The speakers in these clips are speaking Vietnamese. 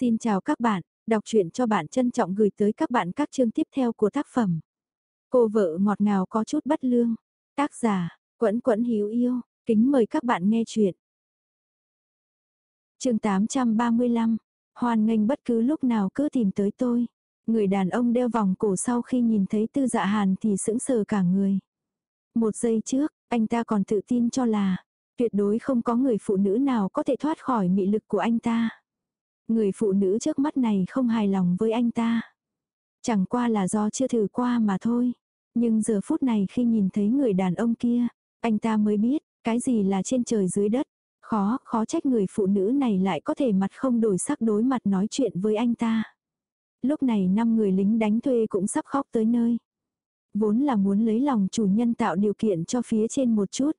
Xin chào các bạn, đọc truyện cho bạn trân trọng gửi tới các bạn các chương tiếp theo của tác phẩm. Cô vợ ngọt ngào có chút bất lương. Tác giả, Quẫn Quẫn Hiếu Yêu, kính mời các bạn nghe truyện. Chương 835. Hoan nghênh bất cứ lúc nào cứ tìm tới tôi. Người đàn ông đeo vòng cổ sau khi nhìn thấy Tư Dạ Hàn thì sững sờ cả người. Một giây trước, anh ta còn tự tin cho là tuyệt đối không có người phụ nữ nào có thể thoát khỏi mị lực của anh ta. Người phụ nữ trước mắt này không hài lòng với anh ta. Chẳng qua là do chưa thử qua mà thôi. Nhưng giờ phút này khi nhìn thấy người đàn ông kia, anh ta mới biết, cái gì là trên trời dưới đất. Khó, khó trách người phụ nữ này lại có thể mặt không đổi sắc đối mặt nói chuyện với anh ta. Lúc này năm người lính đánh thuê cũng sắp khóc tới nơi. Vốn là muốn lấy lòng chủ nhân tạo điều kiện cho phía trên một chút.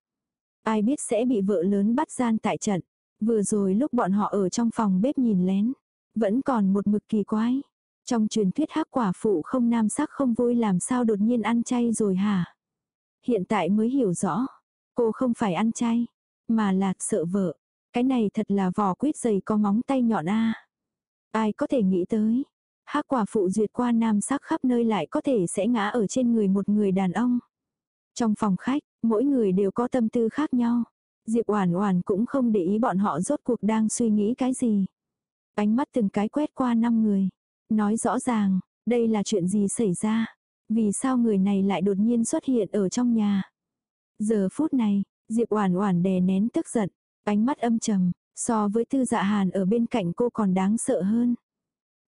Ai biết sẽ bị vợ lớn bắt gian tại trận. Vừa rồi lúc bọn họ ở trong phòng bếp nhìn lén, vẫn còn một mực kỳ quái. Trong truyền thuyết hắc quả phụ không nam sắc không vui làm sao đột nhiên ăn chay rồi hả? Hiện tại mới hiểu rõ, cô không phải ăn chay, mà là sợ vợ. Cái này thật là vỏ quýt dày có móng tay nhọn a. Ai có thể nghĩ tới, hắc quả phụ duyệt qua nam sắc khắp nơi lại có thể sẽ ngã ở trên người một người đàn ông. Trong phòng khách, mỗi người đều có tâm tư khác nhau. Diệp Oản Oản cũng không để ý bọn họ rốt cuộc đang suy nghĩ cái gì. Ánh mắt từng cái quét qua năm người, nói rõ ràng, đây là chuyện gì xảy ra? Vì sao người này lại đột nhiên xuất hiện ở trong nhà? Giờ phút này, Diệp Oản Oản đè nén tức giận, ánh mắt âm trầm, so với Tư Dạ Hàn ở bên cạnh cô còn đáng sợ hơn.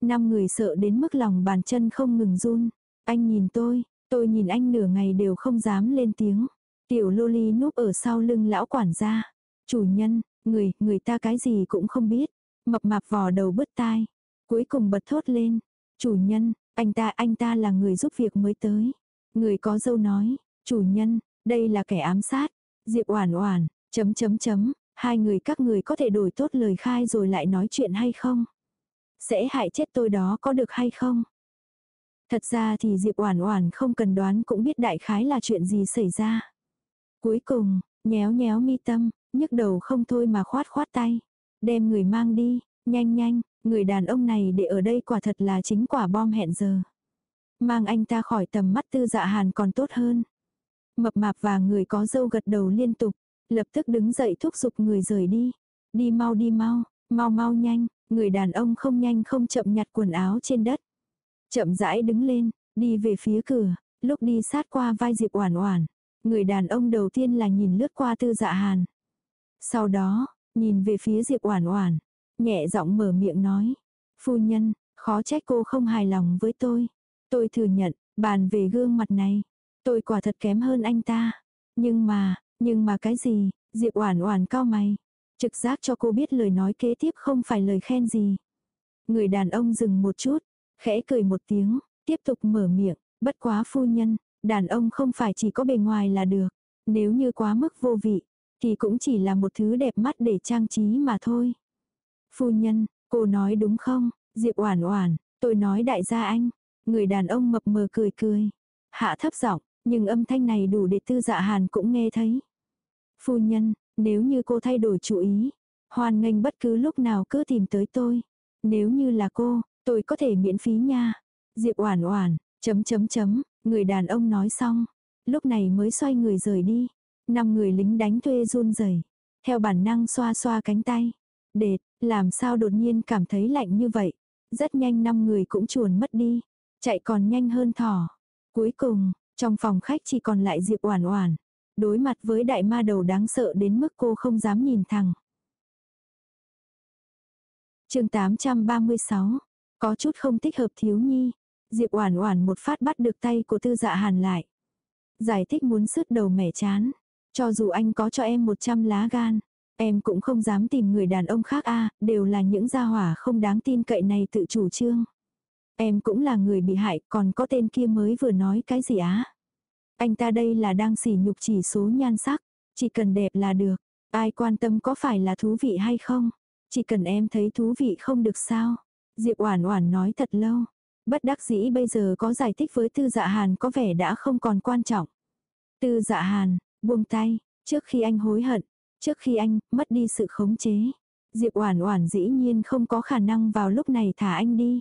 Năm người sợ đến mức lòng bàn chân không ngừng run. Anh nhìn tôi, tôi nhìn anh nửa ngày đều không dám lên tiếng. Tiểu loli núp ở sau lưng lão quản gia. Chủ nhân, người, người ta cái gì cũng không biết. Mập mạp vò đầu bứt tai. Cuối cùng bật thốt lên. Chủ nhân, anh ta, anh ta là người giúp việc mới tới. Người có dâu nói. Chủ nhân, đây là kẻ ám sát. Diệp oản oản, chấm chấm chấm. Hai người các người có thể đổi tốt lời khai rồi lại nói chuyện hay không? Sẽ hại chết tôi đó có được hay không? Thật ra thì Diệp Oản Oản không cần đoán cũng biết đại khái là chuyện gì xảy ra. Cuối cùng, nhéo nhéo mi tâm, nhức đầu không thôi mà khoát khoát tay. Đem người mang đi, nhanh nhanh, người đàn ông này để ở đây quả thật là chính quả bom hẹn giờ. Mang anh ta khỏi tầm mắt tư dạ hàn còn tốt hơn. Mập mạp và người có dâu gật đầu liên tục, lập tức đứng dậy thúc giục người rời đi. Đi mau đi mau, mau mau nhanh, người đàn ông không nhanh không chậm nhặt quần áo trên đất. Chậm rãi đứng lên, đi về phía cửa, lúc đi sát qua vai Diệp Oản Oản, Người đàn ông đầu tiên là nhìn lướt qua tư dạ hàn. Sau đó, nhìn về phía Diệp Oản Oản, nhẹ giọng mở miệng nói. Phu nhân, khó trách cô không hài lòng với tôi. Tôi thừa nhận, bàn về gương mặt này, tôi quả thật kém hơn anh ta. Nhưng mà, nhưng mà cái gì, Diệp Oản Oản cao mày. Trực giác cho cô biết lời nói kế tiếp không phải lời khen gì. Người đàn ông dừng một chút, khẽ cười một tiếng, tiếp tục mở miệng, bất quá phu nhân, Đàn ông không phải chỉ có bề ngoài là được. Nếu như quá mức vô vị, thì cũng chỉ là một thứ đẹp mắt để trang trí mà thôi. Phu nhân, cô nói đúng không? Diệp Oản Oản, tôi nói đại gia anh. Người đàn ông mập mờ cười cười. Hạ thấp giọng, nhưng âm thanh này đủ để Tư Dạ Hàn cũng nghe thấy. Phu nhân, nếu như cô thay đổi chủ ý, hoan nghênh bất cứ lúc nào cứ tìm tới tôi. Nếu như là cô, tôi có thể miễn phí nha. Diệp Oản Oản, chấm chấm chấm, Người đàn ông nói xong, lúc này mới xoay người rời đi. Năm người lính đánh thuê run rẩy, theo bản năng xoa xoa cánh tay. Đệt, làm sao đột nhiên cảm thấy lạnh như vậy. Rất nhanh năm người cũng chuồn mất đi, chạy còn nhanh hơn thỏ. Cuối cùng, trong phòng khách chỉ còn lại Diệp Oản Oản, đối mặt với đại ma đầu đáng sợ đến mức cô không dám nhìn thẳng. Chương 836. Có chút không thích hợp thiếu nhi, Diệp Oản Oản một phát bắt được tay của Tư Dạ Hàn lại. Giải thích muốn sứt đầu mẻ chán, cho dù anh có cho em 100 lá gan, em cũng không dám tìm người đàn ông khác a, đều là những gia hỏa không đáng tin cậy này tự chủ trương. Em cũng là người bị hại, còn có tên kia mới vừa nói cái gì á? Anh ta đây là đang sỉ nhục chỉ số nhan sắc, chỉ cần đẹp là được, ai quan tâm có phải là thú vị hay không? Chỉ cần em thấy thú vị không được sao? Diệp Oản Oản nói thật lâu, Bất đắc dĩ bây giờ có giải thích với tư dạ hàn có vẻ đã không còn quan trọng. Tư dạ hàn, buông tay, trước khi anh hối hận, trước khi anh mất đi sự khống chế. Diệp Oản Oản dĩ nhiên không có khả năng vào lúc này thả anh đi.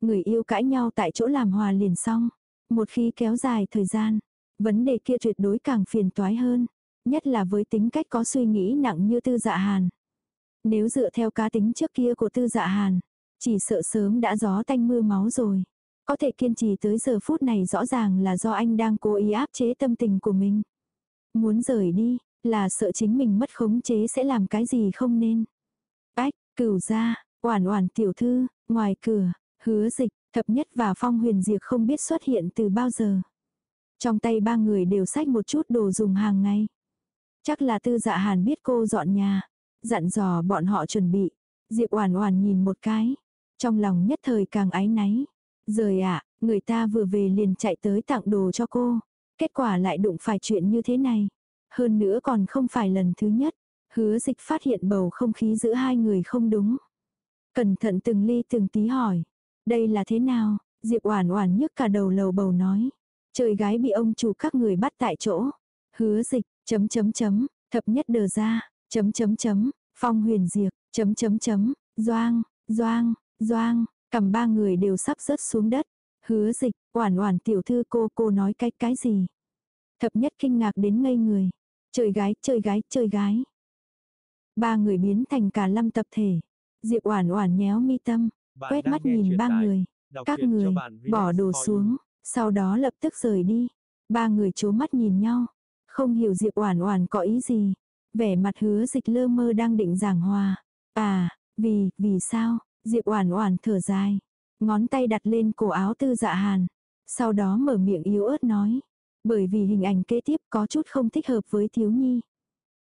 Người yêu cãi nhau tại chỗ làm hòa liền xong. Một khi kéo dài thời gian, vấn đề kia tuyệt đối càng phiền toái hơn. Nhất là với tính cách có suy nghĩ nặng như tư dạ hàn. Nếu dựa theo cá tính trước kia của tư dạ hàn, chỉ sợ sớm đã gió tanh mưa máu rồi. Có thể kiên trì tới giờ phút này rõ ràng là do anh đang cố ý áp chế tâm tình của mình. Muốn rời đi, là sợ chính mình mất khống chế sẽ làm cái gì không nên. Ách, cửu ra, oản oản tiểu thư, ngoài cửa, hứa dịch, thập nhất và phong huyền diệt không biết xuất hiện từ bao giờ. Trong tay ba người đều xách một chút đồ dùng hàng ngày. Chắc là tư dạ hàn biết cô dọn nhà. Dặn dò bọn họ chuẩn bị. Diệp oản oản nhìn một cái. Trong lòng nhất thời càng ái náy. Rời ạ, người ta vừa về liền chạy tới tặng đồ cho cô. Kết quả lại đụng phải chuyện như thế này. Hơn nữa còn không phải lần thứ nhất. Hứa dịch phát hiện bầu không khí giữa hai người không đúng. Cẩn thận từng ly từng tí hỏi. Đây là thế nào? Diệp Oản Oản nhức cả đầu lầu bầu nói. Trời gái bị ông chủ các người bắt tại chỗ. Hứa dịch, chấm chấm chấm, thập nhất đờ ra, chấm chấm chấm, phong huyền diệt, chấm chấm chấm, doang, doang, doang, cầm ba người đều sắp rớt xuống đất. Hứa dịch, oản oản tiểu thư cô cô nói cái cái gì. Thập nhất kinh ngạc đến ngây người. Chơi gái, chơi gái, chơi gái. Ba người biến thành cả năm tập thể. Diệp oản oản nhéo mi tâm, quét mắt nhìn ba người. Các người, bỏ đồ xuống, sau đó lập tức rời đi. Ba người chố mắt nhìn nhau. Không hiểu Diệp Oản Oản có ý gì. Vẻ mặt hứa dịch lơ mơ đang định giảng hòa. À, vì, vì sao? Diệp Oản Oản thở dài. Ngón tay đặt lên cổ áo tư dạ hàn. Sau đó mở miệng yếu ớt nói. Bởi vì hình ảnh kế tiếp có chút không thích hợp với thiếu nhi.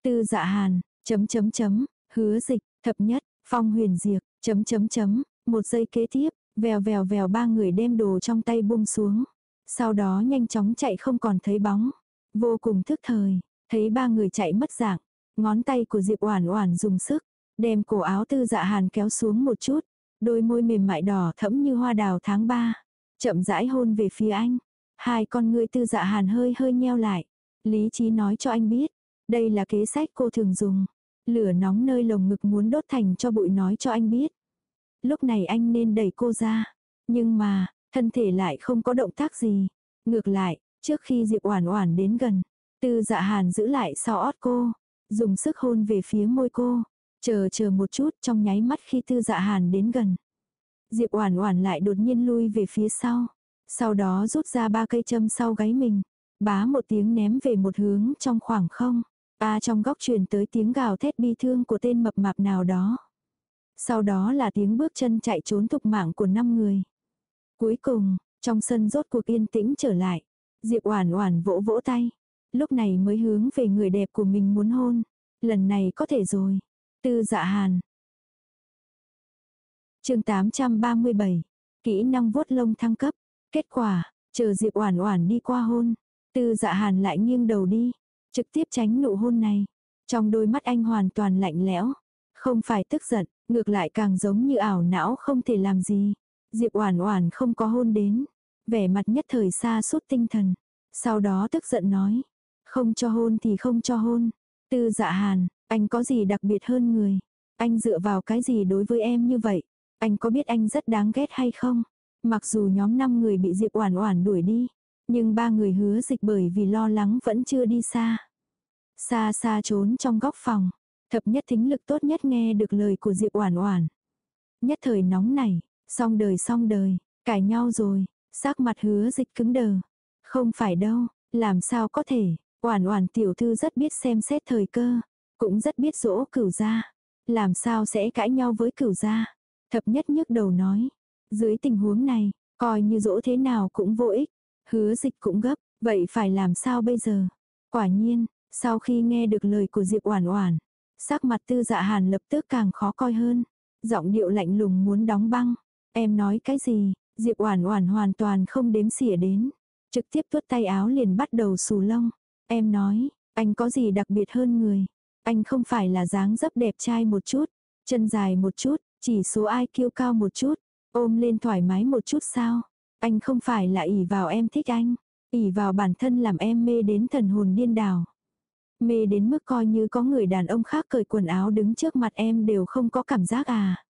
Tư dạ hàn, chấm chấm chấm, hứa dịch, thập nhất, phong huyền diệt, chấm chấm chấm, một giây kế tiếp, vèo vèo vèo ba người đem đồ trong tay buông xuống. Sau đó nhanh chóng chạy không còn thấy bóng. Vô cùng thức thời, thấy ba người chạy mất dạng, ngón tay của Diệp Oản Oản dùng sức, đem cổ áo Tư Dạ Hàn kéo xuống một chút, đôi môi mềm mại đỏ thẫm như hoa đào tháng ba, chậm rãi hôn về phía anh. Hai con ngươi Tư Dạ Hàn hơi hơi nheo lại, lý trí nói cho anh biết, đây là kế sách cô thường dùng. Lửa nóng nơi lồng ngực muốn đốt thành cho bụi nói cho anh biết. Lúc này anh nên đẩy cô ra, nhưng mà, thân thể lại không có động tác gì. Ngược lại, Trước khi Diệp Oản Oản đến gần, Tư Dạ Hàn giữ lại sau ót cô, dùng sức hôn về phía môi cô. Chờ chờ một chút, trong nháy mắt khi Tư Dạ Hàn đến gần, Diệp Oản Oản lại đột nhiên lui về phía sau, sau đó rút ra ba cây châm sau gáy mình, bá một tiếng ném về một hướng trong khoảng không. A trong góc truyền tới tiếng gào thét bi thương của tên mập mạp nào đó. Sau đó là tiếng bước chân chạy trốn thục mạng của năm người. Cuối cùng, trong sân rốt cuộc yên tĩnh trở lại. Diệp Oản Oản vỗ vỗ tay, lúc này mới hướng về người đẹp của mình muốn hôn. Lần này có thể rồi. Tư Dạ Hàn. Chương 837. Kỹ năng vuốt lông thăng cấp. Kết quả, chờ Diệp Oản Oản đi qua hôn, Tư Dạ Hàn lại nghiêng đầu đi, trực tiếp tránh nụ hôn này. Trong đôi mắt anh hoàn toàn lạnh lẽo, không phải tức giận, ngược lại càng giống như ảo não không thể làm gì. Diệp Oản Oản không có hôn đến, vẻ mặt nhất thời xa sút tinh thần. Sau đó tức giận nói, không cho hôn thì không cho hôn. Tư dạ hàn, anh có gì đặc biệt hơn người? Anh dựa vào cái gì đối với em như vậy? Anh có biết anh rất đáng ghét hay không? Mặc dù nhóm 5 người bị Diệp Oản Oản đuổi đi, nhưng ba người hứa dịch bởi vì lo lắng vẫn chưa đi xa. Xa xa trốn trong góc phòng, thập nhất thính lực tốt nhất nghe được lời của Diệp Oản Oản. Nhất thời nóng này, xong đời xong đời, cãi nhau rồi, Sắc mặt hứa dịch cứng đờ. Không phải đâu, làm sao có thể, oản oản tiểu thư rất biết xem xét thời cơ, cũng rất biết dỗ cửu gia. Làm sao sẽ cãi nhau với cửu gia. Thập nhất nhức đầu nói. Dưới tình huống này, coi như dỗ thế nào cũng vô ích. Hứa dịch cũng gấp, vậy phải làm sao bây giờ? Quả nhiên, sau khi nghe được lời của Diệp Oản Oản, sắc mặt Tư Dạ Hàn lập tức càng khó coi hơn, giọng điệu lạnh lùng muốn đóng băng. Em nói cái gì? Diệp Oản Oản hoàn toàn không đếm xỉa đến, trực tiếp tuốt tay áo liền bắt đầu xù lông. Em nói, anh có gì đặc biệt hơn người? Anh không phải là dáng dấp đẹp trai một chút, chân dài một chút, chỉ số ai kiêu cao một chút, ôm lên thoải mái một chút sao? Anh không phải là ỷ vào em thích anh, ỷ vào bản thân làm em mê đến thần hồn điên đảo. Mê đến mức coi như có người đàn ông khác cởi quần áo đứng trước mặt em đều không có cảm giác à.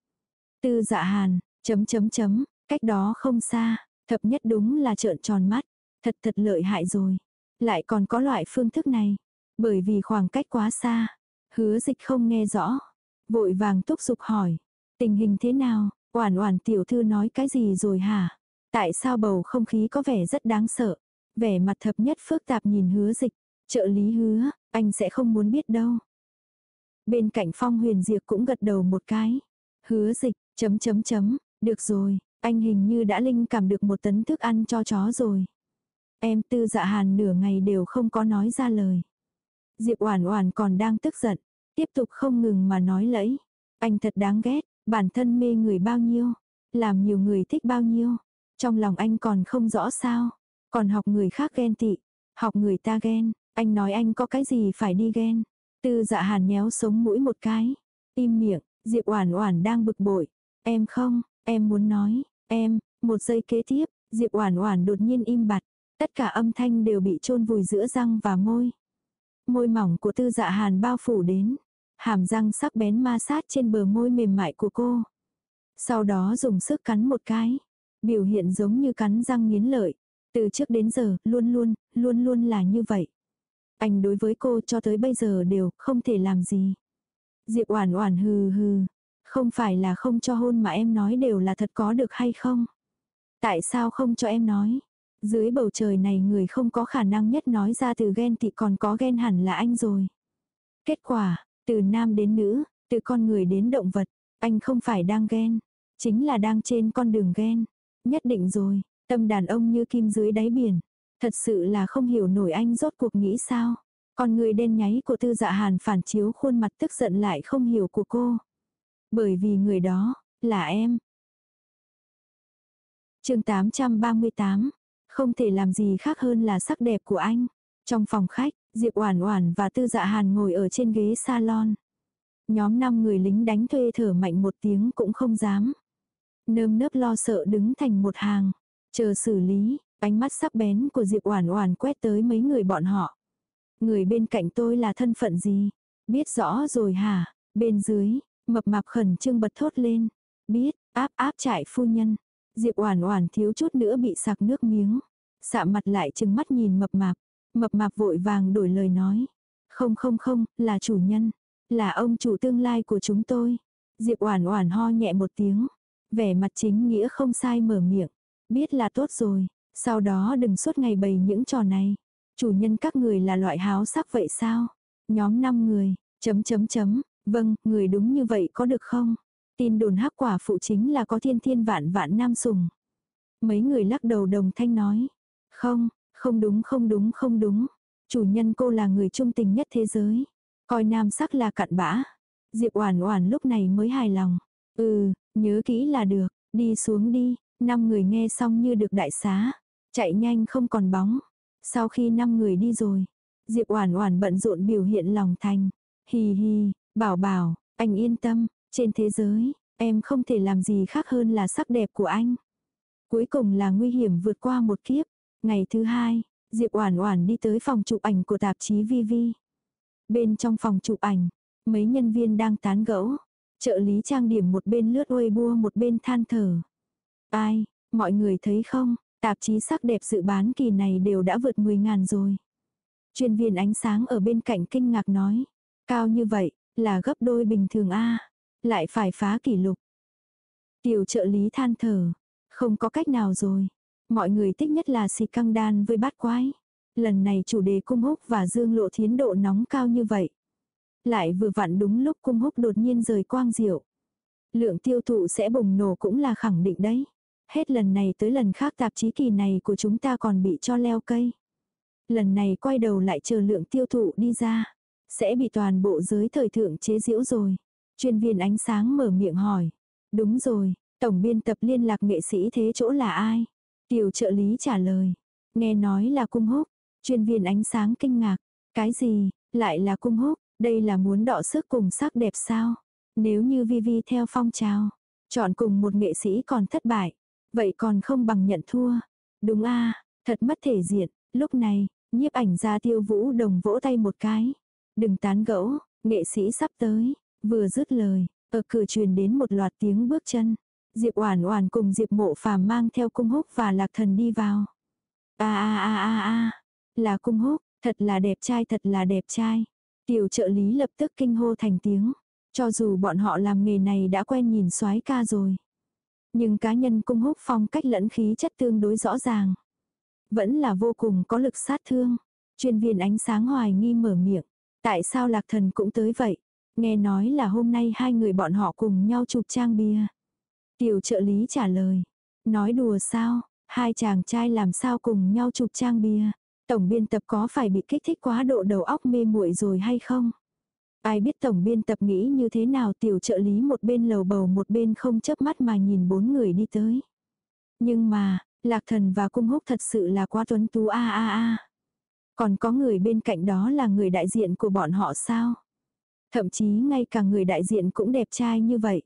Tư dạ hàn, chấm chấm chấm, cách đó không xa, thập nhất đúng là trợn tròn mắt. Thật thật lợi hại rồi. Lại còn có loại phương thức này. Bởi vì khoảng cách quá xa. Hứa dịch không nghe rõ. Vội vàng thúc giục hỏi. Tình hình thế nào? Oản oản tiểu thư nói cái gì rồi hả? Tại sao bầu không khí có vẻ rất đáng sợ? Vẻ mặt thập nhất phức tạp nhìn hứa dịch. Trợ lý hứa, anh sẽ không muốn biết đâu. Bên cạnh phong huyền diệp cũng gật đầu một cái. Hứa dịch, chấm chấm chấm, được rồi, anh hình như đã linh cảm được một tấn thức ăn cho chó rồi. Em tư dạ hàn nửa ngày đều không có nói ra lời. Diệp Oản Oản còn đang tức giận, tiếp tục không ngừng mà nói lẫy. Anh thật đáng ghét, bản thân mê người bao nhiêu, làm nhiều người thích bao nhiêu. Trong lòng anh còn không rõ sao, còn học người khác ghen tị, học người ta ghen, anh nói anh có cái gì phải đi ghen. Tư dạ hàn nhéo sống mũi một cái, im miệng, Diệp Oản Oản đang bực bội. Em không, em muốn nói, em, một giây kế tiếp, Diệp Oản Oản đột nhiên im bặt, tất cả âm thanh đều bị chôn vùi giữa răng và môi. Môi mỏng của Tư Dạ Hàn bao phủ đến, hàm răng sắc bén ma sát trên bờ môi mềm mại của cô. Sau đó dùng sức cắn một cái, biểu hiện giống như cắn răng nghiến lợi. Từ trước đến giờ, luôn luôn, luôn luôn là như vậy. Anh đối với cô cho tới bây giờ đều không thể làm gì. Diệp Oản Oản hừ hừ, không phải là không cho hôn mà em nói đều là thật có được hay không? Tại sao không cho em nói? Dưới bầu trời này người không có khả năng nhất nói ra từ ghen tị còn có ghen hẳn là anh rồi. Kết quả, từ nam đến nữ, từ con người đến động vật, anh không phải đang ghen, chính là đang trên con đường ghen. Nhất định rồi, tâm đàn ông như kim dưới đáy biển. Thật sự là không hiểu nổi anh rốt cuộc nghĩ sao. Con người đen nháy của tư dạ hàn phản chiếu khuôn mặt tức giận lại không hiểu của cô. Bởi vì người đó, là em. chương 838, không thể làm gì khác hơn là sắc đẹp của anh. Trong phòng khách, Diệp Oản Oản và Tư Dạ Hàn ngồi ở trên ghế salon. Nhóm năm người lính đánh thuê thở mạnh một tiếng cũng không dám. Nơm nớp lo sợ đứng thành một hàng, chờ xử lý, ánh mắt sắc bén của Diệp Oản Oản quét tới mấy người bọn họ. Người bên cạnh tôi là thân phận gì? Biết rõ rồi hả? Bên dưới, mập mạp khẩn trương bật thốt lên. Biết, áp áp trại phu nhân. Diệp Oản Oản thiếu chút nữa bị sặc nước miếng. Sạ mặt lại trừng mắt nhìn mập mạp. Mập mạp vội vàng đổi lời nói. Không không không, là chủ nhân. Là ông chủ tương lai của chúng tôi. Diệp Oản Oản ho nhẹ một tiếng. Vẻ mặt chính nghĩa không sai mở miệng. Biết là tốt rồi. Sau đó đừng suốt ngày bày những trò này. Chủ nhân các người là loại háo sắc vậy sao? Nhóm 5 người, chấm chấm chấm, vâng, người đúng như vậy có được không? Tin đồn hắc quả phụ chính là có thiên thiên vạn vạn nam sùng. Mấy người lắc đầu đồng thanh nói. Không, không đúng không đúng không đúng. Chủ nhân cô là người trung tình nhất thế giới. Coi nam sắc là cặn bã. Diệp Oản Oản lúc này mới hài lòng. Ừ, nhớ kỹ là được, đi xuống đi. Năm người nghe xong như được đại xá, chạy nhanh không còn bóng. Sau khi năm người đi rồi, Diệp Oản Oản bận rộn biểu hiện lòng thành. Hì hì, bảo bảo, anh yên tâm, trên thế giới, em không thể làm gì khác hơn là sắc đẹp của anh. Cuối cùng là nguy hiểm vượt qua một kiếp. Ngày thứ hai, Diệp Oản Oản đi tới phòng chụp ảnh của tạp chí VV. Bên trong phòng chụp ảnh, mấy nhân viên đang tán gẫu. Trợ lý trang điểm một bên lướt Weibo một bên than thở. Ai, mọi người thấy không, tạp chí sắc đẹp dự bán kỳ này đều đã vượt 10 ngàn rồi. Chuyên viên ánh sáng ở bên cạnh kinh ngạc nói. Cao như vậy, là gấp đôi bình thường a Lại phải phá kỷ lục. Tiểu trợ lý than thở. Không có cách nào rồi. Mọi người thích nhất là xì căng đan với bát quái. Lần này chủ đề cung húc và dương lộ thiến độ nóng cao như vậy. Lại vừa vặn đúng lúc cung húc đột nhiên rời quang diệu. Lượng tiêu thụ sẽ bùng nổ cũng là khẳng định đấy. Hết lần này tới lần khác tạp chí kỳ này của chúng ta còn bị cho leo cây. Lần này quay đầu lại chờ lượng tiêu thụ đi ra. Sẽ bị toàn bộ giới thời thượng chế giễu rồi. Chuyên viên ánh sáng mở miệng hỏi. Đúng rồi, tổng biên tập liên lạc nghệ sĩ thế chỗ là ai? Tiểu trợ lý trả lời. Nghe nói là cung húc. Chuyên viên ánh sáng kinh ngạc. Cái gì, lại là cung húc, đây là muốn đọ sức cùng sắc đẹp sao? Nếu như Vi Vi theo phong trào, chọn cùng một nghệ sĩ còn thất bại, vậy còn không bằng nhận thua. Đúng a thật mất thể diện, lúc này, nhiếp ảnh ra tiêu vũ đồng vỗ tay một cái. Đừng tán gẫu, nghệ sĩ sắp tới. Vừa dứt lời, ở cửa truyền đến một loạt tiếng bước chân. Diệp Oản Oản cùng Diệp Mộ Phàm mang theo Cung Húc và Lạc Thần đi vào. A a a a a, là Cung Húc, thật là đẹp trai, thật là đẹp trai. Tiểu trợ lý lập tức kinh hô thành tiếng. Cho dù bọn họ làm nghề này đã quen nhìn soái ca rồi. Nhưng cá nhân Cung Húc phong cách lẫn khí chất tương đối rõ ràng. Vẫn là vô cùng có lực sát thương. Chuyên viên ánh sáng hoài nghi mở miệng. Tại sao Lạc Thần cũng tới vậy? Nghe nói là hôm nay hai người bọn họ cùng nhau chụp trang bia. Tiểu trợ lý trả lời. Nói đùa sao, hai chàng trai làm sao cùng nhau chụp trang bia. Tổng biên tập có phải bị kích thích quá độ đầu óc mê muội rồi hay không? Ai biết tổng biên tập nghĩ như thế nào tiểu trợ lý một bên lầu bầu một bên không chớp mắt mà nhìn bốn người đi tới. Nhưng mà, lạc thần và cung húc thật sự là quá tuấn tú a a a. Còn có người bên cạnh đó là người đại diện của bọn họ sao? Thậm chí ngay cả người đại diện cũng đẹp trai như vậy.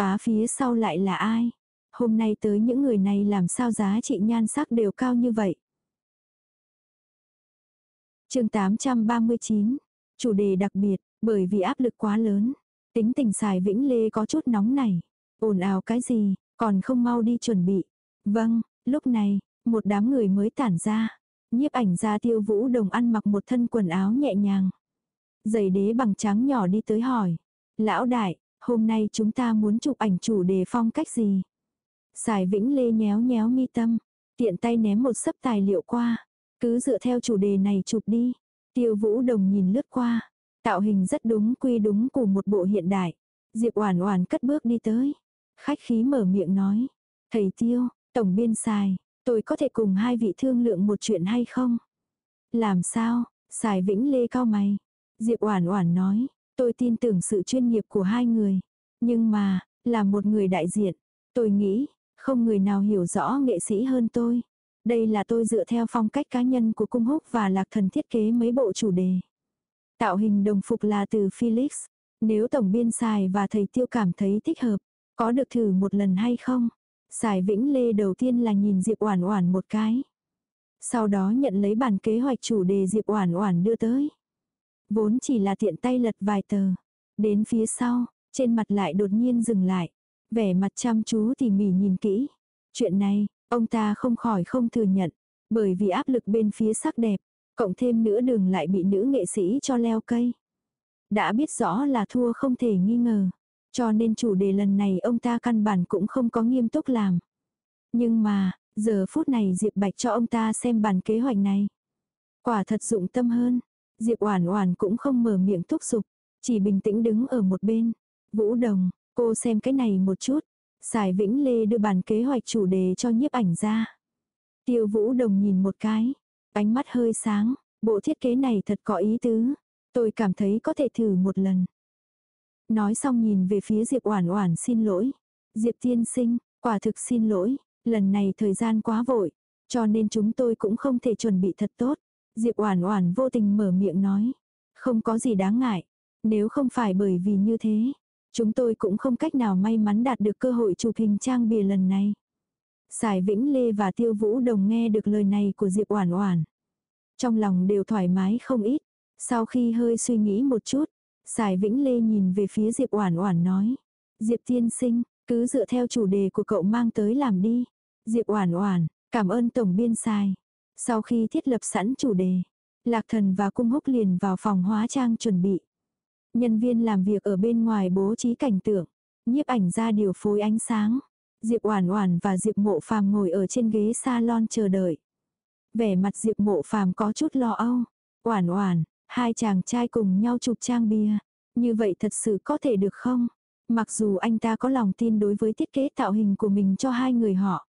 Á phía sau lại là ai? Hôm nay tới những người này làm sao giá trị nhan sắc đều cao như vậy? chương 839, chủ đề đặc biệt, bởi vì áp lực quá lớn. Tính tình xài vĩnh lê có chút nóng này. ồn ào cái gì, còn không mau đi chuẩn bị. Vâng, lúc này, một đám người mới tản ra. Nhiếp ảnh ra tiêu vũ đồng ăn mặc một thân quần áo nhẹ nhàng. Giày đế bằng trắng nhỏ đi tới hỏi. Lão đại, hôm nay chúng ta muốn chụp ảnh chủ đề phong cách gì? sải Vĩnh Lê nhéo nhéo mi tâm, tiện tay ném một sấp tài liệu qua. Cứ dựa theo chủ đề này chụp đi. Tiêu Vũ Đồng nhìn lướt qua. Tạo hình rất đúng quy đúng của một bộ hiện đại. Diệp Oản Oản cất bước đi tới. Khách khí mở miệng nói. Thầy Tiêu, Tổng biên sài tôi có thể cùng hai vị thương lượng một chuyện hay không? Làm sao? sải Vĩnh Lê cao mày. Diệp Oản Oản nói, tôi tin tưởng sự chuyên nghiệp của hai người, nhưng mà, là một người đại diện, tôi nghĩ, không người nào hiểu rõ nghệ sĩ hơn tôi. Đây là tôi dựa theo phong cách cá nhân của Cung Húc và Lạc Thần thiết kế mấy bộ chủ đề. Tạo hình đồng phục là từ Felix. Nếu tổng biên xài và thầy tiêu cảm thấy thích hợp, có được thử một lần hay không? Xài Vĩnh Lê đầu tiên là nhìn Diệp Oản Oản một cái. Sau đó nhận lấy bản kế hoạch chủ đề Diệp Oản Oản đưa tới. Vốn chỉ là tiện tay lật vài tờ. Đến phía sau, trên mặt lại đột nhiên dừng lại. Vẻ mặt chăm chú tỉ mỉ nhìn kỹ. Chuyện này, ông ta không khỏi không thừa nhận. Bởi vì áp lực bên phía sắc đẹp. Cộng thêm nữa đường lại bị nữ nghệ sĩ cho leo cây. Đã biết rõ là thua không thể nghi ngờ. Cho nên chủ đề lần này ông ta căn bản cũng không có nghiêm túc làm. Nhưng mà, giờ phút này Diệp Bạch cho ông ta xem bản kế hoạch này. Quả thật dụng tâm hơn. Diệp Oản Oản cũng không mở miệng thúc giục, chỉ bình tĩnh đứng ở một bên. Vũ Đồng, cô xem cái này một chút. Sải Vĩnh Lê đưa bản kế hoạch chủ đề cho nhiếp ảnh ra. Tiêu Vũ Đồng nhìn một cái, ánh mắt hơi sáng, bộ thiết kế này thật có ý tứ. Tôi cảm thấy có thể thử một lần. Nói xong nhìn về phía Diệp Oản Oản xin lỗi. Diệp tiên sinh, quả thực xin lỗi, lần này thời gian quá vội, cho nên chúng tôi cũng không thể chuẩn bị thật tốt. Diệp Oản Oản vô tình mở miệng nói, không có gì đáng ngại, nếu không phải bởi vì như thế, chúng tôi cũng không cách nào may mắn đạt được cơ hội chụp hình trang bìa lần này. Sải Vĩnh Lê và Tiêu Vũ Đồng nghe được lời này của Diệp Oản Oản, trong lòng đều thoải mái không ít. Sau khi hơi suy nghĩ một chút, Sải Vĩnh Lê nhìn về phía Diệp Oản Oản nói, "Diệp tiên sinh, cứ dựa theo chủ đề của cậu mang tới làm đi." Diệp Oản Oản, "Cảm ơn tổng biên Sài." Sau khi thiết lập sẵn chủ đề, Lạc Thần và Cung Húc liền vào phòng hóa trang chuẩn bị. Nhân viên làm việc ở bên ngoài bố trí cảnh tượng, nhiếp ảnh ra điều phối ánh sáng. Diệp Oản Oản và Diệp Mộ Phàm ngồi ở trên ghế salon chờ đợi. Vẻ mặt Diệp Mộ Phàm có chút lo âu. Oản Oản, hai chàng trai cùng nhau chụp trang bia, như vậy thật sự có thể được không? Mặc dù anh ta có lòng tin đối với thiết kế tạo hình của mình cho hai người họ,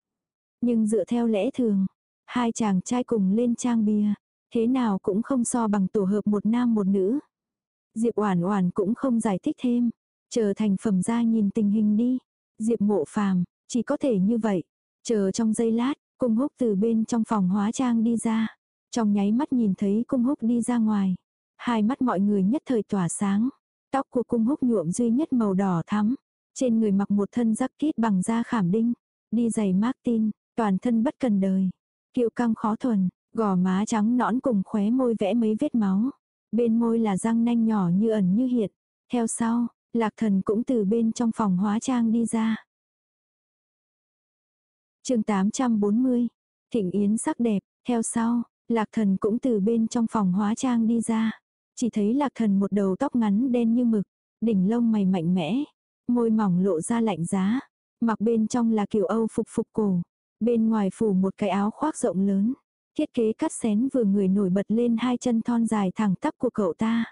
nhưng dựa theo lẽ thường, Hai chàng trai cùng lên trang bia, thế nào cũng không so bằng tổ hợp một nam một nữ. Diệp Oản Oản cũng không giải thích thêm, chờ thành phẩm ra nhìn tình hình đi. Diệp Mộ Phàm, chỉ có thể như vậy. Chờ trong giây lát, Cung Húc từ bên trong phòng hóa trang đi ra. Trong nháy mắt nhìn thấy Cung Húc đi ra ngoài, hai mắt mọi người nhất thời tỏa sáng. Tóc của Cung Húc nhuộm duy nhất màu đỏ thắm, trên người mặc một thân jacket bằng da khảm đinh, đi giày Martin, toàn thân bất cần đời. Kiều căng khó thuần, gò má trắng nõn cùng khóe môi vẽ mấy vết máu. Bên môi là răng nanh nhỏ như ẩn như hiện. Theo sau, lạc thần cũng từ bên trong phòng hóa trang đi ra. chương 840, Thịnh Yến sắc đẹp, theo sau, lạc thần cũng từ bên trong phòng hóa trang đi ra. Chỉ thấy lạc thần một đầu tóc ngắn đen như mực, đỉnh lông mày mạnh mẽ, môi mỏng lộ ra lạnh giá, mặc bên trong là kiểu Âu phục phục cổ, bên ngoài phủ một cái áo khoác rộng lớn. Thiết kế cắt xén vừa người nổi bật lên hai chân thon dài thẳng tắp của cậu ta.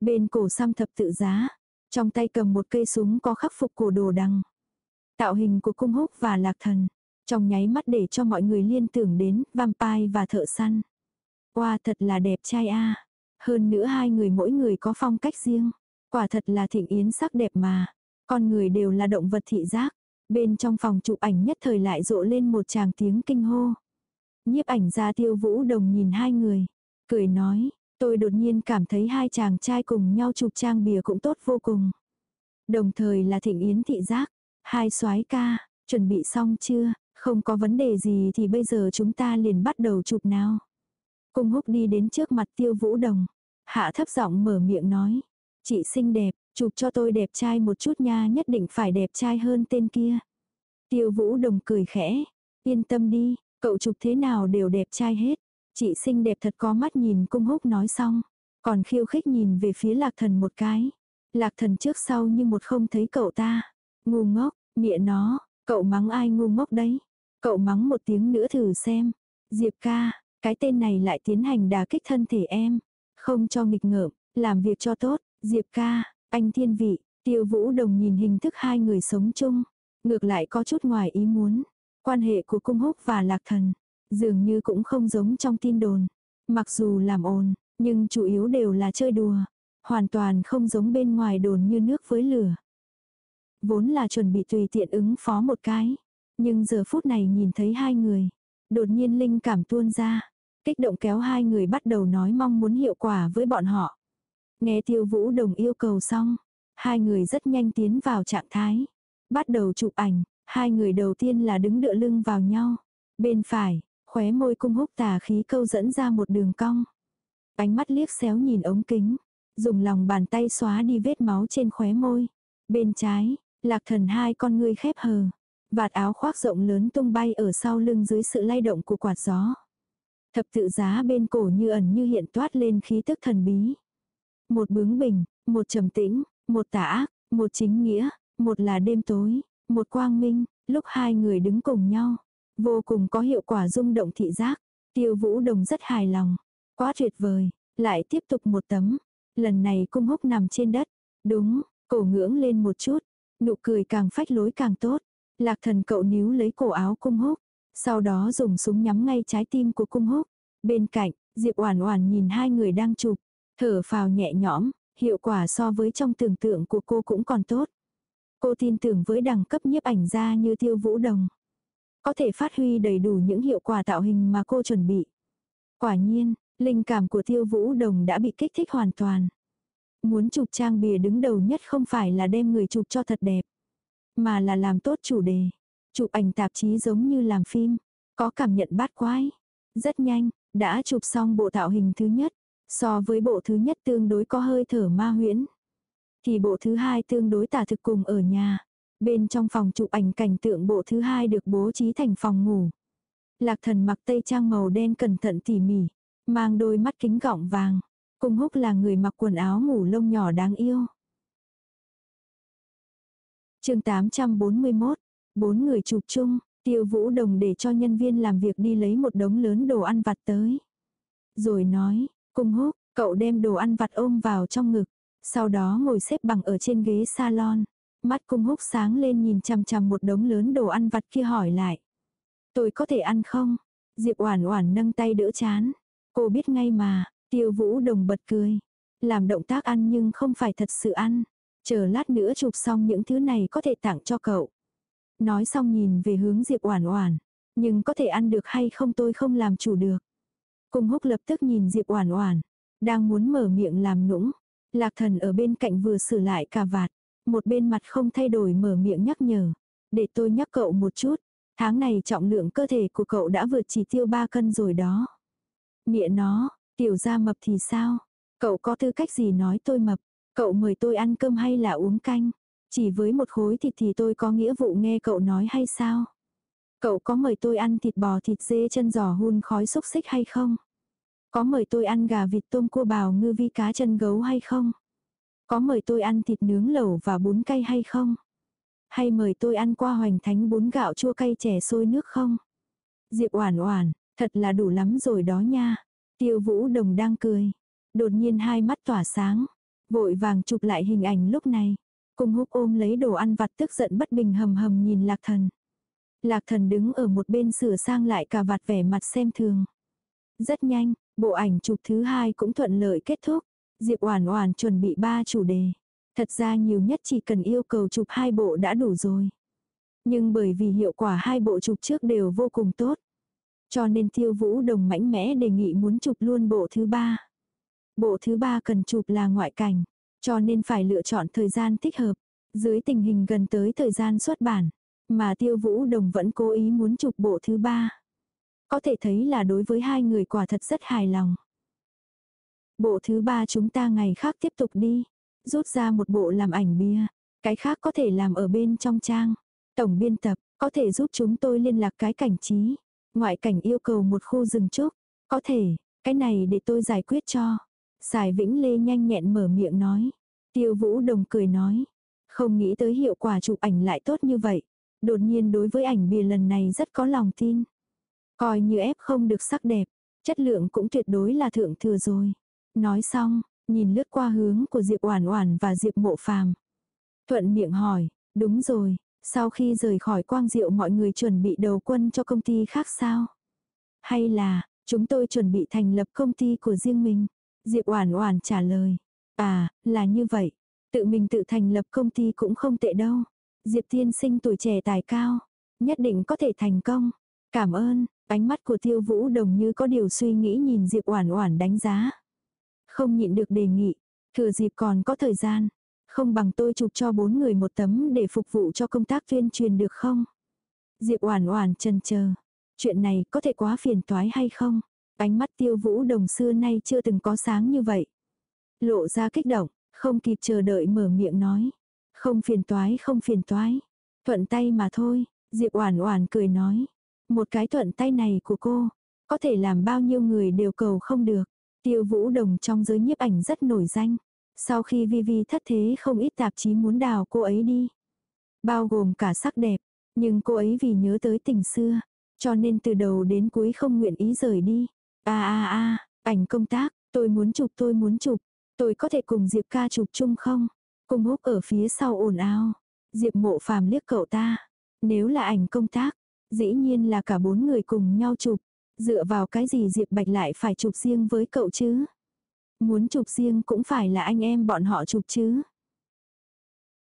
Bên cổ xăm thập tự giá, trong tay cầm một cây súng có khắc phục cổ đồ đằng. Tạo hình của cung húc và lạc thần, trong nháy mắt để cho mọi người liên tưởng đến vampire và thợ săn. Wow thật là đẹp trai a Hơn nữa hai người mỗi người có phong cách riêng. Quả thật là thịnh yến sắc đẹp mà. Con người đều là động vật thị giác. Bên trong phòng chụp ảnh nhất thời lại rộ lên một tràng tiếng kinh hô. Nhiếp ảnh ra tiêu vũ đồng nhìn hai người. Cười nói, tôi đột nhiên cảm thấy hai chàng trai cùng nhau chụp trang bìa cũng tốt vô cùng. Đồng thời là thịnh yến thị giác. Hai soái ca, chuẩn bị xong chưa? Không có vấn đề gì thì bây giờ chúng ta liền bắt đầu chụp nào. Cung húc đi đến trước mặt tiêu vũ đồng. Hạ thấp giọng mở miệng nói. Chị xinh đẹp, chụp cho tôi đẹp trai một chút nha nhất định phải đẹp trai hơn tên kia. Tiêu vũ đồng cười khẽ. Yên tâm đi, cậu chụp thế nào đều đẹp trai hết. Chị xinh đẹp thật có mắt nhìn cung húc nói xong. Còn khiêu khích nhìn về phía lạc thần một cái. Lạc thần trước sau như một không thấy cậu ta. Ngu ngốc, mịa nó, cậu mắng ai ngu ngốc đấy. Cậu mắng một tiếng nữa thử xem. Diệp ca, cái tên này lại tiến hành đà kích thân thể em. Không cho nghịch ngợm, làm việc cho tốt. Diệp ca, anh thiên vị, tiêu vũ đồng nhìn hình thức hai người sống chung. Ngược lại có chút ngoài ý muốn. Quan hệ của cung húc và lạc thần. Dường như cũng không giống trong tin đồn. Mặc dù làm ồn, nhưng chủ yếu đều là chơi đùa. Hoàn toàn không giống bên ngoài đồn như nước với lửa. Vốn là chuẩn bị tùy tiện ứng phó một cái. Nhưng giờ phút này nhìn thấy hai người. Đột nhiên linh cảm tuôn ra. Kích động kéo hai người bắt đầu nói mong muốn hiệu quả với bọn họ. Nghe tiêu vũ đồng yêu cầu xong. Hai người rất nhanh tiến vào trạng thái. Bắt đầu chụp ảnh. Hai người đầu tiên là đứng đựa lưng vào nhau. Bên phải, khóe môi cung húc tà khí câu dẫn ra một đường cong. Ánh mắt liếc xéo nhìn ống kính. Dùng lòng bàn tay xóa đi vết máu trên khóe môi. Bên trái, lạc thần hai con ngươi khép hờ. Vạt áo khoác rộng lớn tung bay ở sau lưng dưới sự lay động của quạt gió. Thập tự giá bên cổ như ẩn như hiện toát lên khí tức thần bí. Một bướng bỉnh, một trầm tĩnh, một tả ác, một chính nghĩa, một là đêm tối, một quang minh, lúc hai người đứng cùng nhau. Vô cùng có hiệu quả rung động thị giác. Tiêu vũ đồng rất hài lòng. Quá tuyệt vời. Lại tiếp tục một tấm. Lần này cung húc nằm trên đất. Đúng, cổ ngưỡng lên một chút. Nụ cười càng phách lối càng tốt. Lạc thần cậu níu lấy cổ áo cung húc. Sau đó dùng súng nhắm ngay trái tim của cung húc. Bên cạnh, Diệp Oản Oản nhìn hai người đang chụp, thở phào nhẹ nhõm, hiệu quả so với trong tưởng tượng của cô cũng còn tốt. Cô tin tưởng với đẳng cấp nhiếp ảnh gia như Tiêu Vũ Đồng, có thể phát huy đầy đủ những hiệu quả tạo hình mà cô chuẩn bị. Quả nhiên, linh cảm của Tiêu Vũ Đồng đã bị kích thích hoàn toàn. Muốn chụp trang bìa đứng đầu nhất không phải là đem người chụp cho thật đẹp, mà là làm tốt chủ đề. Chụp ảnh tạp chí giống như làm phim, có cảm nhận bát quái. Rất nhanh, đã chụp xong bộ tạo hình thứ nhất, so với bộ thứ nhất tương đối có hơi thở ma huyễn. Thì bộ thứ hai tương đối tả thực cùng ở nhà. Bên trong phòng chụp ảnh cảnh tượng bộ thứ hai được bố trí thành phòng ngủ. Lạc thần mặc tây trang màu đen cẩn thận tỉ mỉ, mang đôi mắt kính gọng vàng. Cung húc là người mặc quần áo ngủ lông nhỏ đáng yêu. chương 841, bốn người chụp chung, tiêu vũ đồng để cho nhân viên làm việc đi lấy một đống lớn đồ ăn vặt tới. Rồi nói, cung húc, cậu đem đồ ăn vặt ôm vào trong ngực, sau đó ngồi xếp bằng ở trên ghế salon. Mắt cung húc sáng lên nhìn chằm chằm một đống lớn đồ ăn vặt kia hỏi lại. Tôi có thể ăn không? Diệp Oản Oản nâng tay đỡ chán. Cô biết ngay mà, Tiêu Vũ Đồng bật cười. Làm động tác ăn nhưng không phải thật sự ăn. Chờ lát nữa chụp xong những thứ này có thể tặng cho cậu. Nói xong nhìn về hướng Diệp Oản Oản, nhưng có thể ăn được hay không tôi không làm chủ được. Cung Húc lập tức nhìn Diệp Oản Oản, đang muốn mở miệng làm nũng. Lạc Thần ở bên cạnh vừa sửa lại cà vạt, một bên mặt không thay đổi mở miệng nhắc nhở, "Để tôi nhắc cậu một chút, tháng này trọng lượng cơ thể của cậu đã vượt chỉ tiêu 3 cân rồi đó." Mẹ nó, tiểu gia mập thì sao? Cậu có tư cách gì nói tôi mập? Cậu mời tôi ăn cơm hay là uống canh? Chỉ với một khối thịt thì tôi có nghĩa vụ nghe cậu nói hay sao? Cậu có mời tôi ăn thịt bò thịt dê chân giò hun khói xúc xích hay không? Có mời tôi ăn gà vịt tôm cua bào ngư vi cá chân gấu hay không? Có mời tôi ăn thịt nướng lẩu và bún cay hay không? Hay mời tôi ăn qua hoành thánh bún gạo chua cay chè sôi nước không? Diệp Oản Oản, thật là đủ lắm rồi đó nha. Tiêu Vũ Đồng đang cười, đột nhiên hai mắt tỏa sáng, vội vàng chụp lại hình ảnh lúc này. Cùng húc ôm lấy đồ ăn vặt tức giận bất bình hầm hầm nhìn Lạc Thần. Lạc Thần đứng ở một bên sửa sang lại cà vạt vẻ mặt xem thường. Rất nhanh, bộ ảnh chụp thứ hai cũng thuận lợi kết thúc. Diệp Oản Oản chuẩn bị ba chủ đề. Thật ra nhiều nhất chỉ cần yêu cầu chụp hai bộ đã đủ rồi. Nhưng bởi vì hiệu quả hai bộ chụp trước đều vô cùng tốt. Cho nên tiêu vũ đồng mãnh mẽ đề nghị muốn chụp luôn bộ thứ ba. Bộ thứ ba cần chụp là ngoại cảnh. Cho nên phải lựa chọn thời gian thích hợp. Dưới tình hình gần tới thời gian xuất bản. Mà tiêu vũ đồng vẫn cố ý muốn chụp bộ thứ ba. Có thể thấy là đối với hai người quả thật rất hài lòng. Bộ thứ ba chúng ta ngày khác tiếp tục đi. Rút ra một bộ làm ảnh bia. Cái khác có thể làm ở bên trong trang. Tổng biên tập, có thể giúp chúng tôi liên lạc cái cảnh trí. Ngoại cảnh yêu cầu một khu rừng trúc. Có thể, cái này để tôi giải quyết cho. Sài Vĩnh Lê nhanh nhẹn mở miệng nói. Tiêu Vũ Đồng cười nói. Không nghĩ tới hiệu quả chụp ảnh lại tốt như vậy. Đột nhiên đối với ảnh bìa lần này rất có lòng tin. Coi như ép không được sắc đẹp. Chất lượng cũng tuyệt đối là thượng thừa rồi. Nói xong, nhìn lướt qua hướng của Diệp Oản Oản và Diệp Mộ Phàm. Thuận miệng hỏi, đúng rồi, sau khi rời khỏi quang diệu mọi người chuẩn bị đầu quân cho công ty khác sao? Hay là, chúng tôi chuẩn bị thành lập công ty của riêng mình? Diệp Oản Oản trả lời, à, là như vậy. Tự mình tự thành lập công ty cũng không tệ đâu. Diệp Tiên sinh tuổi trẻ tài cao, nhất định có thể thành công. Cảm ơn, ánh mắt của Tiêu Vũ Đồng như có điều suy nghĩ nhìn Diệp Oản Oản đánh giá. Không nhịn được đề nghị, thừa dịp còn có thời gian, không bằng tôi chụp cho bốn người một tấm để phục vụ cho công tác tuyên truyền được không? Diệp Oản Oản chần chờ, chuyện này có thể quá phiền toái hay không? Ánh mắt Tiêu Vũ Đồng xưa nay chưa từng có sáng như vậy. Lộ ra kích động, không kịp chờ đợi mở miệng nói, không phiền toái không phiền toái, thuận tay mà thôi, Diệp Oản Oản cười nói, một cái thuận tay này của cô, có thể làm bao nhiêu người đều cầu không được. Tiêu Vũ Đồng trong giới nhiếp ảnh rất nổi danh. Sau khi Vi Vi thất thế không ít tạp chí muốn đào cô ấy đi. Bao gồm cả sắc đẹp. Nhưng cô ấy vì nhớ tới tình xưa. Cho nên từ đầu đến cuối không nguyện ý rời đi. À à à, ảnh công tác, tôi muốn chụp tôi muốn chụp. Tôi có thể cùng Diệp ca chụp chung không? Cùng húc ở phía sau ồn ào. Diệp mộ phàm liếc cậu ta. Nếu là ảnh công tác, dĩ nhiên là cả bốn người cùng nhau chụp. Dựa vào cái gì Diệp Bạch lại phải chụp riêng với cậu chứ? Muốn chụp riêng cũng phải là anh em bọn họ chụp chứ.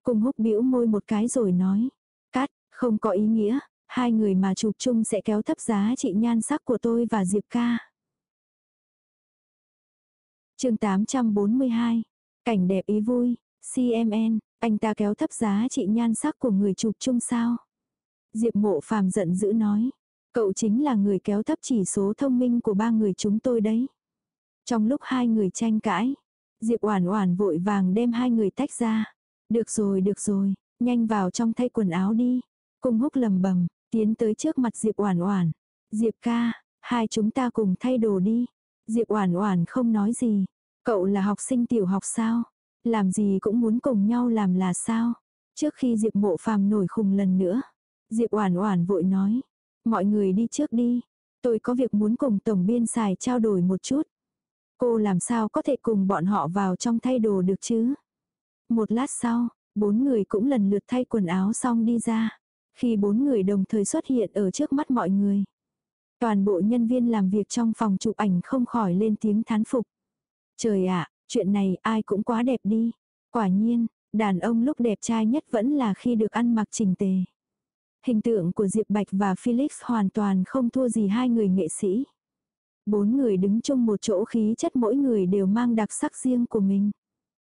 Cùng húc bĩu môi một cái rồi nói. Cắt, không có ý nghĩa, hai người mà chụp chung sẽ kéo thấp giá trị nhan sắc của tôi và Diệp ca. chương 842. Cảnh đẹp ý vui, CMN, anh ta kéo thấp giá trị nhan sắc của người chụp chung sao? Diệp mộ phàm giận dữ nói. Cậu chính là người kéo thấp chỉ số thông minh của ba người chúng tôi đấy. Trong lúc hai người tranh cãi, Diệp Oản Oản vội vàng đem hai người tách ra. Được rồi, được rồi, nhanh vào trong thay quần áo đi. Cung húc lầm bầm, tiến tới trước mặt Diệp Oản Oản. Diệp ca, hai chúng ta cùng thay đồ đi. Diệp Oản Oản không nói gì. Cậu là học sinh tiểu học sao? Làm gì cũng muốn cùng nhau làm là sao? Trước khi Diệp Mộ Phàm nổi khùng lần nữa, Diệp Oản Oản vội nói, mọi người đi trước đi, tôi có việc muốn cùng tổng biên xài trao đổi một chút. Cô làm sao có thể cùng bọn họ vào trong thay đồ được chứ? Một lát sau, bốn người cũng lần lượt thay quần áo xong đi ra. Khi bốn người đồng thời xuất hiện ở trước mắt mọi người. Toàn bộ nhân viên làm việc trong phòng chụp ảnh không khỏi lên tiếng thán phục. Trời ạ, chuyện này ai cũng quá đẹp đi. Quả nhiên, đàn ông lúc đẹp trai nhất vẫn là khi được ăn mặc chỉnh tề. Hình tượng của Diệp Bạch và Felix hoàn toàn không thua gì hai người nghệ sĩ. Bốn người đứng chung một chỗ khí chất mỗi người đều mang đặc sắc riêng của mình.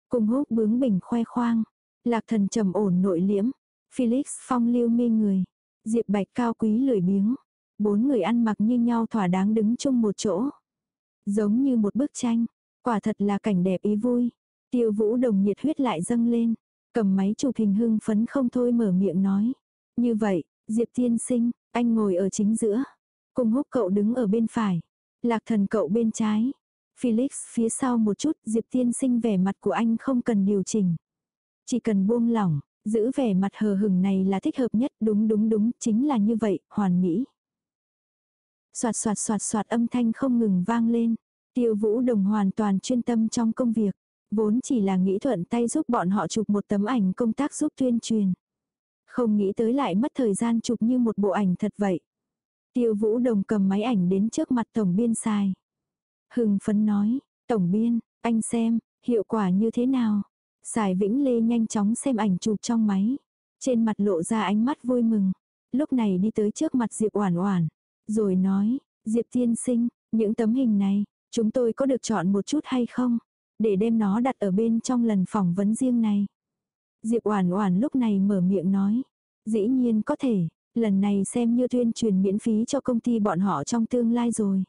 Cùng húc bướng bỉnh khoe khoang. Lạc thần trầm ổn nội liễm. Felix phong lưu mê người. Diệp Bạch cao quý lười biếng. Bốn người ăn mặc như nhau thỏa đáng đứng chung một chỗ. Giống như một bức tranh. Quả thật là cảnh đẹp ý vui. Tiêu vũ đồng nhiệt huyết lại dâng lên. Cầm máy chụp hình hưng phấn không thôi mở miệng nói. Như vậy, Diệp tiên sinh, anh ngồi ở chính giữa. Cùng húc cậu đứng ở bên phải. Lạc thần cậu bên trái. Felix phía sau một chút, Diệp tiên sinh vẻ mặt của anh không cần điều chỉnh. Chỉ cần buông lỏng, giữ vẻ mặt hờ hừng này là thích hợp nhất, đúng đúng đúng, chính là như vậy, hoàn mỹ. Soạt soạt soạt soạt âm thanh không ngừng vang lên. Tiêu vũ đồng hoàn toàn chuyên tâm trong công việc. Vốn chỉ là nghĩ thuận tay giúp bọn họ chụp một tấm ảnh công tác giúp tuyên truyền. Không nghĩ tới lại mất thời gian chụp như một bộ ảnh thật vậy. Tiêu vũ đồng cầm máy ảnh đến trước mặt tổng biên xài. Hưng phấn nói, tổng biên, anh xem, hiệu quả như thế nào. Xài Vĩnh Lê nhanh chóng xem ảnh chụp trong máy. Trên mặt lộ ra ánh mắt vui mừng. Lúc này đi tới trước mặt Diệp Oản Oản, rồi nói, "Diệp tiên sinh, những tấm hình này, chúng tôi có được chọn một chút hay không, để đem nó đặt ở bên trong lần phỏng vấn riêng này?" Diệp Oản Oản lúc này mở miệng nói, "Dĩ nhiên có thể, lần này xem như tuyên truyền miễn phí cho công ty bọn họ trong tương lai rồi."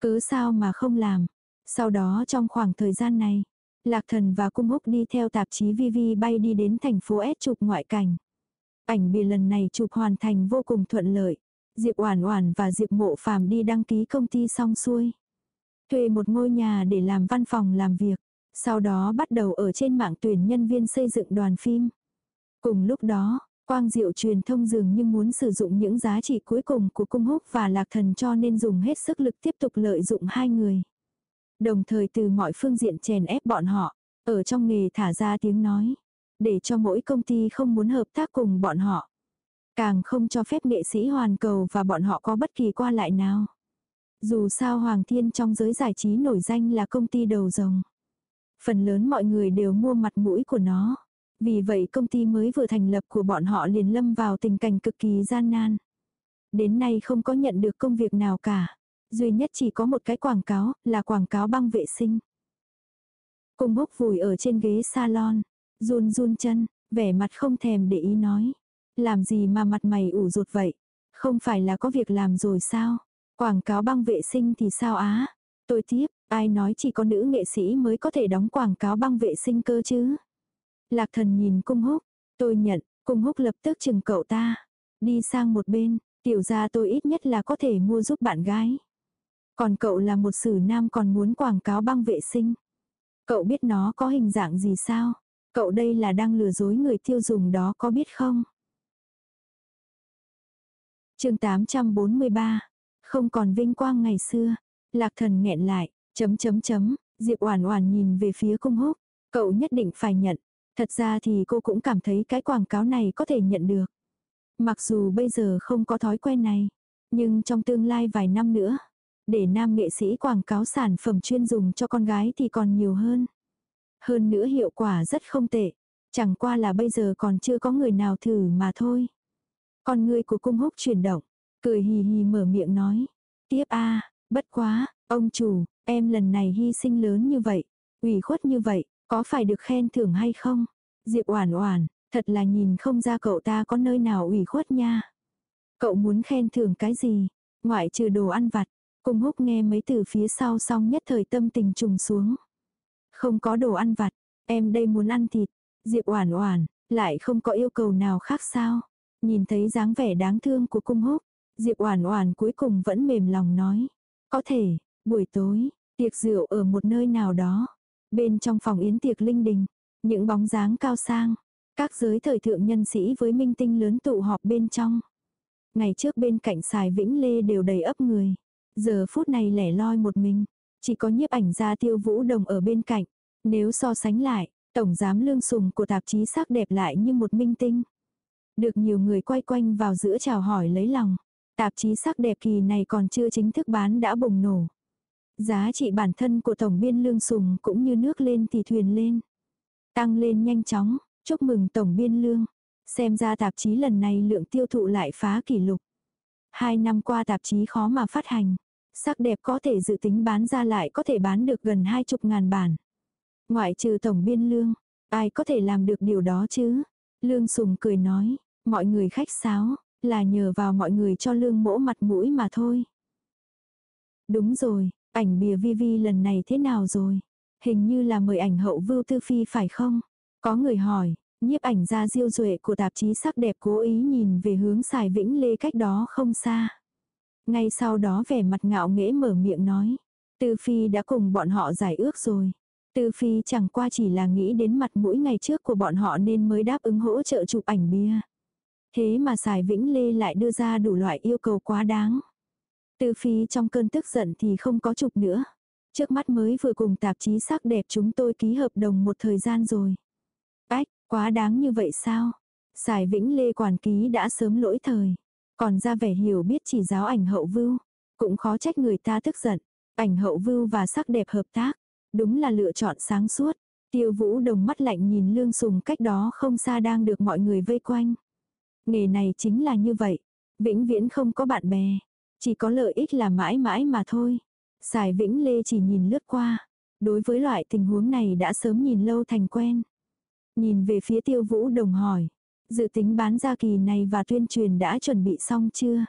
Cứ sao mà không làm? Sau đó trong khoảng thời gian này, Lạc Thần và Cung Húc đi theo tạp chí VV bay đi đến thành phố S chụp ngoại cảnh. Ảnh bìa lần này chụp hoàn thành vô cùng thuận lợi. Diệp Oản Oản và Diệp Mộ Phàm đi đăng ký công ty xong xuôi. Thuê một ngôi nhà để làm văn phòng làm việc. Sau đó bắt đầu ở trên mạng tuyển nhân viên xây dựng đoàn phim. Cùng lúc đó, Quang Diệu truyền thông dường như muốn sử dụng những giá trị cuối cùng của cung húc và lạc thần cho nên dùng hết sức lực tiếp tục lợi dụng hai người. Đồng thời từ mọi phương diện chèn ép bọn họ, ở trong nghề thả ra tiếng nói, để cho mỗi công ty không muốn hợp tác cùng bọn họ. Càng không cho phép nghệ sĩ hoàn cầu và bọn họ có bất kỳ qua lại nào. Dù sao Hoàng Thiên trong giới giải trí nổi danh là công ty đầu rồng. Phần lớn mọi người đều mua mặt mũi của nó. Vì vậy công ty mới vừa thành lập của bọn họ liền lâm vào tình cảnh cực kỳ gian nan. Đến nay không có nhận được công việc nào cả. Duy nhất chỉ có một cái quảng cáo, là quảng cáo băng vệ sinh. cùng húc vùi ở trên ghế salon, run run chân, vẻ mặt không thèm để ý nói. Làm gì mà mặt mày ủ rột vậy? Không phải là có việc làm rồi sao? Quảng cáo băng vệ sinh thì sao á? Tôi tiếp, ai nói chỉ có nữ nghệ sĩ mới có thể đóng quảng cáo băng vệ sinh cơ chứ? Lạc thần nhìn cung húc, tôi nhận, cung húc lập tức chừng cậu ta. Đi sang một bên, tiểu ra tôi ít nhất là có thể mua giúp bạn gái. Còn cậu là một sử nam còn muốn quảng cáo băng vệ sinh. Cậu biết nó có hình dạng gì sao? Cậu đây là đang lừa dối người tiêu dùng đó có biết không? chương 843. Không còn vinh quang ngày xưa. Lạc thần nghẹn lại, chấm chấm chấm, Diệp Oản Oản nhìn về phía cung húc. Cậu nhất định phải nhận, Thật ra thì cô cũng cảm thấy cái quảng cáo này có thể nhận được. Mặc dù bây giờ không có thói quen này, nhưng trong tương lai vài năm nữa, để nam nghệ sĩ quảng cáo sản phẩm chuyên dùng cho con gái thì còn nhiều hơn. Hơn nữa hiệu quả rất không tệ, chẳng qua là bây giờ còn chưa có người nào thử mà thôi. Con người của cung húc chuyển động, cười hì hì mở miệng nói. Tiếp a bất quá, ông chủ, em lần này hy sinh lớn như vậy, ủy khuất như vậy, có phải được khen thưởng hay không? Diệp Oản Oản, thật là nhìn không ra cậu ta có nơi nào ủy khuất nha. Cậu muốn khen thưởng cái gì? Ngoại trừ đồ ăn vặt. Cung húc nghe mấy từ phía sau xong nhất thời tâm tình trùng xuống. Không có đồ ăn vặt, em đây muốn ăn thịt. Diệp Oản Oản, lại không có yêu cầu nào khác sao? Nhìn thấy dáng vẻ đáng thương của cung húc, Diệp Oản Oản cuối cùng vẫn mềm lòng nói, có thể, buổi tối, tiệc rượu ở một nơi nào đó, Bên trong phòng yến tiệc linh đình, những bóng dáng cao sang, các giới thời thượng nhân sĩ với minh tinh lớn tụ họp bên trong. Ngày trước bên cạnh xài Vĩnh Lê đều đầy ấp người. Giờ phút này lẻ loi một mình. Chỉ có nhiếp ảnh gia tiêu vũ đồng ở bên cạnh. Nếu so sánh lại, tổng giám lương sùng của tạp chí sắc đẹp lại như một minh tinh. Được nhiều người quay quanh vào giữa chào hỏi lấy lòng. Tạp chí sắc đẹp kỳ này còn chưa chính thức bán đã bùng nổ. Giá trị bản thân của tổng biên lương sùng cũng như nước lên thì thuyền lên. Tăng lên nhanh chóng, chúc mừng tổng biên lương. Xem ra tạp chí lần này lượng tiêu thụ lại phá kỷ lục. Hai năm qua tạp chí khó mà phát hành. Sắc đẹp có thể dự tính bán ra lại có thể bán được gần hai chục ngàn bản. Ngoại trừ tổng biên lương, ai có thể làm được điều đó chứ? Lương Sùng cười nói, mọi người khách sáo, là nhờ vào mọi người cho lương mỗ mặt mũi mà thôi. Đúng rồi, Ảnh bìa vi vi lần này thế nào rồi? Hình như là mời ảnh hậu Vưu Tư Phi phải không? Có người hỏi, nhiếp ảnh gia diêu duệ của tạp chí sắc đẹp cố ý nhìn về hướng xài vĩnh lê cách đó không xa. Ngay sau đó vẻ mặt ngạo nghễ mở miệng nói. Tư Phi đã cùng bọn họ giải ước rồi. Tư Phi chẳng qua chỉ là nghĩ đến mặt mũi ngày trước của bọn họ nên mới đáp ứng hỗ trợ chụp ảnh bia. Thế mà Sài Vĩnh Lê lại đưa ra đủ loại yêu cầu quá đáng. Tư Phi trong cơn tức giận thì không có chụp nữa. Trước mắt mới vừa cùng tạp chí sắc đẹp chúng tôi ký hợp đồng một thời gian rồi. Ách, quá đáng như vậy sao? Sài Vĩnh Lê quản ký đã sớm lỗi thời. Còn ra vẻ hiểu biết chỉ giáo ảnh hậu vưu. Cũng khó trách người ta tức giận. Ảnh hậu vưu và sắc đẹp hợp tác. Đúng là lựa chọn sáng suốt. Tiêu vũ đồng mắt lạnh nhìn lương sùng cách đó không xa đang được mọi người vây quanh. Nghề này chính là như vậy. Vĩnh viễn không có bạn bè. Chỉ có lợi ích là mãi mãi mà thôi. Sài Vĩnh Lê chỉ nhìn lướt qua. Đối với loại tình huống này đã sớm nhìn lâu thành quen. Nhìn về phía tiêu vũ đồng hỏi. Dự tính bán ra kỳ này và tuyên truyền đã chuẩn bị xong chưa?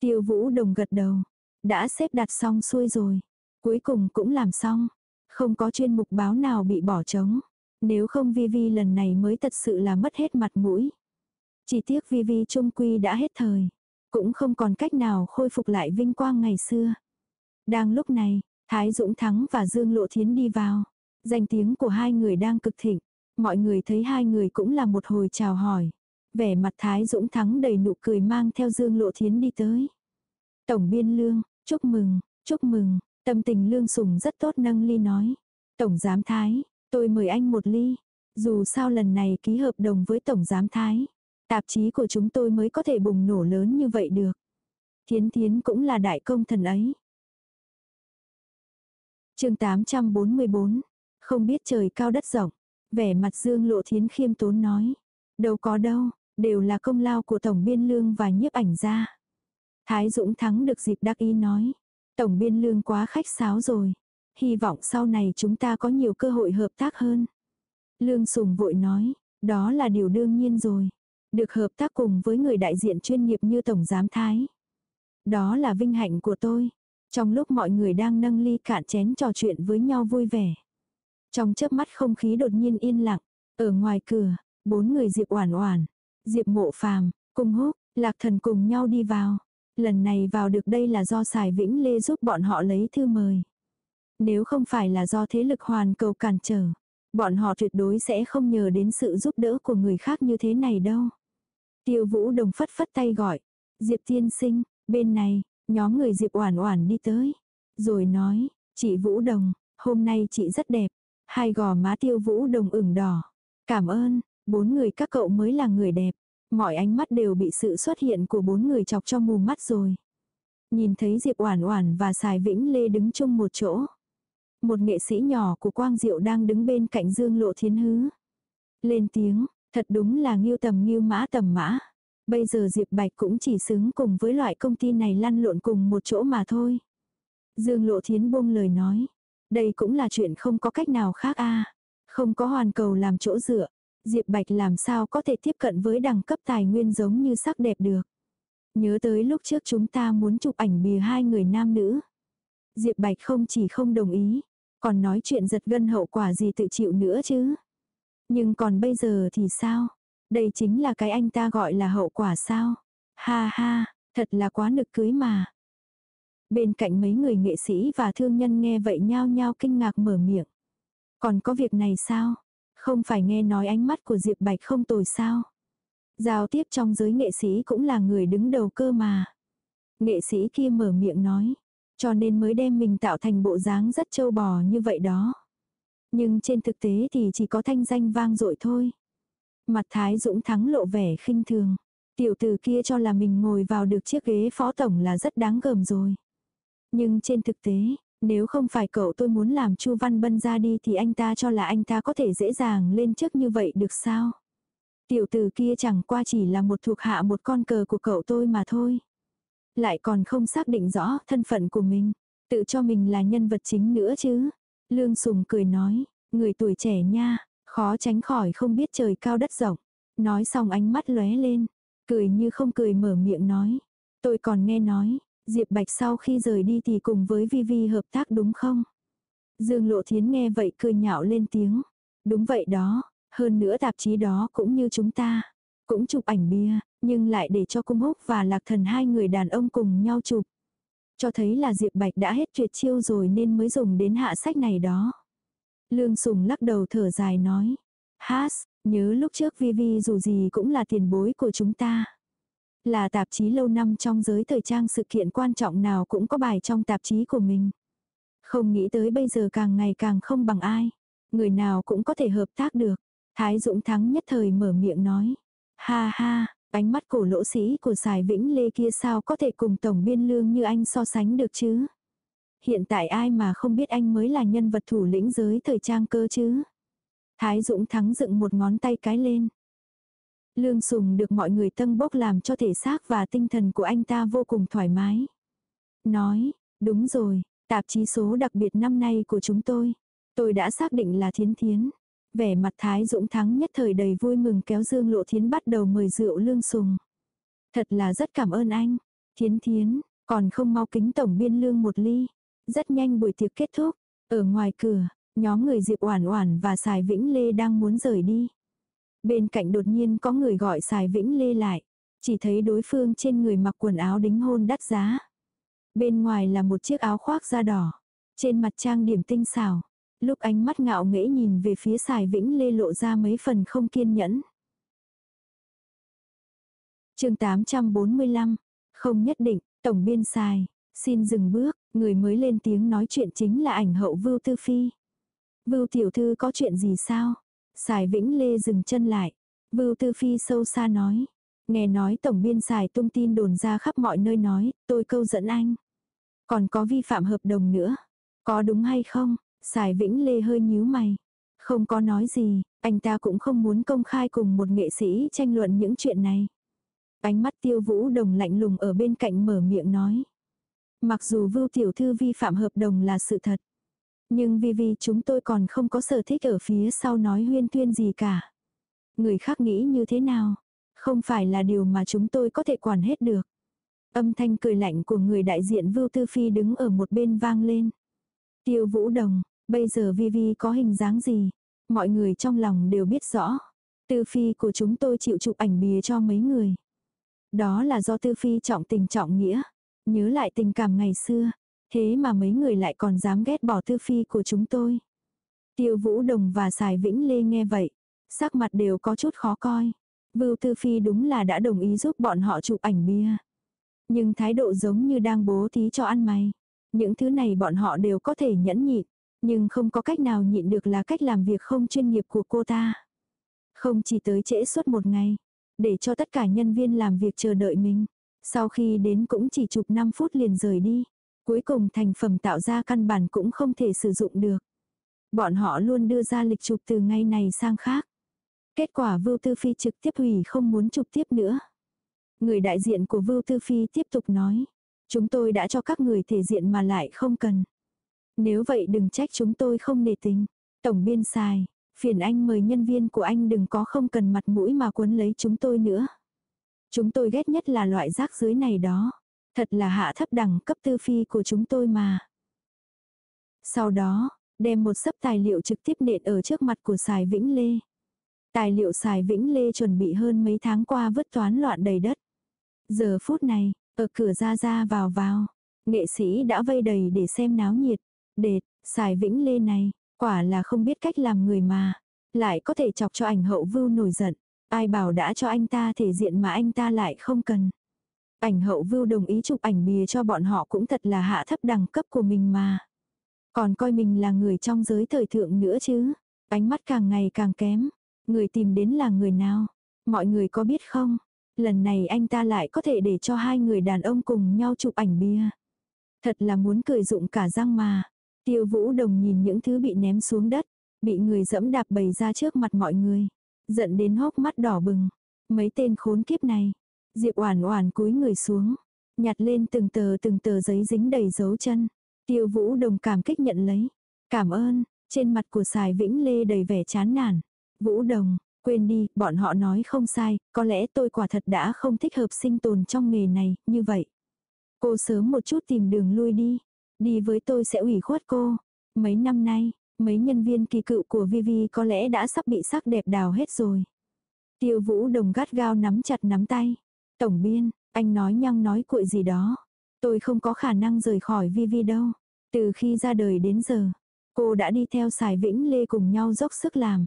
Tiêu vũ đồng gật đầu. Đã xếp đặt xong xuôi rồi. Cuối cùng cũng làm xong. Không có chuyên mục báo nào bị bỏ trống. Nếu không Vi Vi lần này mới thật sự là mất hết mặt mũi. Chỉ tiếc Vi Vi trung quy đã hết thời. Cũng không còn cách nào khôi phục lại vinh quang ngày xưa. Đang lúc này, Thái Dũng Thắng và Dương Lộ Thiến đi vào. Danh tiếng của hai người đang cực thịnh. Mọi người thấy hai người cũng là một hồi chào hỏi. Vẻ mặt Thái Dũng Thắng đầy nụ cười mang theo Dương Lộ Thiến đi tới. Tổng biên lương, chúc mừng, chúc mừng, tâm tình lương sùng rất tốt nâng ly nói. Tổng giám thái, tôi mời anh một ly. Dù sao lần này ký hợp đồng với Tổng giám thái. Tạp chí của chúng tôi mới có thể bùng nổ lớn như vậy được. Thiến Thiến cũng là đại công thần ấy. chương 844. Không biết trời cao đất rộng. Vẻ mặt Dương Lộ Thiến khiêm tốn nói. Đâu có đâu, đều là công lao của Tổng Biên Lương và nhiếp ảnh gia. Thái Dũng Thắng được dịp đắc ý nói. Tổng Biên Lương quá khách sáo rồi. Hy vọng sau này chúng ta có nhiều cơ hội hợp tác hơn. Lương Sùng vội nói, đó là điều đương nhiên rồi. Được hợp tác cùng với người đại diện chuyên nghiệp như Tổng Giám Thái. Đó là vinh hạnh của tôi. Trong lúc mọi người đang nâng ly cạn chén trò chuyện với nhau vui vẻ. Trong chớp mắt không khí đột nhiên yên lặng. Ở ngoài cửa, bốn người Diệp Oản Oản, Diệp Mộ Phàm, Cung Húc, Lạc Thần cùng nhau đi vào. Lần này vào được đây là do Sài Vĩnh Lê giúp bọn họ lấy thư mời. Nếu không phải là do thế lực hoàn cầu cản trở, bọn họ tuyệt đối sẽ không nhờ đến sự giúp đỡ của người khác như thế này đâu. Tiêu Vũ Đồng phất phất tay gọi, Diệp tiên sinh, bên này, nhóm người Diệp Oản Oản đi tới, rồi nói, "Chị Vũ Đồng, hôm nay chị rất đẹp." Hai gò má Tiêu Vũ Đồng ửng đỏ. "Cảm ơn, bốn người các cậu mới là người đẹp." Mọi ánh mắt đều bị sự xuất hiện của bốn người chọc cho mù mắt rồi. Nhìn thấy Diệp Oản Oản và Sài Vĩnh Lê đứng chung một chỗ. Một nghệ sĩ nhỏ của Quang Diệu đang đứng bên cạnh Dương Lộ Thiến Hứ. Lên tiếng, thật đúng là nghiêu tầm nghiêu mã tầm mã. Bây giờ Diệp Bạch cũng chỉ xứng cùng với loại công ty này lăn lộn cùng một chỗ mà thôi. Dương Lộ Thiến buông lời nói. Đây cũng là chuyện không có cách nào khác a Không có hoàn cầu làm chỗ dựa. Diệp Bạch làm sao có thể tiếp cận với đẳng cấp tài nguyên giống như sắc đẹp được. Nhớ tới lúc trước chúng ta muốn chụp ảnh bìa hai người nam nữ. Diệp Bạch không chỉ không đồng ý, còn nói chuyện giật gân hậu quả gì tự chịu nữa chứ. Nhưng còn bây giờ thì sao? Đây chính là cái anh ta gọi là hậu quả sao? Ha ha, thật là quá nực cưới mà. Bên cạnh mấy người nghệ sĩ và thương nhân nghe vậy nhao nhao kinh ngạc mở miệng. Còn có việc này sao? Không phải nghe nói ánh mắt của Diệp Bạch không tồi sao? Giao tiếp trong giới nghệ sĩ cũng là người đứng đầu cơ mà. Nghệ sĩ kia mở miệng nói. Cho nên mới đem mình tạo thành bộ dáng rất trâu bò như vậy đó. Nhưng trên thực tế thì chỉ có thanh danh vang dội thôi. Mặt Thái Dũng thắng lộ vẻ khinh thường. Tiểu tử kia cho là mình ngồi vào được chiếc ghế phó tổng là rất đáng gờm rồi. Nhưng trên thực tế, nếu không phải cậu tôi muốn làm Chu Văn Bân ra đi thì anh ta cho là anh ta có thể dễ dàng lên chức như vậy được sao? Tiểu tử kia chẳng qua chỉ là một thuộc hạ một con cờ của cậu tôi mà thôi. Lại còn không xác định rõ thân phận của mình. Tự cho mình là nhân vật chính nữa chứ. Lương Sùng cười nói, người tuổi trẻ nha, khó tránh khỏi không biết trời cao đất rộng. Nói xong ánh mắt lóe lên, cười như không cười mở miệng nói. Tôi còn nghe nói, Diệp Bạch sau khi rời đi thì cùng với Vi Vi hợp tác đúng không? Dương Lộ Thiến nghe vậy cười nhạo lên tiếng. Đúng vậy đó, hơn nữa tạp chí đó cũng như chúng ta. Cũng chụp ảnh bia, nhưng lại để cho cung húc và lạc thần hai người đàn ông cùng nhau chụp. Cho thấy là Diệp Bạch đã hết tuyệt chiêu rồi nên mới dùng đến hạ sách này đó. Lương Sùng lắc đầu thở dài nói. Has, nhớ lúc trước Vivi dù gì cũng là tiền bối của chúng ta. Là tạp chí lâu năm trong giới thời trang sự kiện quan trọng nào cũng có bài trong tạp chí của mình. Không nghĩ tới bây giờ càng ngày càng không bằng ai. Người nào cũng có thể hợp tác được. Thái Dũng Thắng nhất thời mở miệng nói. Ha ha, ánh mắt cổ lỗ sĩ của Sài Vĩnh Lê kia sao có thể cùng tổng biên lương như anh so sánh được chứ? Hiện tại ai mà không biết anh mới là nhân vật thủ lĩnh giới thời trang cơ chứ? Thái Dũng Thắng dựng một ngón tay cái lên. Lương Sùng được mọi người tân bốc làm cho thể xác và tinh thần của anh ta vô cùng thoải mái. Nói, đúng rồi, tạp chí số đặc biệt năm nay của chúng tôi. Tôi đã xác định là thiến thiến. Vẻ mặt Thái Dũng Thắng nhất thời đầy vui mừng kéo Dương Lộ Thiến bắt đầu mời rượu Lương Sùng. Thật là rất cảm ơn anh. Thiến thiến, còn không mau kính tổng biên lương một ly. Rất nhanh buổi tiệc kết thúc. Ở ngoài cửa, nhóm người Diệp Oản Oản và Sài Vĩnh Lê đang muốn rời đi. Bên cạnh đột nhiên có người gọi Sài Vĩnh Lê lại. Chỉ thấy đối phương trên người mặc quần áo đính hôn đắt giá. Bên ngoài là một chiếc áo khoác da đỏ. Trên mặt trang điểm tinh xảo. Lúc ánh mắt ngạo nghễ nhìn về phía xài Vĩnh Lê lộ ra mấy phần không kiên nhẫn. chương 845. Không nhất định, tổng biên xài Xin dừng bước, người mới lên tiếng nói chuyện chính là ảnh hậu Vưu Tư Phi. Vưu tiểu thư có chuyện gì sao? xài Vĩnh Lê dừng chân lại. Vưu Tư Phi sâu xa nói. Nghe nói tổng biên xài tung tin đồn ra khắp mọi nơi nói, tôi câu dẫn anh. Còn có vi phạm hợp đồng nữa. Có đúng hay không? Sài Vĩnh Lê hơi nhíu mày. Không có nói gì, anh ta cũng không muốn công khai cùng một nghệ sĩ tranh luận những chuyện này. Ánh mắt tiêu vũ đồng lạnh lùng ở bên cạnh mở miệng nói. Mặc dù Vưu Tiểu Thư vi phạm hợp đồng là sự thật. Nhưng vì vì chúng tôi còn không có sở thích ở phía sau nói huyên tuyên gì cả. Người khác nghĩ như thế nào? Không phải là điều mà chúng tôi có thể quản hết được. Âm thanh cười lạnh của người đại diện Vưu Tư Phi đứng ở một bên vang lên. Tiêu Vũ Đồng, bây giờ Vi Vi có hình dáng gì? Mọi người trong lòng đều biết rõ. Tư Phi của chúng tôi chịu chụp ảnh bìa cho mấy người. Đó là do Tư Phi trọng tình trọng nghĩa. Nhớ lại tình cảm ngày xưa. Thế mà mấy người lại còn dám ghét bỏ Tư Phi của chúng tôi. Tiêu Vũ Đồng và Sài Vĩnh Lê nghe vậy. Sắc mặt đều có chút khó coi. Vưu Tư Phi đúng là đã đồng ý giúp bọn họ chụp ảnh bia. Nhưng thái độ giống như đang bố thí cho ăn mày. Những thứ này bọn họ đều có thể nhẫn nhịn. Nhưng không có cách nào nhịn được là cách làm việc không chuyên nghiệp của cô ta. Không chỉ tới trễ suốt một ngày. Để cho tất cả nhân viên làm việc chờ đợi mình. Sau khi đến cũng chỉ chụp 5 phút liền rời đi. Cuối cùng thành phẩm tạo ra căn bản cũng không thể sử dụng được. Bọn họ luôn đưa ra lịch chụp từ ngày này sang khác. Kết quả Vưu Tư Phi trực tiếp hủy không muốn chụp tiếp nữa. Người đại diện của Vưu Tư Phi tiếp tục nói. Chúng tôi đã cho các người thể diện mà lại không cần. Nếu vậy đừng trách chúng tôi không nề tình. Tổng biên xài, phiền anh mời nhân viên của anh đừng có không cần mặt mũi mà quấn lấy chúng tôi nữa. Chúng tôi ghét nhất là loại rác dưới này đó. Thật là hạ thấp đẳng cấp tư phi của chúng tôi mà. Sau đó, đem một sấp tài liệu trực tiếp nện ở trước mặt của Sài Vĩnh Lê. Tài liệu Sài Vĩnh Lê chuẩn bị hơn mấy tháng qua vứt toán loạn đầy đất. Giờ phút này, ở cửa ra ra vào vào, nghệ sĩ đã vây đầy để xem náo nhiệt. Đệt, xài Vĩnh Lê này, quả là không biết cách làm người mà. Lại có thể chọc cho ảnh hậu vưu nổi giận. Ai bảo đã cho anh ta thể diện mà anh ta lại không cần. Ảnh hậu vưu đồng ý chụp ảnh bìa cho bọn họ cũng thật là hạ thấp đẳng cấp của mình mà. Còn coi mình là người trong giới thời thượng nữa chứ. Ánh mắt càng ngày càng kém. Người tìm đến là người nào? Mọi người có biết không? Lần này anh ta lại có thể để cho hai người đàn ông cùng nhau chụp ảnh bia. Thật là muốn cười dụng cả răng mà. Tiêu vũ đồng nhìn những thứ bị ném xuống đất. Bị người dẫm đạp bầy ra trước mặt mọi người. Giận đến hốc mắt đỏ bừng. Mấy tên khốn kiếp này. Diệp Oản Oản cúi người xuống, nhặt lên từng tờ từng tờ giấy dính đầy dấu chân. Tiêu Vũ Đồng cảm kích nhận lấy. "Cảm ơn." Trên mặt của Sài Vĩnh Lê đầy vẻ chán nản. "Vũ Đồng, quên đi, bọn họ nói không sai, có lẽ tôi quả thật đã không thích hợp sinh tồn trong nghề này, như vậy. Cô sớm một chút tìm đường lui đi. Đi với tôi sẽ ủy khuất cô." Mấy năm nay, mấy nhân viên kỳ cựu của Vivi có lẽ đã sắp bị sắc đẹp đào hết rồi. Tiêu vũ đồng gắt gao nắm chặt nắm tay. Tổng biên, anh nói nhăng nói cuội gì đó. Tôi không có khả năng rời khỏi Vivi đâu. Từ khi ra đời đến giờ, cô đã đi theo Sài Vĩnh Lê cùng nhau dốc sức làm.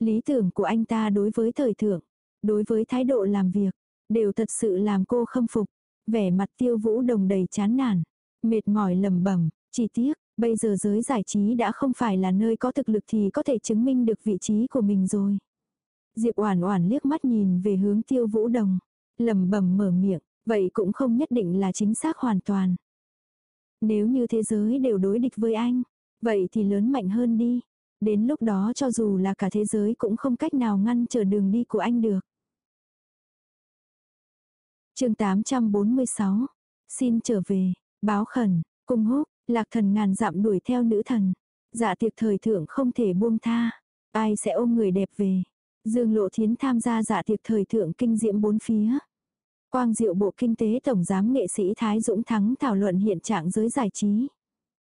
Lý tưởng của anh ta đối với thời thượng, đối với thái độ làm việc, đều thật sự làm cô khâm phục. Vẻ mặt tiêu vũ đồng đầy chán nản, mệt mỏi lầm bẩm chỉ tiếc, bây giờ giới giải trí đã không phải là nơi có thực lực thì có thể chứng minh được vị trí của mình rồi. Diệp Oản Oản liếc mắt nhìn về hướng Tiêu Vũ Đồng, lẩm bẩm mở miệng, vậy cũng không nhất định là chính xác hoàn toàn. Nếu như thế giới đều đối địch với anh, vậy thì lớn mạnh hơn đi. Đến lúc đó cho dù là cả thế giới cũng không cách nào ngăn trở đường đi của anh được. chương 846. Xin trở về. Báo khẩn. Cung húc. Lạc thần ngàn dặm đuổi theo nữ thần. Dạ tiệc thời thượng không thể buông tha. Ai sẽ ôm người đẹp về. Dương Lộ Thiến tham gia dạ tiệc thời thượng kinh diễm bốn phía. Quang diệu bộ kinh tế tổng giám nghệ sĩ Thái Dũng Thắng thảo luận hiện trạng giới giải trí.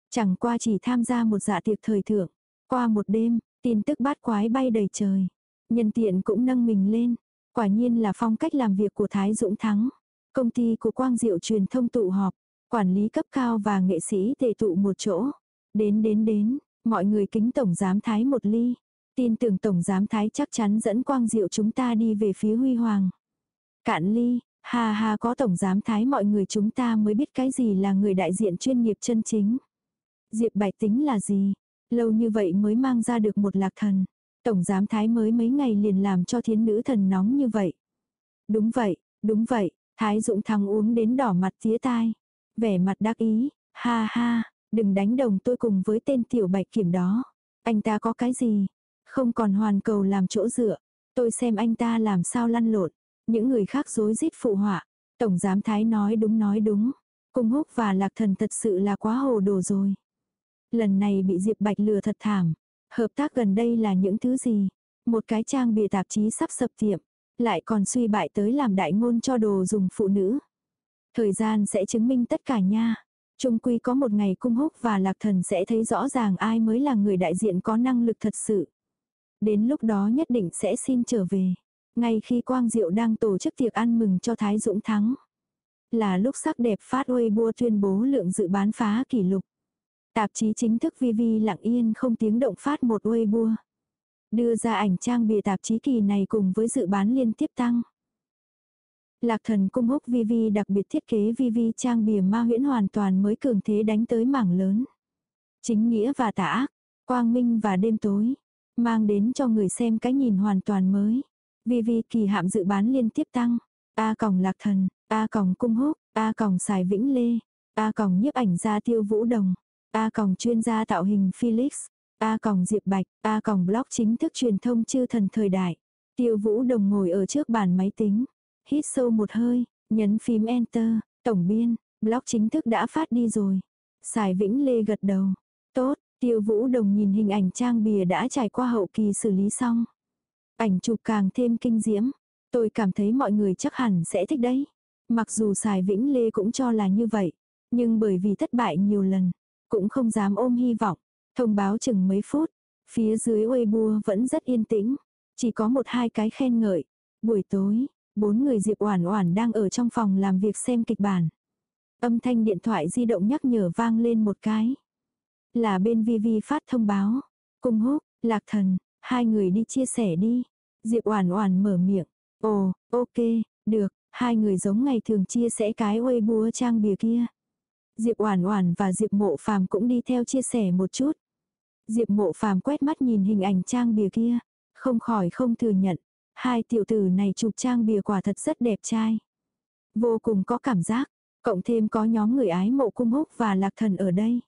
Chẳng qua chỉ tham gia một dạ tiệc thời thượng. Qua một đêm, tin tức bát quái bay đầy trời. Nhân tiện cũng nâng mình lên. Quả nhiên là phong cách làm việc của Thái Dũng Thắng. Công ty của Quang Diệu truyền thông tụ họp. Quản lý cấp cao và nghệ sĩ tề tụ một chỗ. Đến đến đến, mọi người kính Tổng Giám Thái một ly. Tin tưởng Tổng Giám Thái chắc chắn dẫn Quang Diệu chúng ta đi về phía Huy Hoàng. Cạn ly, ha ha có Tổng Giám Thái mọi người chúng ta mới biết cái gì là người đại diện chuyên nghiệp chân chính. Diệp Bạch tính là gì? Lâu như vậy mới mang ra được một lạc thần. Tổng giám thái mới mấy ngày liền làm cho thiến nữ thần nóng như vậy. Đúng vậy, đúng vậy, Thái Dũng Thắng uống đến đỏ mặt tía tai. Vẻ mặt đắc ý, ha ha, đừng đánh đồng tôi cùng với tên tiểu bạch kiểm đó. Anh ta có cái gì? Không còn hoàn cầu làm chỗ dựa. Tôi xem anh ta làm sao lăn lộn. Những người khác dối rít phụ họa. Tổng giám thái nói đúng nói đúng. Cung húc và lạc thần thật sự là quá hồ đồ rồi. Lần này bị Diệp Bạch lừa thật thảm. Hợp tác gần đây là những thứ gì? Một cái trang bìa tạp chí sắp sập tiệm. Lại còn suy bại tới làm đại ngôn cho đồ dùng phụ nữ. Thời gian sẽ chứng minh tất cả nha. Trung quy có một ngày cung húc và lạc thần sẽ thấy rõ ràng ai mới là người đại diện có năng lực thật sự. Đến lúc đó nhất định sẽ xin trở về. Ngay khi Quang Diệu đang tổ chức tiệc ăn mừng cho Thái Dũng thắng. Là lúc sắc đẹp phát Weibo tuyên bố lượng dự bán phá kỷ lục. Tạp chí chính thức VV lặng yên không tiếng động phát một Weibo. Đưa ra ảnh trang bìa tạp chí kỳ này cùng với dự bán liên tiếp tăng. Lạc thần cung húc VV đặc biệt thiết kế VV trang bìa ma huyễn hoàn toàn mới cường thế đánh tới mảng lớn. Chính nghĩa và tà ác, quang minh và đêm tối, mang đến cho người xem cái nhìn hoàn toàn mới. VV kỳ hạm dự bán liên tiếp tăng. A còng lạc thần, A còng cung húc, A còng xài vĩnh lê, A còng nhiếp ảnh gia tiêu vũ đồng. A còng chuyên gia tạo hình Felix, A còng Diệp Bạch, A còng blog chính thức truyền thông chư thần thời đại. Tiêu Vũ Đồng ngồi ở trước bàn máy tính, hít sâu một hơi, nhấn phím Enter, tổng biên, blog chính thức đã phát đi rồi. Sài Vĩnh Lê gật đầu. Tốt, Tiêu Vũ Đồng nhìn hình ảnh trang bìa đã trải qua hậu kỳ xử lý xong. Ảnh chụp càng thêm kinh diễm. Tôi cảm thấy mọi người chắc hẳn sẽ thích đấy. Mặc dù Sài Vĩnh Lê cũng cho là như vậy. Nhưng bởi vì thất bại nhiều lần, cũng không dám ôm hy vọng. Thông báo chừng mấy phút, phía dưới Weibo vẫn rất yên tĩnh, chỉ có một hai cái khen ngợi. Buổi tối, bốn người Diệp Oản Oản đang ở trong phòng làm việc xem kịch bản. Âm thanh điện thoại di động nhắc nhở vang lên một cái. Là bên VV phát thông báo. Cung húc, lạc thần, hai người đi chia sẻ đi. Diệp Oản Oản mở miệng. Ồ, ok, được, hai người giống ngày thường chia sẻ cái Weibo trang bìa kia. Diệp Oản Oản và Diệp Mộ Phàm cũng đi theo chia sẻ một chút. Diệp Mộ Phàm quét mắt nhìn hình ảnh trang bìa kia, không khỏi không thừa nhận, hai tiểu tử này chụp trang bìa quả thật rất đẹp trai. Vô cùng có cảm giác, cộng thêm có nhóm người ái mộ cung húc và lạc thần ở đây.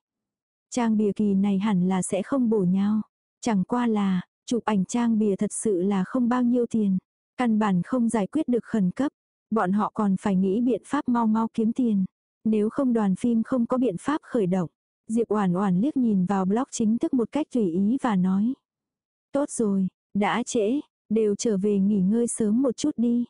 Trang bìa kỳ này hẳn là sẽ không bổ nhau. Chẳng qua là, chụp ảnh trang bìa thật sự là không bao nhiêu tiền. Căn bản không giải quyết được khẩn cấp. Bọn họ còn phải nghĩ biện pháp mau mau kiếm tiền. Nếu không đoàn phim không có biện pháp khởi động. Diệp Oản Oản liếc nhìn vào blog chính thức một cách tùy ý và nói. Tốt rồi, đã trễ, đều trở về nghỉ ngơi sớm một chút đi.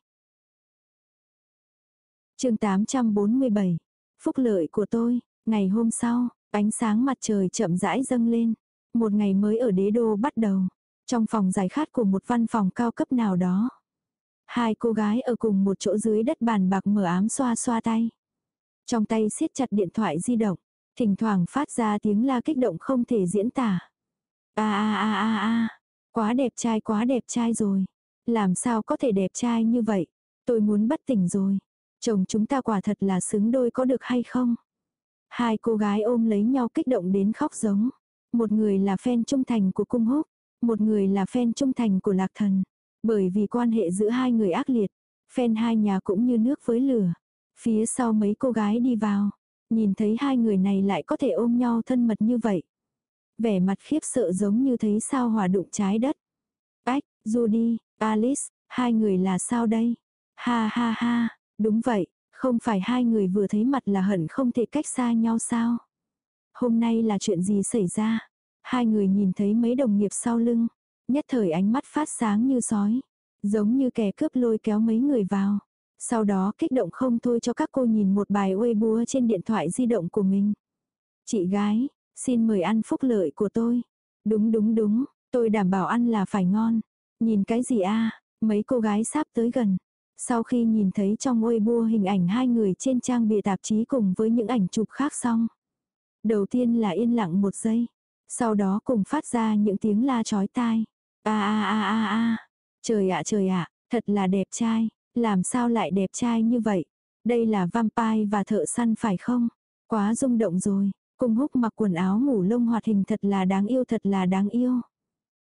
chương 847. Phúc lợi của tôi, ngày hôm sau, Ánh sáng mặt trời chậm rãi dâng lên. Một ngày mới ở đế đô bắt đầu. Trong phòng giải khát của một văn phòng cao cấp nào đó. Hai cô gái ở cùng một chỗ dưới đất bàn bạc mở ám xoa xoa tay. Trong tay siết chặt điện thoại di động. Thỉnh thoảng phát ra tiếng la kích động không thể diễn tả. a a a a a quá đẹp trai quá đẹp trai rồi. Làm sao có thể đẹp trai như vậy? Tôi muốn bất tỉnh rồi. Chồng chúng ta quả thật là xứng đôi có được hay không? Hai cô gái ôm lấy nhau kích động đến khóc giống. Một người là fan trung thành của cung húc, một người là fan trung thành của lạc thần. Bởi vì quan hệ giữa hai người ác liệt, fan hai nhà cũng như nước với lửa. Phía sau mấy cô gái đi vào, nhìn thấy hai người này lại có thể ôm nhau thân mật như vậy. Vẻ mặt khiếp sợ giống như thấy sao hỏa đụng trái đất. Ách, Judy, Alice, hai người là sao đây? Ha ha ha, đúng vậy, không phải hai người vừa thấy mặt là hận không thể cách xa nhau sao? Hôm nay là chuyện gì xảy ra? Hai người nhìn thấy mấy đồng nghiệp sau lưng, nhất thời ánh mắt phát sáng như sói, giống như kẻ cướp lôi kéo mấy người vào. Sau đó kích động không thôi cho các cô nhìn một bài Weibo trên điện thoại di động của mình. Chị gái, xin mời ăn phúc lợi của tôi. Đúng đúng đúng, tôi đảm bảo ăn là phải ngon. Nhìn cái gì a mấy cô gái sắp tới gần. Sau khi nhìn thấy trong ôi bua hình ảnh hai người trên trang bìa tạp chí cùng với những ảnh chụp khác xong. Đầu tiên là yên lặng một giây. Sau đó cùng phát ra những tiếng la chói tai. a a a a a Trời ạ trời ạ, thật là đẹp trai. Làm sao lại đẹp trai như vậy? Đây là vampire và thợ săn phải không? Quá rung động rồi. Cung húc mặc quần áo ngủ lông hoạt hình thật là đáng yêu thật là đáng yêu.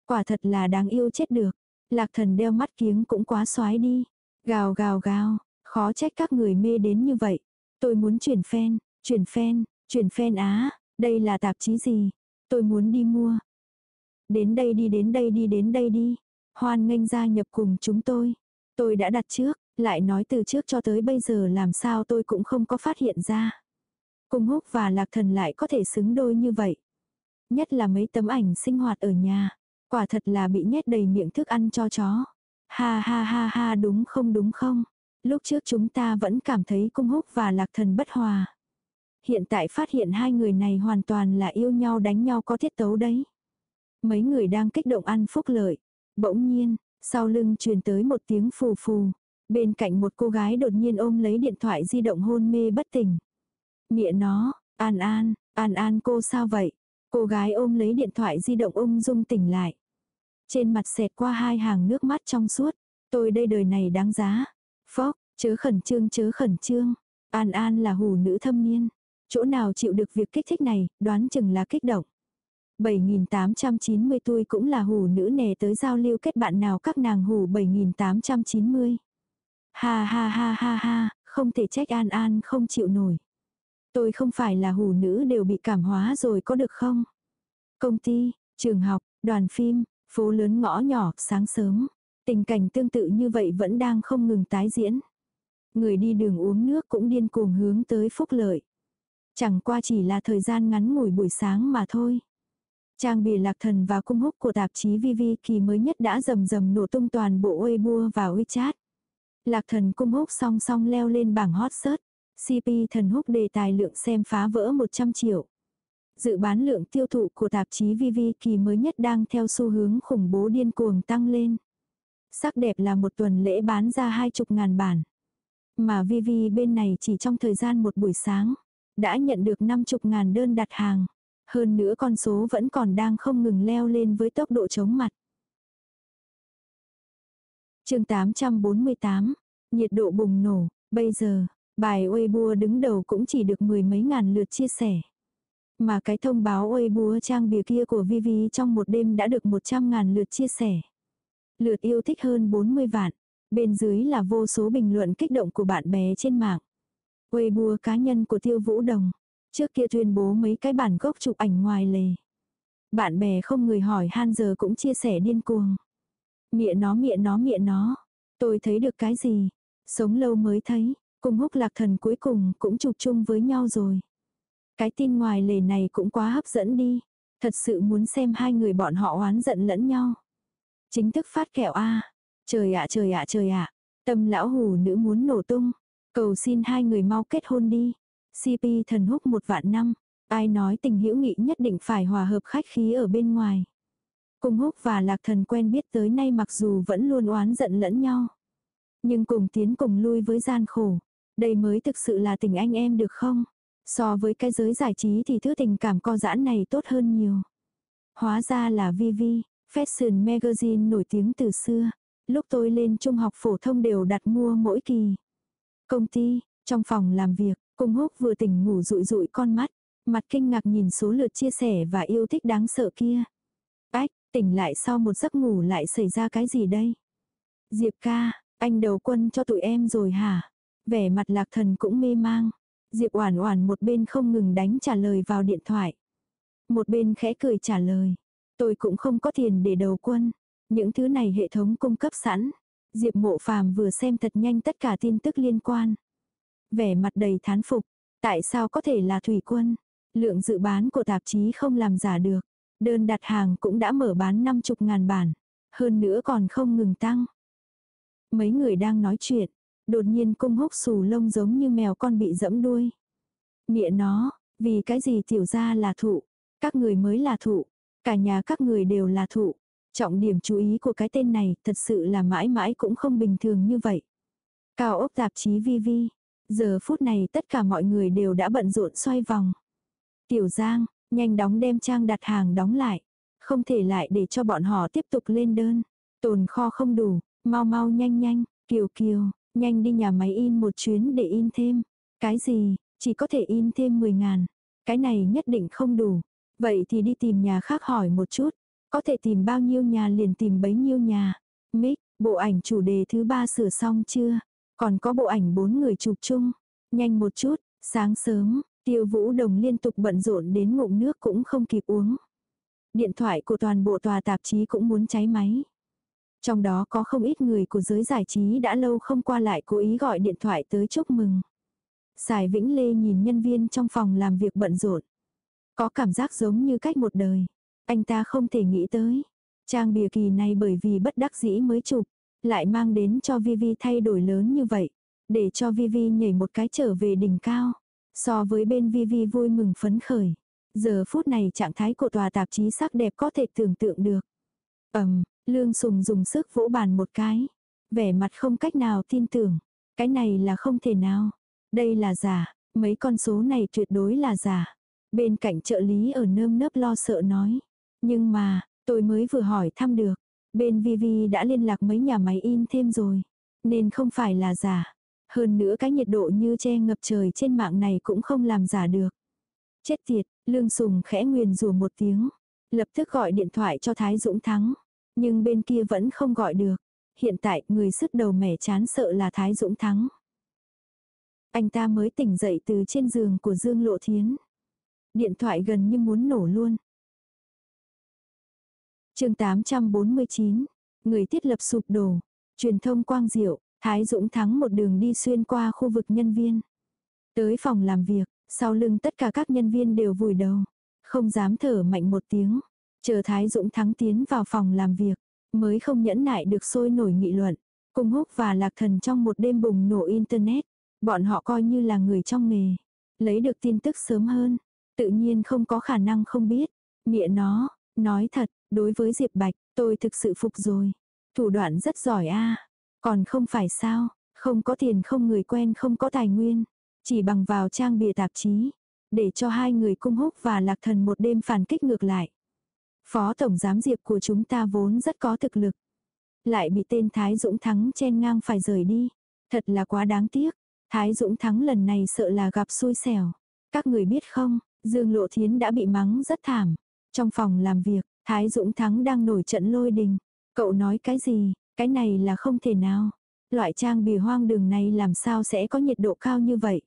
Quả thật là đáng yêu chết được. Lạc thần đeo mắt kiếng cũng quá xoái đi. Gào gào gào, khó trách các người mê đến như vậy. Tôi muốn chuyển fan, chuyển fan, chuyển fan á, đây là tạp chí gì? Tôi muốn đi mua. Đến đây đi đến đây đi đến đây đi. Hoan nghênh gia nhập cùng chúng tôi. Tôi đã đặt trước, lại nói từ trước cho tới bây giờ làm sao tôi cũng không có phát hiện ra. Cung húc và lạc thần lại có thể xứng đôi như vậy. Nhất là mấy tấm ảnh sinh hoạt ở nhà. Quả thật là bị nhét đầy miệng thức ăn cho chó. Ha ha ha ha đúng không đúng không. Lúc trước chúng ta vẫn cảm thấy cung húc và lạc thần bất hòa. Hiện tại phát hiện hai người này hoàn toàn là yêu nhau đánh nhau có tiết tấu đấy. Mấy người đang kích động ăn phúc lợi. Bỗng nhiên, sau lưng truyền tới một tiếng phù phù. Bên cạnh một cô gái đột nhiên ôm lấy điện thoại di động hôn mê bất tỉnh. Mịa nó, An An, An An cô sao vậy? Cô gái ôm lấy điện thoại di động ung dung tỉnh lại. Trên mặt xẹt qua hai hàng nước mắt trong suốt. Tôi đây đời này đáng giá. Phóc, chớ khẩn trương chớ khẩn trương. An An là hủ nữ thâm niên. Chỗ nào chịu được việc kích thích này, đoán chừng là kích động. 7890 tôi cũng là hủ nữ nè tới giao lưu kết bạn nào các nàng hủ 7890. Ha ha ha ha ha, không thể trách An An không chịu nổi. Tôi không phải là hủ nữ đều bị cảm hóa rồi có được không? Công ty, trường học, đoàn phim, phố lớn ngõ nhỏ, sáng sớm. Tình cảnh tương tự như vậy vẫn đang không ngừng tái diễn. Người đi đường uống nước cũng điên cuồng hướng tới phúc lợi. Chẳng qua chỉ là thời gian ngắn ngủi buổi sáng mà thôi. Trang bìa lạc thần và cung húc của tạp chí VV kỳ mới nhất đã rầm rầm nổ tung toàn bộ Weibo và WeChat. Lạc thần cung húc song song leo lên bảng hot search. CP thần húc đề tài lượng xem phá vỡ 100 triệu. Dự bán lượng tiêu thụ của tạp chí VV kỳ mới nhất đang theo xu hướng khủng bố điên cuồng tăng lên. Sắc đẹp là một tuần lễ bán ra hai chục ngàn bản. Mà VV bên này chỉ trong thời gian một buổi sáng, đã nhận được năm chục ngàn đơn đặt hàng. Hơn nữa con số vẫn còn đang không ngừng leo lên với tốc độ chống mặt. chương 848, nhiệt độ bùng nổ, bây giờ, bài Weibo đứng đầu cũng chỉ được mười mấy ngàn lượt chia sẻ. Mà cái thông báo Weibo trang bìa kia của Vivi trong một đêm đã được 100 ngàn lượt chia sẻ. Lượt yêu thích hơn 40 vạn. Bên dưới là vô số bình luận kích động của bạn bè trên mạng. Weibo cá nhân của Tiêu Vũ Đồng. Trước kia tuyên bố mấy cái bản gốc chụp ảnh ngoài lề. Bạn bè không người hỏi han giờ cũng chia sẻ điên cuồng. Mịa nó mịa nó mịa nó. Tôi thấy được cái gì? Sống lâu mới thấy. Cùng húc lạc thần cuối cùng cũng chụp chung với nhau rồi. Cái tin ngoài lề này cũng quá hấp dẫn đi. Thật sự muốn xem hai người bọn họ oán giận lẫn nhau. Chính thức phát kẹo a Trời ạ trời ạ trời ạ. Tâm lão hù nữ muốn nổ tung. Cầu xin hai người mau kết hôn đi. CP thần húc một vạn năm. Ai nói tình hữu nghị nhất định phải hòa hợp khách khí ở bên ngoài. Cung húc và lạc thần quen biết tới nay mặc dù vẫn luôn oán giận lẫn nhau. Nhưng cùng tiến cùng lui với gian khổ. Đây mới thực sự là tình anh em được không? So với cái giới giải trí thì thứ tình cảm co giãn này tốt hơn nhiều. Hóa ra là Vivi, Fashion Magazine nổi tiếng từ xưa. Lúc tôi lên trung học phổ thông đều đặt mua mỗi kỳ. Công ty, trong phòng làm việc, cung húc vừa tỉnh ngủ rụi rụi con mắt. Mặt kinh ngạc nhìn số lượt chia sẻ và yêu thích đáng sợ kia. Ách, tỉnh lại sau một giấc ngủ lại xảy ra cái gì đây? Diệp ca, anh đầu quân cho tụi em rồi hả? Vẻ mặt lạc thần cũng mê mang. Diệp Oản Oản một bên không ngừng đánh trả lời vào điện thoại. Một bên khẽ cười trả lời. Tôi cũng không có tiền để đầu quân. Những thứ này hệ thống cung cấp sẵn. Diệp Mộ Phàm vừa xem thật nhanh tất cả tin tức liên quan. Vẻ mặt đầy thán phục. Tại sao có thể là thủy quân? Lượng dự bán của tạp chí không làm giả được. Đơn đặt hàng cũng đã mở bán 50 ngàn bản. Hơn nữa còn không ngừng tăng. Mấy người đang nói chuyện. Đột nhiên cung húc xù lông giống như mèo con bị dẫm đuôi. Mịa nó, vì cái gì tiểu ra là thụ. Các người mới là thụ. Cả nhà các người đều là thụ. Trọng điểm chú ý của cái tên này thật sự là mãi mãi cũng không bình thường như vậy. Cao ốc tạp chí vi vi. Giờ phút này tất cả mọi người đều đã bận rộn xoay vòng. Tiểu Giang, nhanh đóng đem trang đặt hàng đóng lại. Không thể lại để cho bọn họ tiếp tục lên đơn. Tồn kho không đủ, mau mau nhanh nhanh, kiều kiều, nhanh đi nhà máy in một chuyến để in thêm. Cái gì, chỉ có thể in thêm 10 ngàn. Cái này nhất định không đủ. Vậy thì đi tìm nhà khác hỏi một chút. Có thể tìm bao nhiêu nhà liền tìm bấy nhiêu nhà. Mick, bộ ảnh chủ đề thứ ba sửa xong chưa? Còn có bộ ảnh bốn người chụp chung. Nhanh một chút, sáng sớm, tiêu vũ đồng liên tục bận rộn đến ngụm nước cũng không kịp uống. Điện thoại của toàn bộ tòa tạp chí cũng muốn cháy máy. Trong đó có không ít người của giới giải trí đã lâu không qua lại cố ý gọi điện thoại tới chúc mừng. Sài Vĩnh Lê nhìn nhân viên trong phòng làm việc bận rộn. Có cảm giác giống như cách một đời. Anh ta không thể nghĩ tới. Trang bìa kỳ này bởi vì bất đắc dĩ mới chụp. Lại mang đến cho Vivi thay đổi lớn như vậy. Để cho Vivi nhảy một cái trở về đỉnh cao. So với bên Vivi vui mừng phấn khởi. Giờ phút này trạng thái của tòa tạp chí sắc đẹp có thể tưởng tượng được. ầm Lương Sùng dùng sức vỗ bàn một cái. Vẻ mặt không cách nào tin tưởng. Cái này là không thể nào. Đây là giả. Mấy con số này tuyệt đối là giả. Bên cạnh trợ lý ở nơm nớp lo sợ nói. Nhưng mà, tôi mới vừa hỏi thăm được. Bên Vivi đã liên lạc mấy nhà máy in thêm rồi. Nên không phải là giả. Hơn nữa cái nhiệt độ như che ngập trời trên mạng này cũng không làm giả được. Chết tiệt, Lương Sùng khẽ nguyền rủa một tiếng. Lập tức gọi điện thoại cho Thái Dũng Thắng. Nhưng bên kia vẫn không gọi được. Hiện tại người sứt đầu mẻ chán sợ là Thái Dũng Thắng. Anh ta mới tỉnh dậy từ trên giường của Dương Lộ Thiến. Điện thoại gần như muốn nổ luôn. chương 849. Người thiết lập sụp đổ. Truyền thông quang diệu. Thái Dũng Thắng một đường đi xuyên qua khu vực nhân viên. Tới phòng làm việc, sau lưng tất cả các nhân viên đều vùi đầu. Không dám thở mạnh một tiếng. Chờ Thái Dũng Thắng tiến vào phòng làm việc, mới không nhẫn nại được sôi nổi nghị luận. Cung húc và lạc thần trong một đêm bùng nổ internet. Bọn họ coi như là người trong nghề. Lấy được tin tức sớm hơn. Tự nhiên không có khả năng không biết. Mịa nó, nói thật, đối với Diệp Bạch, tôi thực sự phục rồi. Thủ đoạn rất giỏi a Còn không phải sao, không có tiền không người quen không có tài nguyên. Chỉ bằng vào trang bìa tạp chí. Để cho hai người cung húc và lạc thần một đêm phản kích ngược lại. Phó Tổng Giám Diệp của chúng ta vốn rất có thực lực. Lại bị tên Thái Dũng Thắng chen ngang phải rời đi. Thật là quá đáng tiếc. Thái Dũng Thắng lần này sợ là gặp xui xẻo. Các người biết không, Dương Lộ Thiến đã bị mắng rất thảm. Trong phòng làm việc, Thái Dũng Thắng đang nổi trận lôi đình. Cậu nói cái gì, cái này là không thể nào. Loại trang bìa hoang đường này làm sao sẽ có nhiệt độ cao như vậy.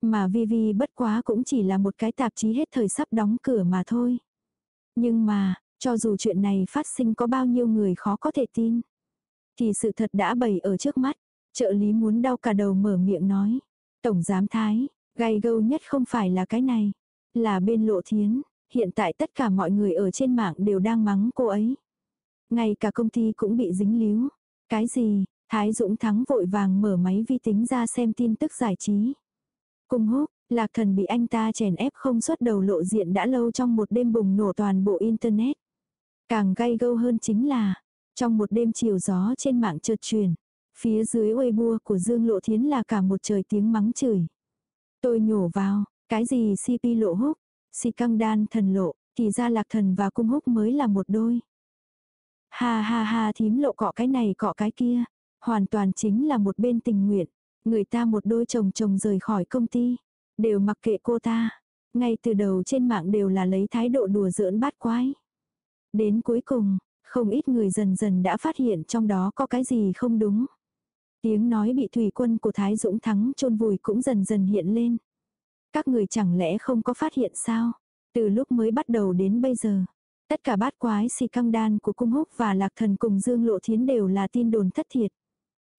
Mà Vivi bất quá cũng chỉ là một cái tạp chí hết thời sắp đóng cửa mà thôi. Nhưng mà, cho dù chuyện này phát sinh có bao nhiêu người khó có thể tin. Thì sự thật đã bày ở trước mắt. Trợ lý muốn đau cả đầu mở miệng nói. Tổng giám thái, gay gâu nhất không phải là cái này. Là bên lộ thiến. Hiện tại tất cả mọi người ở trên mạng đều đang mắng cô ấy. Ngay cả công ty cũng bị dính líu. Cái gì, Thái Dũng Thắng vội vàng mở máy vi tính ra xem tin tức giải trí. cùng húc, Lạc thần bị anh ta chèn ép không xuất đầu lộ diện đã lâu trong một đêm bùng nổ toàn bộ Internet. Càng gay gâu hơn chính là, trong một đêm chiều gió trên mạng chợt truyền, phía dưới Weibo của Dương Lộ Thiến là cả một trời tiếng mắng chửi. Tôi nhổ vào, cái gì CP lộ húc, si căng đan thần lộ, thì ra lạc thần và cung húc mới là một đôi. Ha ha ha thím lộ cọ cái này cọ cái kia, hoàn toàn chính là một bên tình nguyện. Người ta một đôi chồng chồng rời khỏi công ty, đều mặc kệ cô ta. Ngay từ đầu trên mạng đều là lấy thái độ đùa giỡn bát quái. Đến cuối cùng, không ít người dần dần đã phát hiện trong đó có cái gì không đúng. Tiếng nói bị thủy quân của Thái Dũng thắng chôn vùi cũng dần dần hiện lên. Các người chẳng lẽ không có phát hiện sao? Từ lúc mới bắt đầu đến bây giờ, tất cả bát quái si căng đan của cung húc và lạc thần cùng Dương Lộ Thiến đều là tin đồn thất thiệt.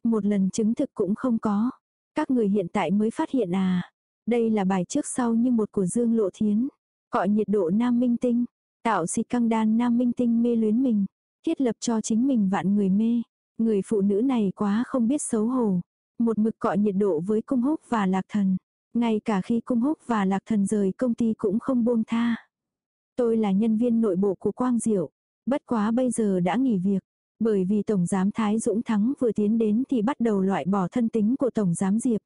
Một lần chứng thực cũng không có. Các người hiện tại mới phát hiện à. Đây là bài trước sau như một của Dương Lộ Thiến. gọi nhiệt độ nam minh tinh. Tạo xịt căng đan nam minh tinh mê luyến mình. Thiết lập cho chính mình vạn người mê. Người phụ nữ này quá không biết xấu hổ. Một mực cọ nhiệt độ với cung húc và lạc thần. Ngay cả khi cung húc và lạc thần rời công ty cũng không buông tha. Tôi là nhân viên nội bộ của Quang Diệu. Bất quá bây giờ đã nghỉ việc. Bởi vì Tổng Giám Thái Dũng Thắng vừa tiến đến thì bắt đầu loại bỏ thân tính của Tổng Giám Diệp.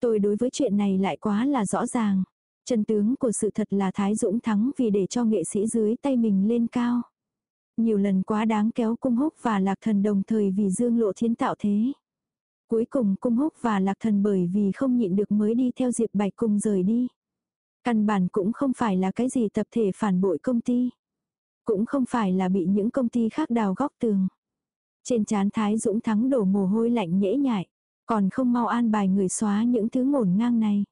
Tôi đối với chuyện này lại quá là rõ ràng. Chân tướng của sự thật là Thái Dũng Thắng vì để cho nghệ sĩ dưới tay mình lên cao. Nhiều lần quá đáng kéo cung húc và lạc thần đồng thời vì dương lộ thiên tạo thế. Cuối cùng cung húc và lạc thần bởi vì không nhịn được mới đi theo Diệp Bạch cùng rời đi. Căn bản cũng không phải là cái gì tập thể phản bội công ty. Cũng không phải là bị những công ty khác đào góc tường. Trên chán Thái Dũng thắng đổ mồ hôi lạnh nhễ nhại. Còn không mau an bài người xóa những thứ ngổn ngang này.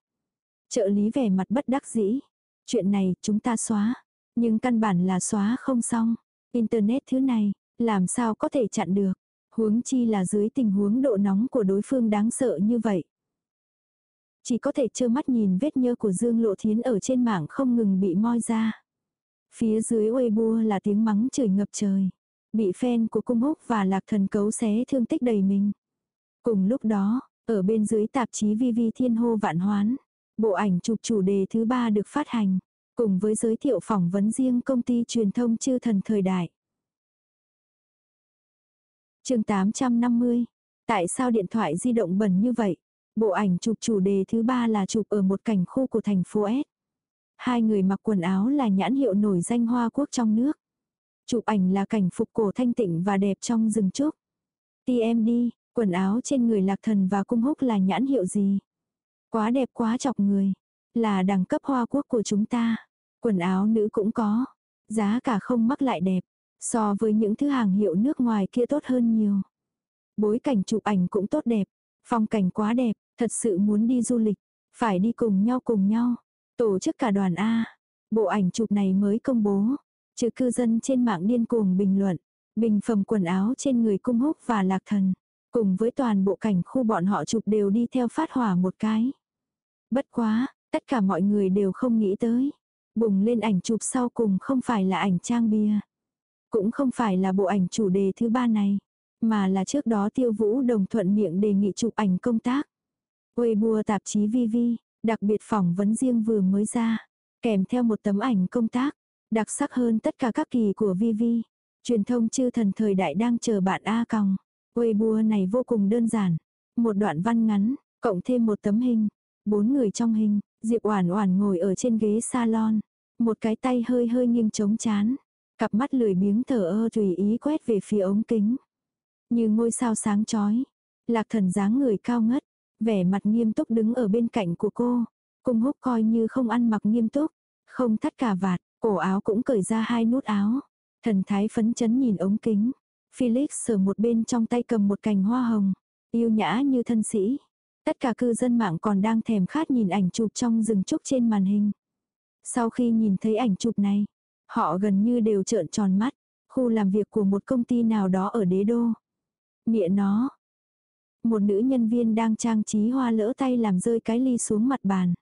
Trợ lý vẻ mặt bất đắc dĩ. Chuyện này chúng ta xóa. Nhưng căn bản là xóa không xong. Internet thứ này, làm sao có thể chặn được. Huống chi là dưới tình huống độ nóng của đối phương đáng sợ như vậy. Chỉ có thể trơ mắt nhìn vết nhơ của Dương Lộ Thiến ở trên mạng không ngừng bị moi ra. Phía dưới Weibo là tiếng mắng chửi ngập trời. Bị fan của cung húc và lạc thần cấu xé thương tích đầy mình. Cùng lúc đó, ở bên dưới tạp chí Vi Vi Thiên Hô Vạn Hoán, bộ ảnh chụp chủ đề thứ ba được phát hành, cùng với giới thiệu phỏng vấn riêng công ty truyền thông chư thần thời đại. chương 850. Tại sao điện thoại di động bẩn như vậy? Bộ ảnh chụp chủ đề thứ ba là chụp ở một cảnh khu của thành phố S. Hai người mặc quần áo là nhãn hiệu nổi danh Hoa Quốc trong nước. Chụp ảnh là cảnh phục cổ thanh tịnh và đẹp trong rừng trúc. TMD, quần áo trên người lạc thần và cung húc là nhãn hiệu gì? Quá đẹp quá chọc người. Là đẳng cấp Hoa Quốc của chúng ta. Quần áo nữ cũng có. Giá cả không mắc lại đẹp. So với những thứ hàng hiệu nước ngoài kia tốt hơn nhiều. Bối cảnh chụp ảnh cũng tốt đẹp. Phong cảnh quá đẹp, thật sự muốn đi du lịch. Phải đi cùng nhau cùng nhau. Tổ chức cả đoàn A. Bộ ảnh chụp này mới công bố. Chứ cư dân trên mạng điên cuồng bình luận. Bình phẩm quần áo trên người cung húc và lạc thần. Cùng với toàn bộ cảnh khu bọn họ chụp đều đi theo phát hỏa một cái. Bất quá, tất cả mọi người đều không nghĩ tới. Bùng lên ảnh chụp sau cùng không phải là ảnh trang bia. Cũng không phải là bộ ảnh chủ đề thứ ba này. Mà là trước đó tiêu vũ đồng thuận miệng đề nghị chụp ảnh công tác. Weibo tạp chí VV, đặc biệt phỏng vấn riêng vừa mới ra. Kèm theo một tấm ảnh công tác. Đặc sắc hơn tất cả các kỳ của VV. Truyền thông chư thần thời đại đang chờ bạn A còng. Weibo này vô cùng đơn giản. Một đoạn văn ngắn, cộng thêm một tấm hình. Bốn người trong hình, Diệp Oản Oản ngồi ở trên ghế salon, một cái tay hơi hơi nghiêng chống chán, cặp mắt lười biếng thở ơ tùy ý quét về phía ống kính. Như ngôi sao sáng chói, Lạc Thần dáng người cao ngất, vẻ mặt nghiêm túc đứng ở bên cạnh của cô. Cung Húc coi như không ăn mặc nghiêm túc, không thắt cà vạt, cổ áo cũng cởi ra hai nút áo. Thần thái phấn chấn nhìn ống kính. Felix sờ một bên trong tay cầm một cành hoa hồng, yêu nhã như thân sĩ. Tất cả cư dân mạng còn đang thèm khát nhìn ảnh chụp trong rừng trúc trên màn hình. Sau khi nhìn thấy ảnh chụp này, họ gần như đều trợn tròn mắt. Khu làm việc của một công ty nào đó ở đế đô. Mịa nó. Một nữ nhân viên đang trang trí hoa lỡ tay làm rơi cái ly xuống mặt bàn.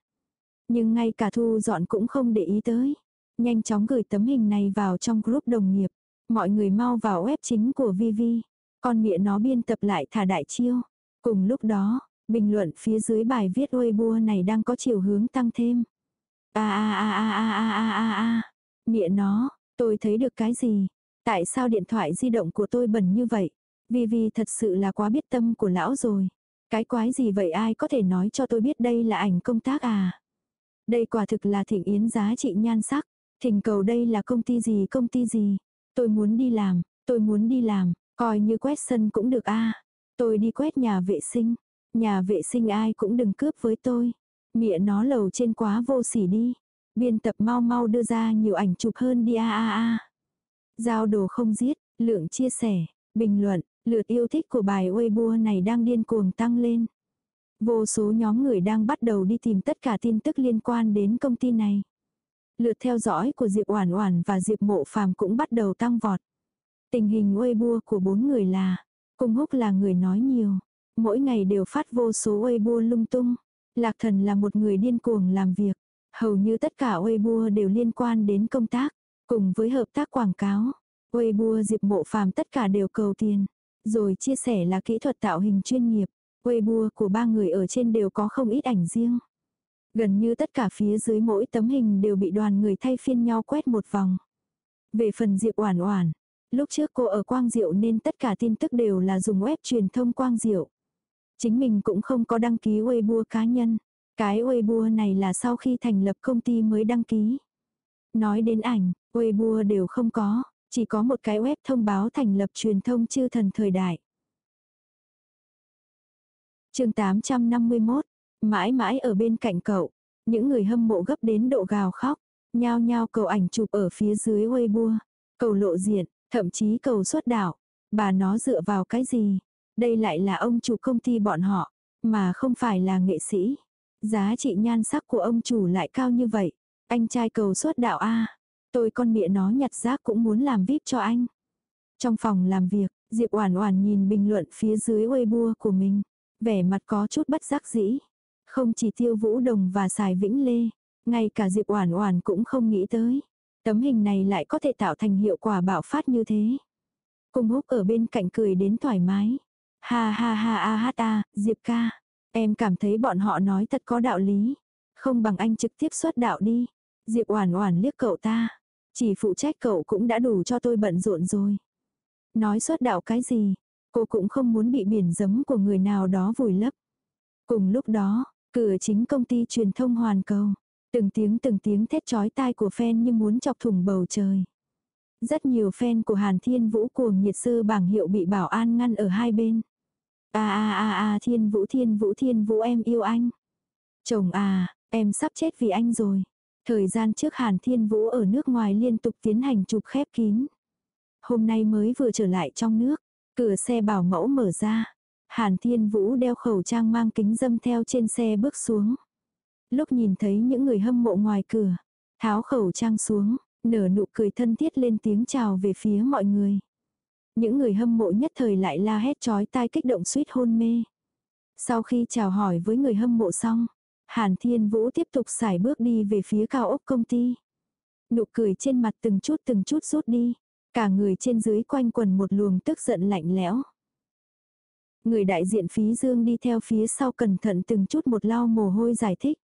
Nhưng ngay cả thu dọn cũng không để ý tới. Nhanh chóng gửi tấm hình này vào trong group đồng nghiệp. Mọi người mau vào web chính của Vivi. Con mẹ nó biên tập lại thả đại chiêu. Cùng lúc đó, Bình luận phía dưới bài viết Weibo này đang có chiều hướng tăng thêm. A a a a a a a a a. Mẹ nó, tôi thấy được cái gì? Tại sao điện thoại di động của tôi bẩn như vậy? Vivi thật sự là quá biết tâm của lão rồi. Cái quái gì vậy ai có thể nói cho tôi biết đây là ảnh công tác à? Đây quả thực là thịnh yến giá trị nhan sắc. Thỉnh cầu đây là công ty gì công ty gì? Tôi muốn đi làm, tôi muốn đi làm, coi như quét sân cũng được a Tôi đi quét nhà vệ sinh. Nhà vệ sinh ai cũng đừng cướp với tôi. Mịa nó lầu trên quá vô sỉ đi. Biên tập mau mau đưa ra nhiều ảnh chụp hơn đi a a a. Giao đồ không giết, lượng chia sẻ, bình luận, lượt yêu thích của bài Weibo này đang điên cuồng tăng lên. Vô số nhóm người đang bắt đầu đi tìm tất cả tin tức liên quan đến công ty này. Lượt theo dõi của Diệp Oản Oản và Diệp Mộ Phàm cũng bắt đầu tăng vọt. Tình hình Weibo của bốn người là, Cung Húc là người nói nhiều, mỗi ngày đều phát vô số Weibo lung tung. Lạc Thần là một người điên cuồng làm việc, hầu như tất cả Weibo đều liên quan đến công tác, cùng với hợp tác quảng cáo. Weibo Diệp Mộ Phàm tất cả đều cầu tiền, rồi chia sẻ là kỹ thuật tạo hình chuyên nghiệp. Weibo của ba người ở trên đều có không ít ảnh riêng. Gần như tất cả phía dưới mỗi tấm hình đều bị đoàn người thay phiên nhau quét một vòng. Về phần Diệp Oản Oản, lúc trước cô ở Quang Diệu nên tất cả tin tức đều là dùng web truyền thông Quang Diệu. Chính mình cũng không có đăng ký Weibo cá nhân. Cái Weibo này là sau khi thành lập công ty mới đăng ký. Nói đến ảnh, Weibo đều không có, chỉ có một cái web thông báo thành lập truyền thông chư thần thời đại. chương 851, mãi mãi ở bên cạnh cậu, những người hâm mộ gấp đến độ gào khóc, nhao nhao cầu ảnh chụp ở phía dưới Weibo, cầu lộ diện, thậm chí cầu xuất đạo. Bà nó dựa vào cái gì? Đây lại là ông chủ công ty bọn họ, mà không phải là nghệ sĩ. Giá trị nhan sắc của ông chủ lại cao như vậy. Anh trai cầu xuất đạo A. Tôi con mẹ nó nhặt rác cũng muốn làm vip cho anh. Trong phòng làm việc, Diệp Oản Oản nhìn bình luận phía dưới Weibo của mình, vẻ mặt có chút bất giác dĩ. Không chỉ Tiêu Vũ Đồng và xài Vĩnh Lê, ngay cả Diệp Oản Oản cũng không nghĩ tới, tấm hình này lại có thể tạo thành hiệu quả bạo phát như thế. Cung Húc ở bên cạnh cười đến thoải mái. Ha ha ha a ha ta, Diệp ca, em cảm thấy bọn họ nói thật có đạo lý, không bằng anh trực tiếp xuất đạo đi. Diệp Oản Oản liếc cậu ta, chỉ phụ trách cậu cũng đã đủ cho tôi bận rộn rồi. Nói xuất đạo cái gì, cô cũng không muốn bị biển giấm của người nào đó vùi lấp. Cùng lúc đó, cửa chính công ty truyền thông hoàn cầu, từng tiếng từng tiếng thét chói tai của fan như muốn chọc thủng bầu trời. Rất nhiều fan của Hàn Thiên Vũ cuồng nhiệt sư bảng hiệu bị bảo an ngăn ở hai bên. A a a a Thiên Vũ Thiên Vũ Thiên Vũ em yêu anh. Chồng à, em sắp chết vì anh rồi. Thời gian trước Hàn Thiên Vũ ở nước ngoài liên tục tiến hành chụp khép kín. Hôm nay mới vừa trở lại trong nước, cửa xe bảo mẫu mở ra. Hàn Thiên Vũ đeo khẩu trang mang kính dâm theo trên xe bước xuống. Lúc nhìn thấy những người hâm mộ ngoài cửa, tháo khẩu trang xuống, nở nụ cười thân thiết lên tiếng chào về phía mọi người. Những người hâm mộ nhất thời lại la hét chói tai kích động suýt hôn mê. Sau khi chào hỏi với người hâm mộ xong, Hàn Thiên Vũ tiếp tục xài bước đi về phía cao ốc công ty. Nụ cười trên mặt từng chút từng chút rút đi. Cả người trên dưới quanh quần một luồng tức giận lạnh lẽo. Người đại diện phí dương đi theo phía sau cẩn thận từng chút một lau mồ hôi giải thích.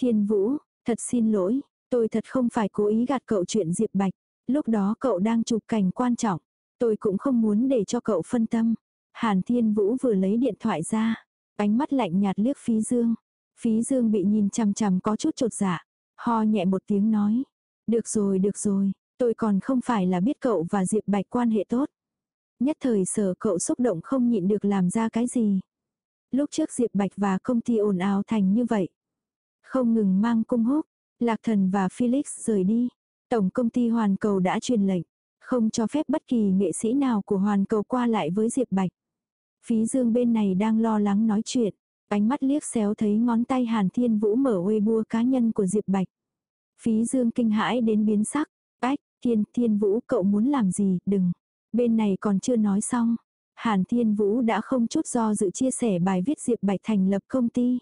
Thiên Vũ, thật xin lỗi, tôi thật không phải cố ý gạt cậu chuyện Diệp Bạch. Lúc đó cậu đang chụp cảnh quan trọng. Tôi cũng không muốn để cho cậu phân tâm. Hàn Thiên Vũ vừa lấy điện thoại ra. Ánh mắt lạnh nhạt liếc phí dương. Phí dương bị nhìn chằm chằm có chút trột dạ. Ho nhẹ một tiếng nói. Được rồi được rồi, tôi còn không phải là biết cậu và Diệp Bạch quan hệ tốt. Nhất thời sở cậu xúc động không nhịn được làm ra cái gì. Lúc trước Diệp Bạch và công ty ồn ào thành như vậy. Không ngừng mang cung húc, Lạc Thần và Felix rời đi. Tổng công ty Hoàn Cầu đã truyền lệnh. Không cho phép bất kỳ nghệ sĩ nào của Hoàn Cầu qua lại với Diệp Bạch. Phí Dương bên này đang lo lắng nói chuyện. Ánh mắt liếc xéo thấy ngón tay Hàn Thiên Vũ mở Weibo cá nhân của Diệp Bạch. Phí Dương kinh hãi đến biến sắc. Ách, Thiên, Thiên Vũ cậu muốn làm gì, đừng. Bên này còn chưa nói xong. Hàn Thiên Vũ đã không chút do dự chia sẻ bài viết Diệp Bạch thành lập công ty.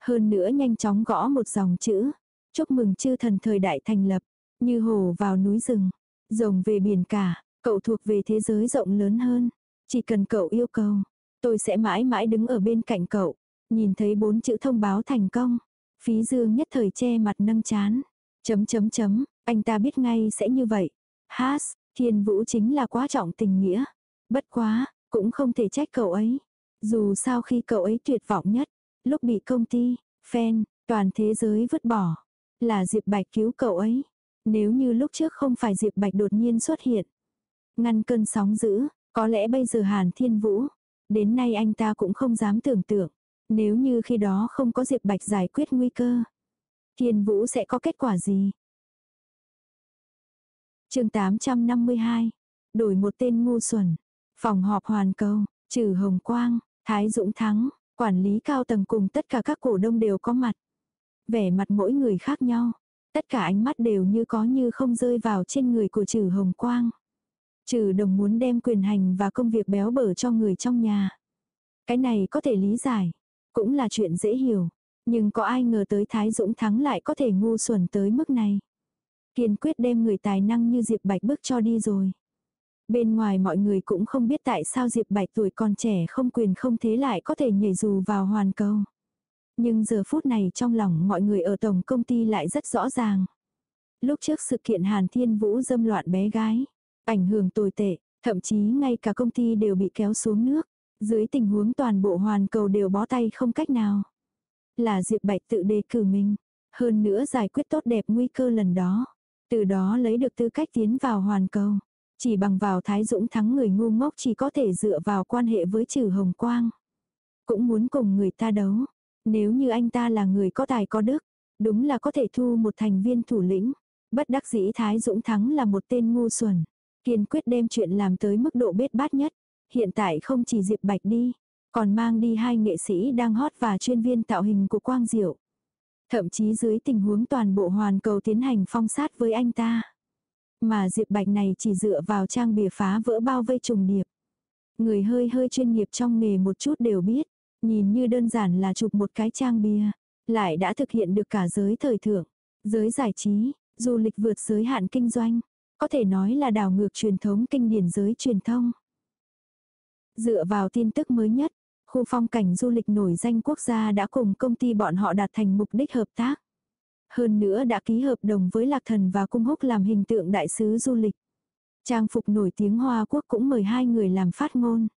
Hơn nữa nhanh chóng gõ một dòng chữ. Chúc mừng chư thần thời đại thành lập. Như hồ vào núi rừng. Rồng về biển cả. Cậu thuộc về thế giới rộng lớn hơn. Chỉ cần cậu yêu cầu. Tôi sẽ mãi mãi đứng ở bên cạnh cậu. Nhìn thấy bốn chữ thông báo thành công. Phí dương nhất thời che mặt nâng chán. Chấm chấm chấm, anh ta biết ngay sẽ như vậy. Has, thiên vũ chính là quá trọng tình nghĩa. Bất quá, cũng không thể trách cậu ấy. Dù sao khi cậu ấy tuyệt vọng nhất, lúc bị công ty, fan, toàn thế giới vứt bỏ, là Diệp Bạch cứu cậu ấy. Nếu như lúc trước không phải Diệp Bạch đột nhiên xuất hiện, ngăn cơn sóng dữ, có lẽ bây giờ Hàn Thiên Vũ, đến nay anh ta cũng không dám tưởng tượng, nếu như khi đó không có Diệp Bạch giải quyết nguy cơ, Thiên Vũ sẽ có kết quả gì? Chương 852, đổi một tên ngu xuẩn, phòng họp hoàn cầu, trừ Hồng Quang, Thái Dũng Thắng, quản lý cao tầng cùng tất cả các cổ đông đều có mặt. Vẻ mặt mỗi người khác nhau, tất cả ánh mắt đều như có như không rơi vào trên người của trừ Hồng Quang. Trừ đồng muốn đem quyền hành và công việc béo bở cho người trong nhà. Cái này có thể lý giải, cũng là chuyện dễ hiểu. Nhưng có ai ngờ tới Thái Dũng Thắng lại có thể ngu xuẩn tới mức này. Kiên quyết đem người tài năng như Diệp Bạch bước cho đi rồi. Bên ngoài mọi người cũng không biết tại sao Diệp Bạch tuổi còn trẻ không quyền không thế lại có thể nhảy dù vào hoàn cầu. Nhưng giờ phút này trong lòng mọi người ở tổng công ty lại rất rõ ràng. Lúc trước sự kiện Hàn Thiên Vũ dâm loạn bé gái, ảnh hưởng tồi tệ, thậm chí ngay cả công ty đều bị kéo xuống nước. Dưới tình huống toàn bộ hoàn cầu đều bó tay không cách nào. Là Diệp Bạch tự đề cử mình. Hơn nữa giải quyết tốt đẹp nguy cơ lần đó. Từ đó lấy được tư cách tiến vào hoàn cầu. Chỉ bằng vào Thái Dũng thắng người ngu ngốc chỉ có thể dựa vào quan hệ với trừ Hồng Quang. Cũng muốn cùng người ta đấu. Nếu như anh ta là người có tài có đức, đúng là có thể thu một thành viên thủ lĩnh. Bất đắc dĩ Thái Dũng thắng là một tên ngu xuẩn. Kiên quyết đem chuyện làm tới mức độ bết bát nhất. Hiện tại không chỉ Diệp Bạch đi, còn mang đi hai nghệ sĩ đang hot và chuyên viên tạo hình của Quang Diệu. Thậm chí dưới tình huống toàn bộ hoàn cầu tiến hành phong sát với anh ta. Mà Diệp Bạch này chỉ dựa vào trang bìa phá vỡ bao vây trùng điệp. Người hơi hơi chuyên nghiệp trong nghề một chút đều biết. Nhìn như đơn giản là chụp một cái trang bìa. Lại đã thực hiện được cả giới thời thượng, giới giải trí, du lịch vượt giới hạn kinh doanh. Có thể nói là đảo ngược truyền thống kinh điển giới truyền thông. Dựa vào tin tức mới nhất, khu phong cảnh du lịch nổi danh quốc gia đã cùng công ty bọn họ đạt thành mục đích hợp tác. Hơn nữa đã ký hợp đồng với Lạc Thần và Cung Húc làm hình tượng đại sứ du lịch. Trang phục nổi tiếng Hoa Quốc cũng mời hai người làm phát ngôn.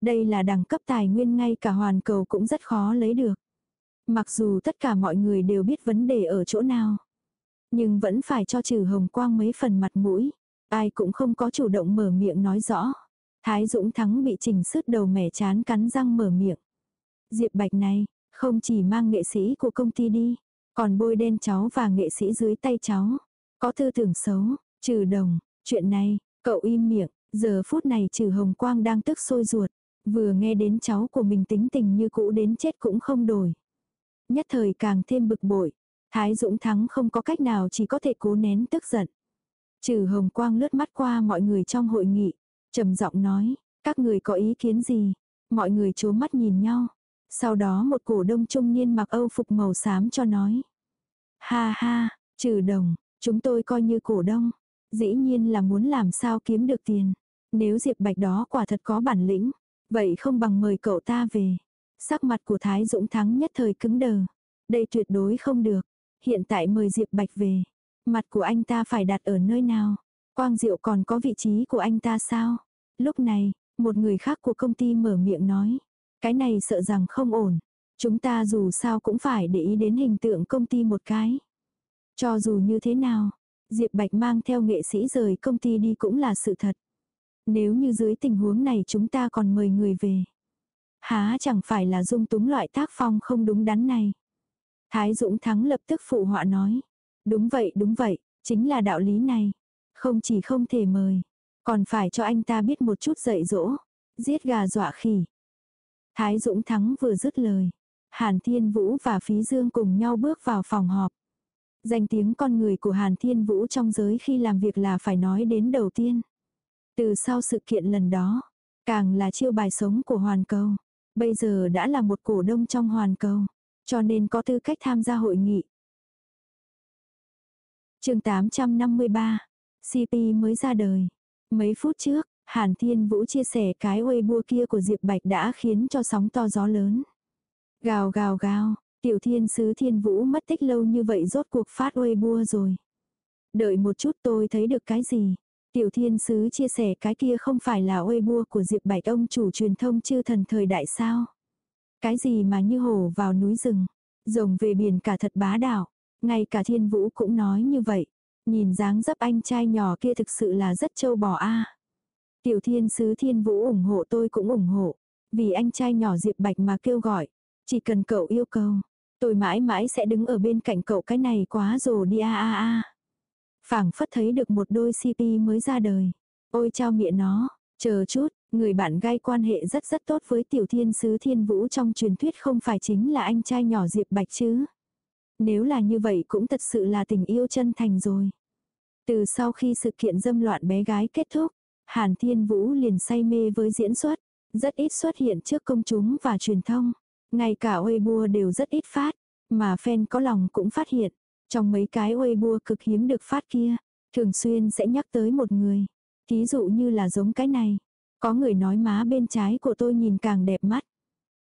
Đây là đẳng cấp tài nguyên ngay cả hoàn cầu cũng rất khó lấy được. Mặc dù tất cả mọi người đều biết vấn đề ở chỗ nào. Nhưng vẫn phải cho trừ hồng quang mấy phần mặt mũi. Ai cũng không có chủ động mở miệng nói rõ. Thái Dũng Thắng bị chỉnh sứt đầu mẻ chán cắn răng mở miệng. Diệp Bạch này, không chỉ mang nghệ sĩ của công ty đi, còn bôi đen cháu và nghệ sĩ dưới tay cháu. Có tư tưởng xấu, trừ đồng, chuyện này, cậu im miệng, giờ phút này trừ hồng quang đang tức sôi ruột. Vừa nghe đến cháu của mình tính tình như cũ đến chết cũng không đổi. Nhất thời càng thêm bực bội. Thái Dũng Thắng không có cách nào chỉ có thể cố nén tức giận. Trừ hồng quang lướt mắt qua mọi người trong hội nghị, trầm giọng nói, các người có ý kiến gì? Mọi người chố mắt nhìn nhau. Sau đó một cổ đông trung niên mặc âu phục màu xám cho nói. Ha ha, trừ đồng, chúng tôi coi như cổ đông. Dĩ nhiên là muốn làm sao kiếm được tiền. Nếu Diệp Bạch đó quả thật có bản lĩnh, vậy không bằng mời cậu ta về. Sắc mặt của Thái Dũng Thắng nhất thời cứng đờ. Đây tuyệt đối không được. Hiện tại mời Diệp Bạch về. Mặt của anh ta phải đặt ở nơi nào? Quang Diệu còn có vị trí của anh ta sao? Lúc này, một người khác của công ty mở miệng nói. Cái này sợ rằng không ổn. Chúng ta dù sao cũng phải để ý đến hình tượng công ty một cái. Cho dù như thế nào, Diệp Bạch mang theo nghệ sĩ rời công ty đi cũng là sự thật. Nếu như dưới tình huống này chúng ta còn mời người về. Há chẳng phải là dung túng loại tác phong không đúng đắn này. Thái Dũng Thắng lập tức phụ họa nói. Đúng vậy đúng vậy, chính là đạo lý này. Không chỉ không thể mời, còn phải cho anh ta biết một chút dạy dỗ. Giết gà dọa khỉ. Thái Dũng Thắng vừa dứt lời. Hàn Thiên Vũ và Phí Dương cùng nhau bước vào phòng họp. Danh tiếng con người của Hàn Thiên Vũ trong giới khi làm việc là phải nói đến đầu tiên. Từ sau sự kiện lần đó, càng là chiêu bài sống của Hoàn Cầu. Bây giờ đã là một cổ đông trong Hoàn Cầu, cho nên có tư cách tham gia hội nghị. chương 853, CP mới ra đời. Mấy phút trước, Hàn Thiên Vũ chia sẻ cái Weibo kia của Diệp Bạch đã khiến cho sóng to gió lớn. Gào gào gào, tiểu thiên sứ thiên vũ mất tích lâu như vậy rốt cuộc phát Weibo bua rồi. Đợi một chút tôi thấy được cái gì. Tiểu thiên sứ chia sẻ cái kia không phải là Weibo bua của Diệp Bạch ông chủ truyền thông chư thần thời đại sao. Cái gì mà như hổ vào núi rừng, rồng về biển cả thật bá đạo. Ngay cả thiên vũ cũng nói như vậy. Nhìn dáng dấp anh trai nhỏ kia thực sự là rất trâu bò a. Tiểu thiên sứ thiên vũ ủng hộ tôi cũng ủng hộ. Vì anh trai nhỏ Diệp Bạch mà kêu gọi. Chỉ cần cậu yêu cầu. Tôi mãi mãi sẽ đứng ở bên cạnh cậu cái này quá rồi đi a a a. phảng phất thấy được một đôi CP mới ra đời. Ôi trao miệng nó, chờ chút, người bạn gai quan hệ rất rất tốt với tiểu thiên sứ thiên vũ trong truyền thuyết không phải chính là anh trai nhỏ Diệp Bạch chứ. Nếu là như vậy cũng thật sự là tình yêu chân thành rồi. Từ sau khi sự kiện dâm loạn bé gái kết thúc, Hàn Thiên Vũ liền say mê với diễn xuất, rất ít xuất hiện trước công chúng và truyền thông. Ngay cả Weibo đều rất ít phát, mà fan có lòng cũng phát hiện. Trong mấy cái Weibo cực hiếm được phát kia, thường xuyên sẽ nhắc tới một người. Thí dụ như là giống cái này. Có người nói má bên trái của tôi nhìn càng đẹp mắt.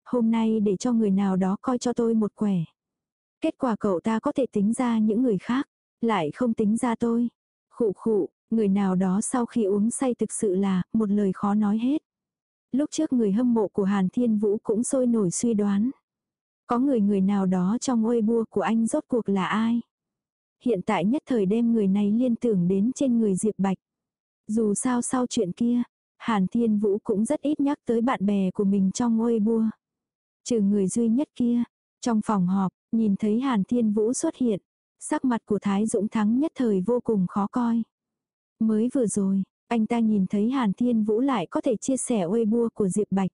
Hôm nay để cho người nào đó coi cho tôi một quẻ. Kết quả cậu ta có thể tính ra những người khác, lại không tính ra tôi. Khụ khụ, người nào đó sau khi uống say thực sự là một lời khó nói hết. Lúc trước người hâm mộ của Hàn Thiên Vũ cũng sôi nổi suy đoán. Có người người nào đó trong ôi bua của anh rốt cuộc là ai? Hiện tại nhất thời đem người này liên tưởng đến trên người Diệp Bạch. Dù sao sau chuyện kia, Hàn Thiên Vũ cũng rất ít nhắc tới bạn bè của mình trong ôi bua. Trừ người duy nhất kia, trong phòng họp, nhìn thấy Hàn Thiên Vũ xuất hiện, sắc mặt của Thái Dũng Thắng nhất thời vô cùng khó coi. Mới vừa rồi, anh ta nhìn thấy Hàn Thiên Vũ lại có thể chia sẻ uê bua của Diệp Bạch.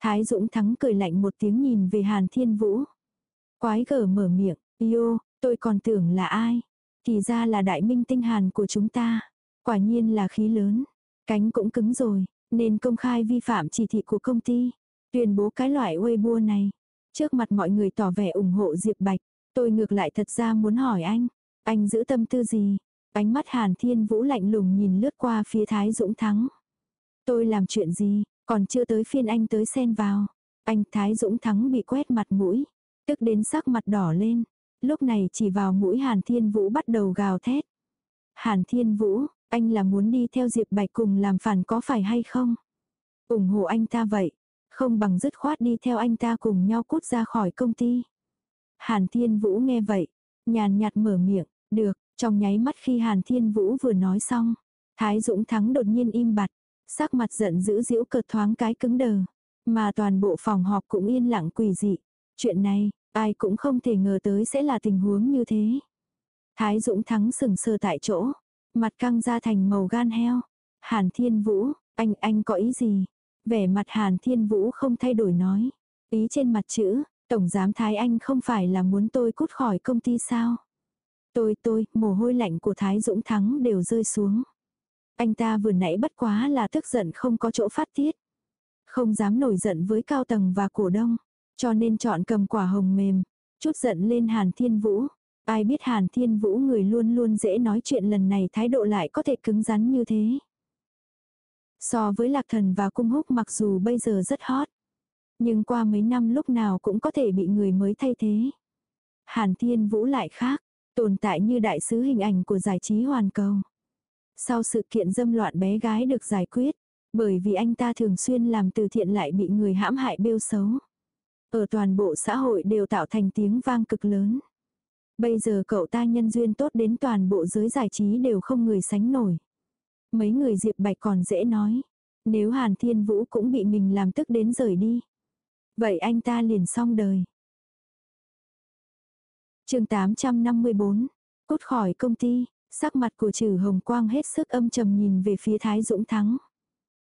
Thái Dũng Thắng cười lạnh một tiếng nhìn về Hàn Thiên Vũ. Quái gở mở miệng, yêu, tôi còn tưởng là ai. Thì ra là đại minh tinh Hàn của chúng ta. Quả nhiên là khí lớn. Cánh cũng cứng rồi, nên công khai vi phạm chỉ thị của công ty. Tuyên bố cái loại uê bua này. Trước mặt mọi người tỏ vẻ ủng hộ Diệp Bạch. Tôi ngược lại thật ra muốn hỏi anh. Anh giữ tâm tư gì? Ánh mắt Hàn Thiên Vũ lạnh lùng nhìn lướt qua phía Thái Dũng Thắng. Tôi làm chuyện gì, còn chưa tới phiên anh tới xen vào. Anh Thái Dũng Thắng bị quét mặt mũi, tức đến sắc mặt đỏ lên. Lúc này chỉ vào mũi Hàn Thiên Vũ bắt đầu gào thét. Hàn Thiên Vũ, anh là muốn đi theo Diệp Bạch cùng làm phản có phải hay không? ủng hộ anh ta vậy, không bằng dứt khoát đi theo anh ta cùng nhau cút ra khỏi công ty. Hàn Thiên Vũ nghe vậy, nhàn nhạt mở miệng, được, trong nháy mắt khi Hàn Thiên Vũ vừa nói xong, Thái Dũng Thắng đột nhiên im bặt, sắc mặt giận dữ diễu cợt thoáng cái cứng đờ, mà toàn bộ phòng họp cũng yên lặng quỷ dị. Chuyện này, ai cũng không thể ngờ tới sẽ là tình huống như thế. Thái Dũng Thắng sừng sờ tại chỗ, mặt căng ra thành màu gan heo. Hàn Thiên Vũ, anh anh có ý gì? Vẻ mặt Hàn Thiên Vũ không thay đổi nói. Ý trên mặt chữ, Tổng Giám Thái Anh không phải là muốn tôi cút khỏi công ty sao? Tôi tôi, mồ hôi lạnh của Thái Dũng Thắng đều rơi xuống. Anh ta vừa nãy bất quá là tức giận không có chỗ phát tiết. Không dám nổi giận với cao tầng và cổ đông. Cho nên chọn cầm quả hồng mềm. Chút giận lên Hàn Thiên Vũ. Ai biết Hàn Thiên Vũ người luôn luôn dễ nói chuyện lần này thái độ lại có thể cứng rắn như thế. So với Lạc Thần và Cung Húc mặc dù bây giờ rất hot. Nhưng qua mấy năm lúc nào cũng có thể bị người mới thay thế. Hàn Thiên Vũ lại khác, tồn tại như đại sứ hình ảnh của giải trí hoàn cầu. Sau sự kiện dâm loạn bé gái được giải quyết, bởi vì anh ta thường xuyên làm từ thiện lại bị người hãm hại bêu xấu. Ở toàn bộ xã hội đều tạo thành tiếng vang cực lớn. Bây giờ cậu ta nhân duyên tốt đến toàn bộ giới giải trí đều không người sánh nổi. Mấy người Diệp Bạch còn dễ nói. Nếu Hàn Thiên Vũ cũng bị mình làm tức đến rời đi. Vậy anh ta liền xong đời chương 854, cút khỏi công ty, sắc mặt của trừ hồng quang hết sức âm trầm nhìn về phía Thái Dũng Thắng.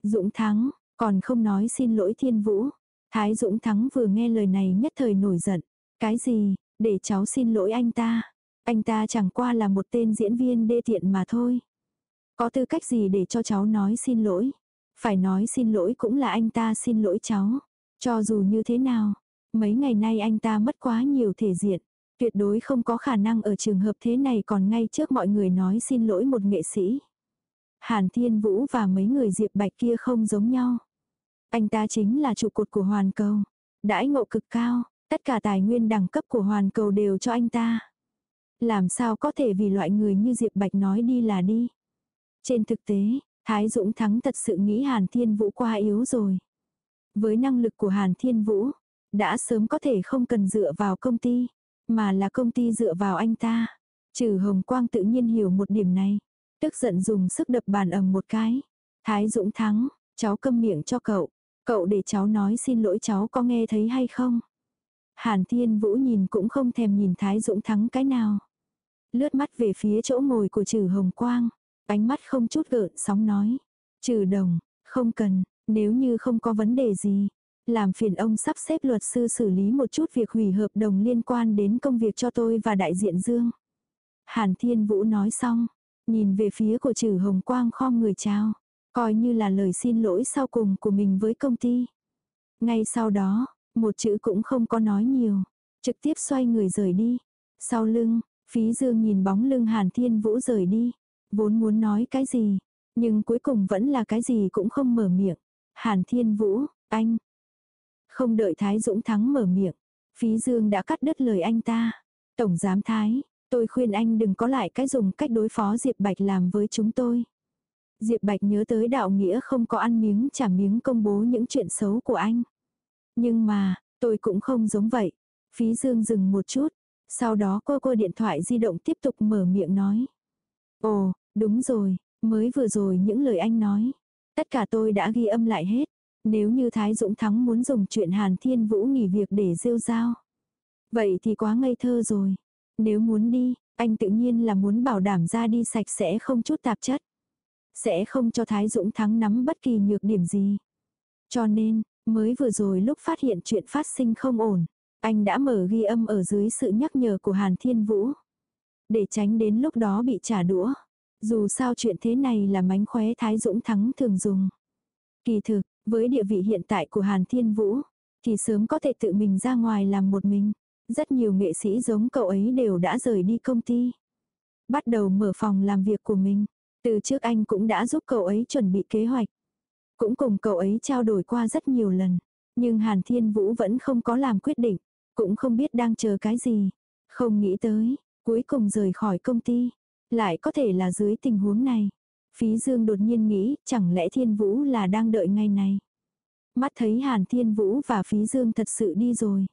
Dũng Thắng, còn không nói xin lỗi thiên vũ. Thái Dũng Thắng vừa nghe lời này nhất thời nổi giận. Cái gì, để cháu xin lỗi anh ta. Anh ta chẳng qua là một tên diễn viên đê tiện mà thôi. Có tư cách gì để cho cháu nói xin lỗi. Phải nói xin lỗi cũng là anh ta xin lỗi cháu. Cho dù như thế nào, mấy ngày nay anh ta mất quá nhiều thể diện. Tuyệt đối không có khả năng ở trường hợp thế này còn ngay trước mọi người nói xin lỗi một nghệ sĩ. Hàn Thiên Vũ và mấy người Diệp Bạch kia không giống nhau. Anh ta chính là trụ cột của hoàn cầu. Đãi ngộ cực cao, tất cả tài nguyên đẳng cấp của hoàn cầu đều cho anh ta. Làm sao có thể vì loại người như Diệp Bạch nói đi là đi. Trên thực tế, Thái Dũng Thắng thật sự nghĩ Hàn Thiên Vũ quá yếu rồi. Với năng lực của Hàn Thiên Vũ, đã sớm có thể không cần dựa vào công ty, mà là công ty dựa vào anh ta. Trừ Hồng Quang tự nhiên hiểu một điểm này, tức giận dùng sức đập bàn ầm một cái. Thái Dũng Thắng, cháu câm miệng cho cậu, cậu để cháu nói xin lỗi cháu có nghe thấy hay không? Hàn Thiên Vũ nhìn cũng không thèm nhìn Thái Dũng Thắng cái nào. Lướt mắt về phía chỗ ngồi của Trừ Hồng Quang, ánh mắt không chút gợn sóng nói. Trừ đồng, không cần, nếu như không có vấn đề gì, làm phiền ông sắp xếp luật sư xử lý một chút việc hủy hợp đồng liên quan đến công việc cho tôi và đại diện Dương. Hàn Thiên Vũ nói xong, nhìn về phía của trừ Hồng Quang khom người chào, coi như là lời xin lỗi sau cùng của mình với công ty. Ngay sau đó, một chữ cũng không có nói nhiều, trực tiếp xoay người rời đi. Sau lưng, phí dương nhìn bóng lưng Hàn Thiên Vũ rời đi, vốn muốn nói cái gì, nhưng cuối cùng vẫn là cái gì cũng không mở miệng. Hàn Thiên Vũ, anh. Không đợi Thái Dũng Thắng mở miệng, phí dương đã cắt đứt lời anh ta. Tổng giám Thái, tôi khuyên anh đừng có lại cái dùng cách đối phó Diệp Bạch làm với chúng tôi. Diệp Bạch nhớ tới đạo nghĩa không có ăn miếng trả miếng công bố những chuyện xấu của anh. Nhưng mà, tôi cũng không giống vậy. Phí Dương dừng một chút, sau đó cô cô điện thoại di động tiếp tục mở miệng nói. Ồ, đúng rồi, mới vừa rồi những lời anh nói. Tất cả tôi đã ghi âm lại hết. Nếu như Thái Dũng Thắng muốn dùng chuyện Hàn Thiên Vũ nghỉ việc để rêu rao. Vậy thì quá ngây thơ rồi. Nếu muốn đi, anh tự nhiên là muốn bảo đảm ra đi sạch sẽ không chút tạp chất. Sẽ không cho Thái Dũng Thắng nắm bất kỳ nhược điểm gì. Cho nên, mới vừa rồi lúc phát hiện chuyện phát sinh không ổn, anh đã mở ghi âm ở dưới sự nhắc nhở của Hàn Thiên Vũ. Để tránh đến lúc đó bị trả đũa. Dù sao chuyện thế này là mánh khóe Thái Dũng Thắng thường dùng. Kỳ thực, với địa vị hiện tại của Hàn Thiên Vũ, thì sớm có thể tự mình ra ngoài làm một mình. Rất nhiều nghệ sĩ giống cậu ấy đều đã rời đi công ty. Bắt đầu mở phòng làm việc của mình. Từ trước anh cũng đã giúp cậu ấy chuẩn bị kế hoạch. Cũng cùng cậu ấy trao đổi qua rất nhiều lần. Nhưng Hàn Thiên Vũ vẫn không có làm quyết định. Cũng không biết đang chờ cái gì. Không nghĩ tới, cuối cùng rời khỏi công ty. Lại có thể là dưới tình huống này. Phí Dương đột nhiên nghĩ, chẳng lẽ Thiên Vũ là đang đợi ngày này. Mắt thấy Hàn Thiên Vũ và Phí Dương thật sự đi rồi.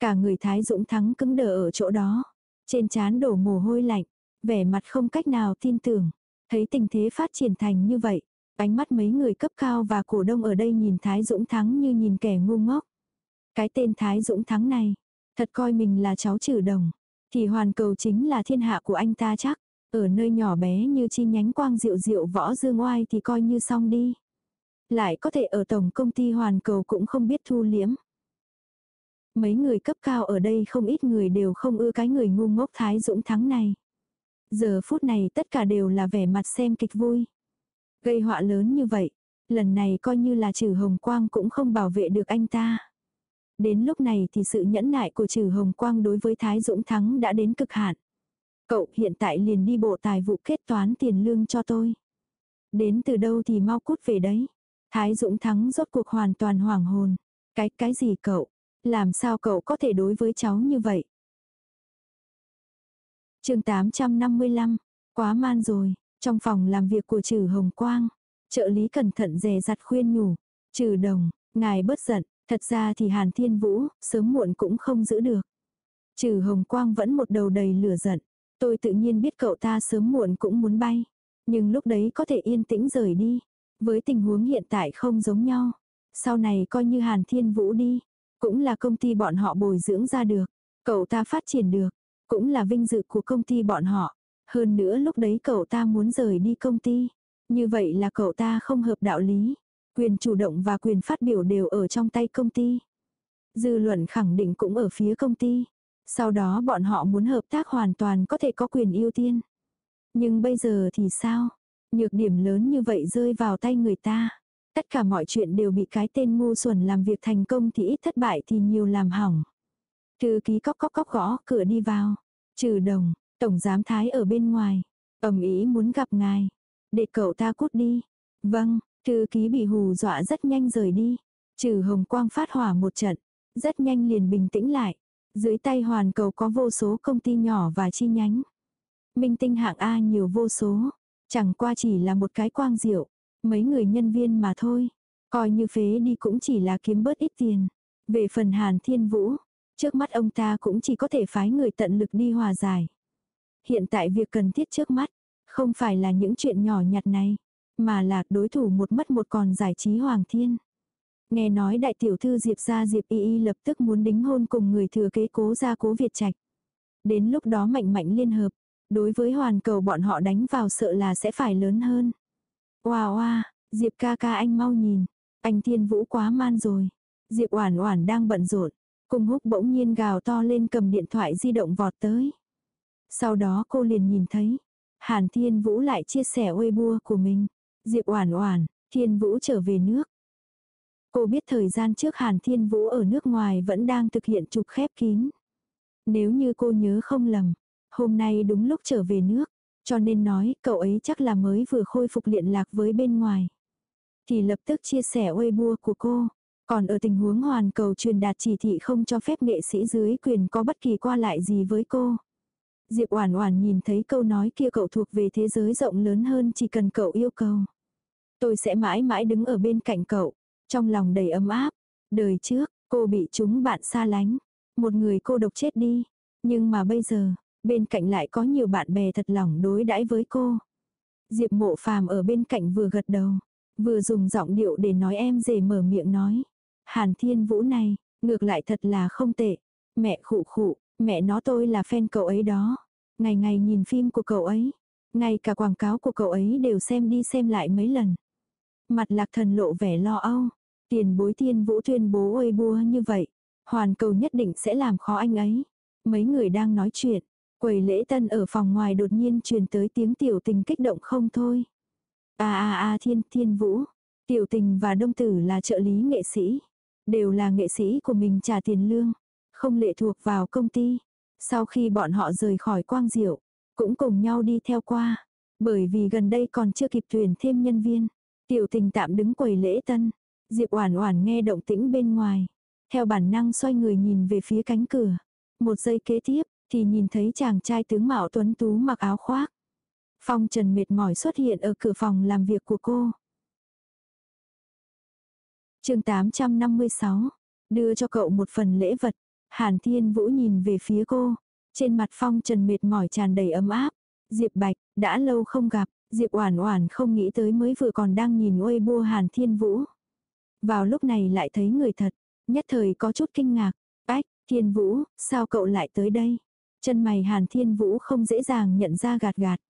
Cả người Thái Dũng Thắng cứng đờ ở chỗ đó. Trên trán đổ mồ hôi lạnh. Vẻ mặt không cách nào tin tưởng. Thấy tình thế phát triển thành như vậy. Ánh mắt mấy người cấp cao và cổ đông ở đây nhìn Thái Dũng Thắng như nhìn kẻ ngu ngốc. Cái tên Thái Dũng Thắng này. Thật coi mình là cháu trừ đồng. Thì hoàn cầu chính là thiên hạ của anh ta chắc. Ở nơi nhỏ bé như chi nhánh quang diệu diệu võ dương oai thì coi như xong đi. Lại có thể ở tổng công ty hoàn cầu cũng không biết thu liếm. Mấy người cấp cao ở đây không ít người đều không ưa cái người ngu ngốc Thái Dũng Thắng này. Giờ phút này tất cả đều là vẻ mặt xem kịch vui. Gây họa lớn như vậy, lần này coi như là trừ hồng quang cũng không bảo vệ được anh ta. Đến lúc này thì sự nhẫn nại của trừ hồng quang đối với Thái Dũng Thắng đã đến cực hạn. Cậu hiện tại liền đi bộ tài vụ kết toán tiền lương cho tôi. Đến từ đâu thì mau cút về đấy. Thái Dũng Thắng rốt cuộc hoàn toàn hoảng hồn. Cái, cái gì cậu? Làm sao cậu có thể đối với cháu như vậy? chương 855. Quá man rồi. Trong phòng làm việc của trừ Hồng Quang. Trợ lý cẩn thận dè dặt khuyên nhủ. Trừ đồng, ngài bớt giận. Thật ra thì Hàn Thiên Vũ, sớm muộn cũng không giữ được. Trừ Hồng Quang vẫn một đầu đầy lửa giận. Tôi tự nhiên biết cậu ta sớm muộn cũng muốn bay. Nhưng lúc đấy có thể yên tĩnh rời đi. Với tình huống hiện tại không giống nhau. Sau này coi như Hàn Thiên Vũ đi. Cũng là công ty bọn họ bồi dưỡng ra được. Cậu ta phát triển được. Cũng là vinh dự của công ty bọn họ. Hơn nữa lúc đấy cậu ta muốn rời đi công ty. Như vậy là cậu ta không hợp đạo lý. Quyền chủ động và quyền phát biểu đều ở trong tay công ty. Dư luận khẳng định cũng ở phía công ty. Sau đó bọn họ muốn hợp tác hoàn toàn có thể có quyền ưu tiên. Nhưng bây giờ thì sao? Nhược điểm lớn như vậy rơi vào tay người ta. Tất cả mọi chuyện đều bị cái tên ngu xuẩn làm việc thành công thì ít thất bại thì nhiều làm hỏng. Thư ký cóc cóc cóc gõ cửa đi vào. Trừ đồng, tổng giám thái ở bên ngoài. ầm ý muốn gặp ngài. Để cậu ta cút đi. Vâng, thư ký bị hù dọa rất nhanh rời đi. Trừ hồng quang phát hỏa một trận. rất nhanh liền bình tĩnh lại. Dưới tay hoàn cầu có vô số công ty nhỏ và chi nhánh. Minh tinh hạng A nhiều vô số. Chẳng qua chỉ là một cái quang diệu. Mấy người nhân viên mà thôi. Coi như phế đi cũng chỉ là kiếm bớt ít tiền. Về phần Hàn Thiên Vũ, trước mắt ông ta cũng chỉ có thể phái người tận lực đi hòa giải. Hiện tại việc cần thiết trước mắt, không phải là những chuyện nhỏ nhặt này, mà là đối thủ một mất một còn giải trí Hoàng Thiên. Nghe nói đại tiểu thư Diệp gia Diệp Y Y lập tức muốn đính hôn cùng người thừa kế cố gia cố Việt Trạch. Đến lúc đó mạnh mạnh liên hợp, đối với hoàn cầu bọn họ đánh vào sợ là sẽ phải lớn hơn. Wow wow, Diệp ca ca anh mau nhìn, anh Thiên Vũ quá man rồi. Diệp Oản Oản đang bận rộn, cùng húc bỗng nhiên gào to lên cầm điện thoại di động vọt tới. Sau đó cô liền nhìn thấy, Hàn Thiên Vũ lại chia sẻ Weibo của mình. Diệp Oản Oản, Thiên Vũ trở về nước. Cô biết thời gian trước Hàn Thiên Vũ ở nước ngoài vẫn đang thực hiện trục khép kín. Nếu như cô nhớ không lầm, hôm nay đúng lúc trở về nước, cho nên nói cậu ấy chắc là mới vừa khôi phục liên lạc với bên ngoài. Thì lập tức chia sẻ Weibo của cô. Còn ở tình huống hoàn cầu truyền đạt chỉ thị không cho phép nghệ sĩ dưới quyền có bất kỳ qua lại gì với cô. Diệp Oản Oản nhìn thấy câu nói kia cậu thuộc về thế giới rộng lớn hơn chỉ cần cậu yêu cầu. Tôi sẽ mãi mãi đứng ở bên cạnh cậu, trong lòng đầy ấm áp. Đời trước, cô bị chúng bạn xa lánh, một người cô độc chết đi, nhưng mà bây giờ, bên cạnh lại có nhiều bạn bè thật lòng đối đãi với cô. Diệp Mộ Phàm ở bên cạnh vừa gật đầu, vừa dùng giọng điệu để nói em dề mở miệng nói. Hàn Thiên Vũ này, ngược lại thật là không tệ. Mẹ khụ khụ, mẹ nó tôi là fan cậu ấy đó. Ngày ngày nhìn phim của cậu ấy. Ngay cả quảng cáo của cậu ấy đều xem đi xem lại mấy lần. Mặt lạc thần lộ vẻ lo âu. Tiền bối thiên vũ tuyên bố ôi bua như vậy. Hoàn cầu nhất định sẽ làm khó anh ấy. Mấy người đang nói chuyện. Quầy lễ tân ở phòng ngoài đột nhiên truyền tới tiếng tiểu tình kích động không thôi. À à à thiên thiên vũ. Tiểu tình và đông tử là trợ lý nghệ sĩ. Đều là nghệ sĩ của mình trả tiền lương. Không lệ thuộc vào công ty. Sau khi bọn họ rời khỏi quang diệu. Cũng cùng nhau đi theo qua. Bởi vì gần đây còn chưa kịp tuyển thêm nhân viên. Tiểu tình tạm đứng quầy lễ tân. Diệp Oản Oản nghe động tĩnh bên ngoài, theo bản năng xoay người nhìn về phía cánh cửa. Một giây kế tiếp, thì nhìn thấy chàng trai tướng mạo tuấn tú mặc áo khoác. Phong Trần mệt mỏi xuất hiện ở cửa phòng làm việc của cô. Chương 856, đưa cho cậu một phần lễ vật. Hàn Thiên Vũ nhìn về phía cô, trên mặt Phong Trần mệt mỏi tràn đầy ấm áp. Diệp Bạch, đã lâu không gặp, Diệp Oản Oản không nghĩ tới mới vừa còn đang nhìn Weibo Hàn Thiên Vũ. Vào lúc này lại thấy người thật, nhất thời có chút kinh ngạc. Ách, Thiên Vũ, sao cậu lại tới đây? Chân mày Hàn Thiên Vũ không dễ dàng nhận ra gạt gạt.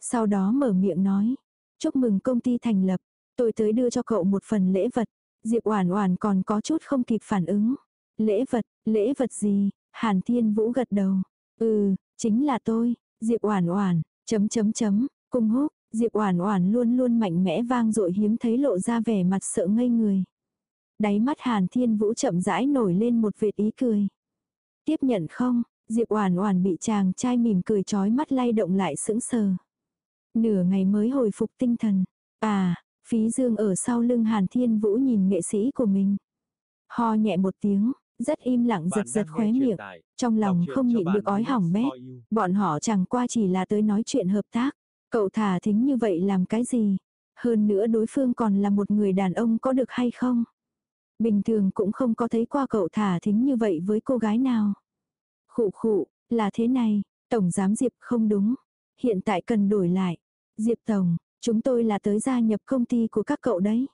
Sau đó mở miệng nói, chúc mừng công ty thành lập, tôi tới đưa cho cậu một phần lễ vật. Diệp Oản Oản còn có chút không kịp phản ứng. Lễ vật, lễ vật gì? Hàn Thiên Vũ gật đầu. Ừ, chính là tôi, Diệp Oản Oản, chấm chấm chấm, cung húc, Diệp Oản Oản luôn luôn mạnh mẽ vang dội hiếm thấy lộ ra vẻ mặt sợ ngây người. Đáy mắt Hàn Thiên Vũ chậm rãi nổi lên một vệt ý cười. Tiếp nhận không? Diệp Oản Oản bị chàng trai mỉm cười chói mắt lay động lại sững sờ. Nửa ngày mới hồi phục tinh thần. À, Phí Dương ở sau lưng Hàn Thiên Vũ nhìn nghệ sĩ của mình. Ho nhẹ một tiếng, rất im lặng giật giật khóe miệng, trong lòng không nhịn được ói hỏng bét. Bọn họ chẳng qua chỉ là tới nói chuyện hợp tác. Cậu thả thính như vậy làm cái gì? Hơn nữa đối phương còn là một người đàn ông có được hay không? Bình thường cũng không có thấy qua cậu thả thính như vậy với cô gái nào. Khụ khụ, là thế này, Tổng Giám Diệp không đúng. Hiện tại cần đổi lại. Diệp Tổng, chúng tôi là tới gia nhập công ty của các cậu đấy.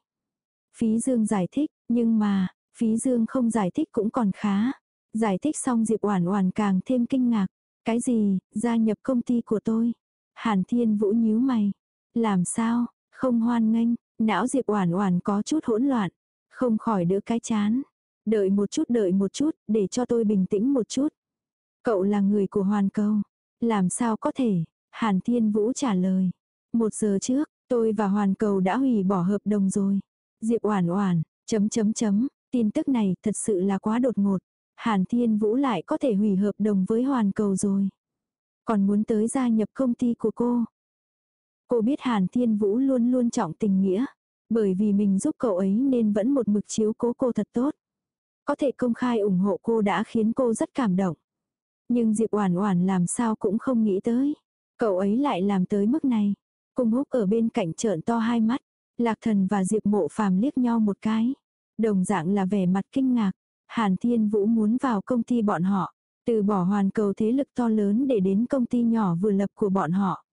Phí Dương giải thích, nhưng mà, Phí Dương không giải thích cũng còn khá. Giải thích xong Diệp Oản Oản càng thêm kinh ngạc. Cái gì, gia nhập công ty của tôi? Hàn Thiên Vũ nhíu mày. Làm sao, không hoan nghênh, não Diệp Oản Oản có chút hỗn loạn, không khỏi đỡ cái chán. Đợi một chút đợi một chút, để cho tôi bình tĩnh một chút. Cậu là người của Hoàn Câu. Làm sao có thể? Hàn Thiên Vũ trả lời. Một giờ trước, tôi và Hoàn Cầu đã hủy bỏ hợp đồng rồi. Diệp Oản Oản, chấm chấm chấm, tin tức này thật sự là quá đột ngột. Hàn Thiên Vũ lại có thể hủy hợp đồng với Hoàn Cầu rồi. Còn muốn tới gia nhập công ty của cô. Cô biết Hàn Thiên Vũ luôn luôn trọng tình nghĩa. Bởi vì mình giúp cậu ấy nên vẫn một mực chiếu cố cô thật tốt. Có thể công khai ủng hộ cô đã khiến cô rất cảm động. Nhưng Diệp Oản Oản làm sao cũng không nghĩ tới. Cậu ấy lại làm tới mức này. Cung húc ở bên cạnh trợn to hai mắt. Lạc thần và Diệp mộ phàm liếc nhau một cái. Đồng dạng là vẻ mặt kinh ngạc. Hàn Thiên Vũ muốn vào công ty bọn họ. Từ bỏ hoàn cầu thế lực to lớn để đến công ty nhỏ vừa lập của bọn họ.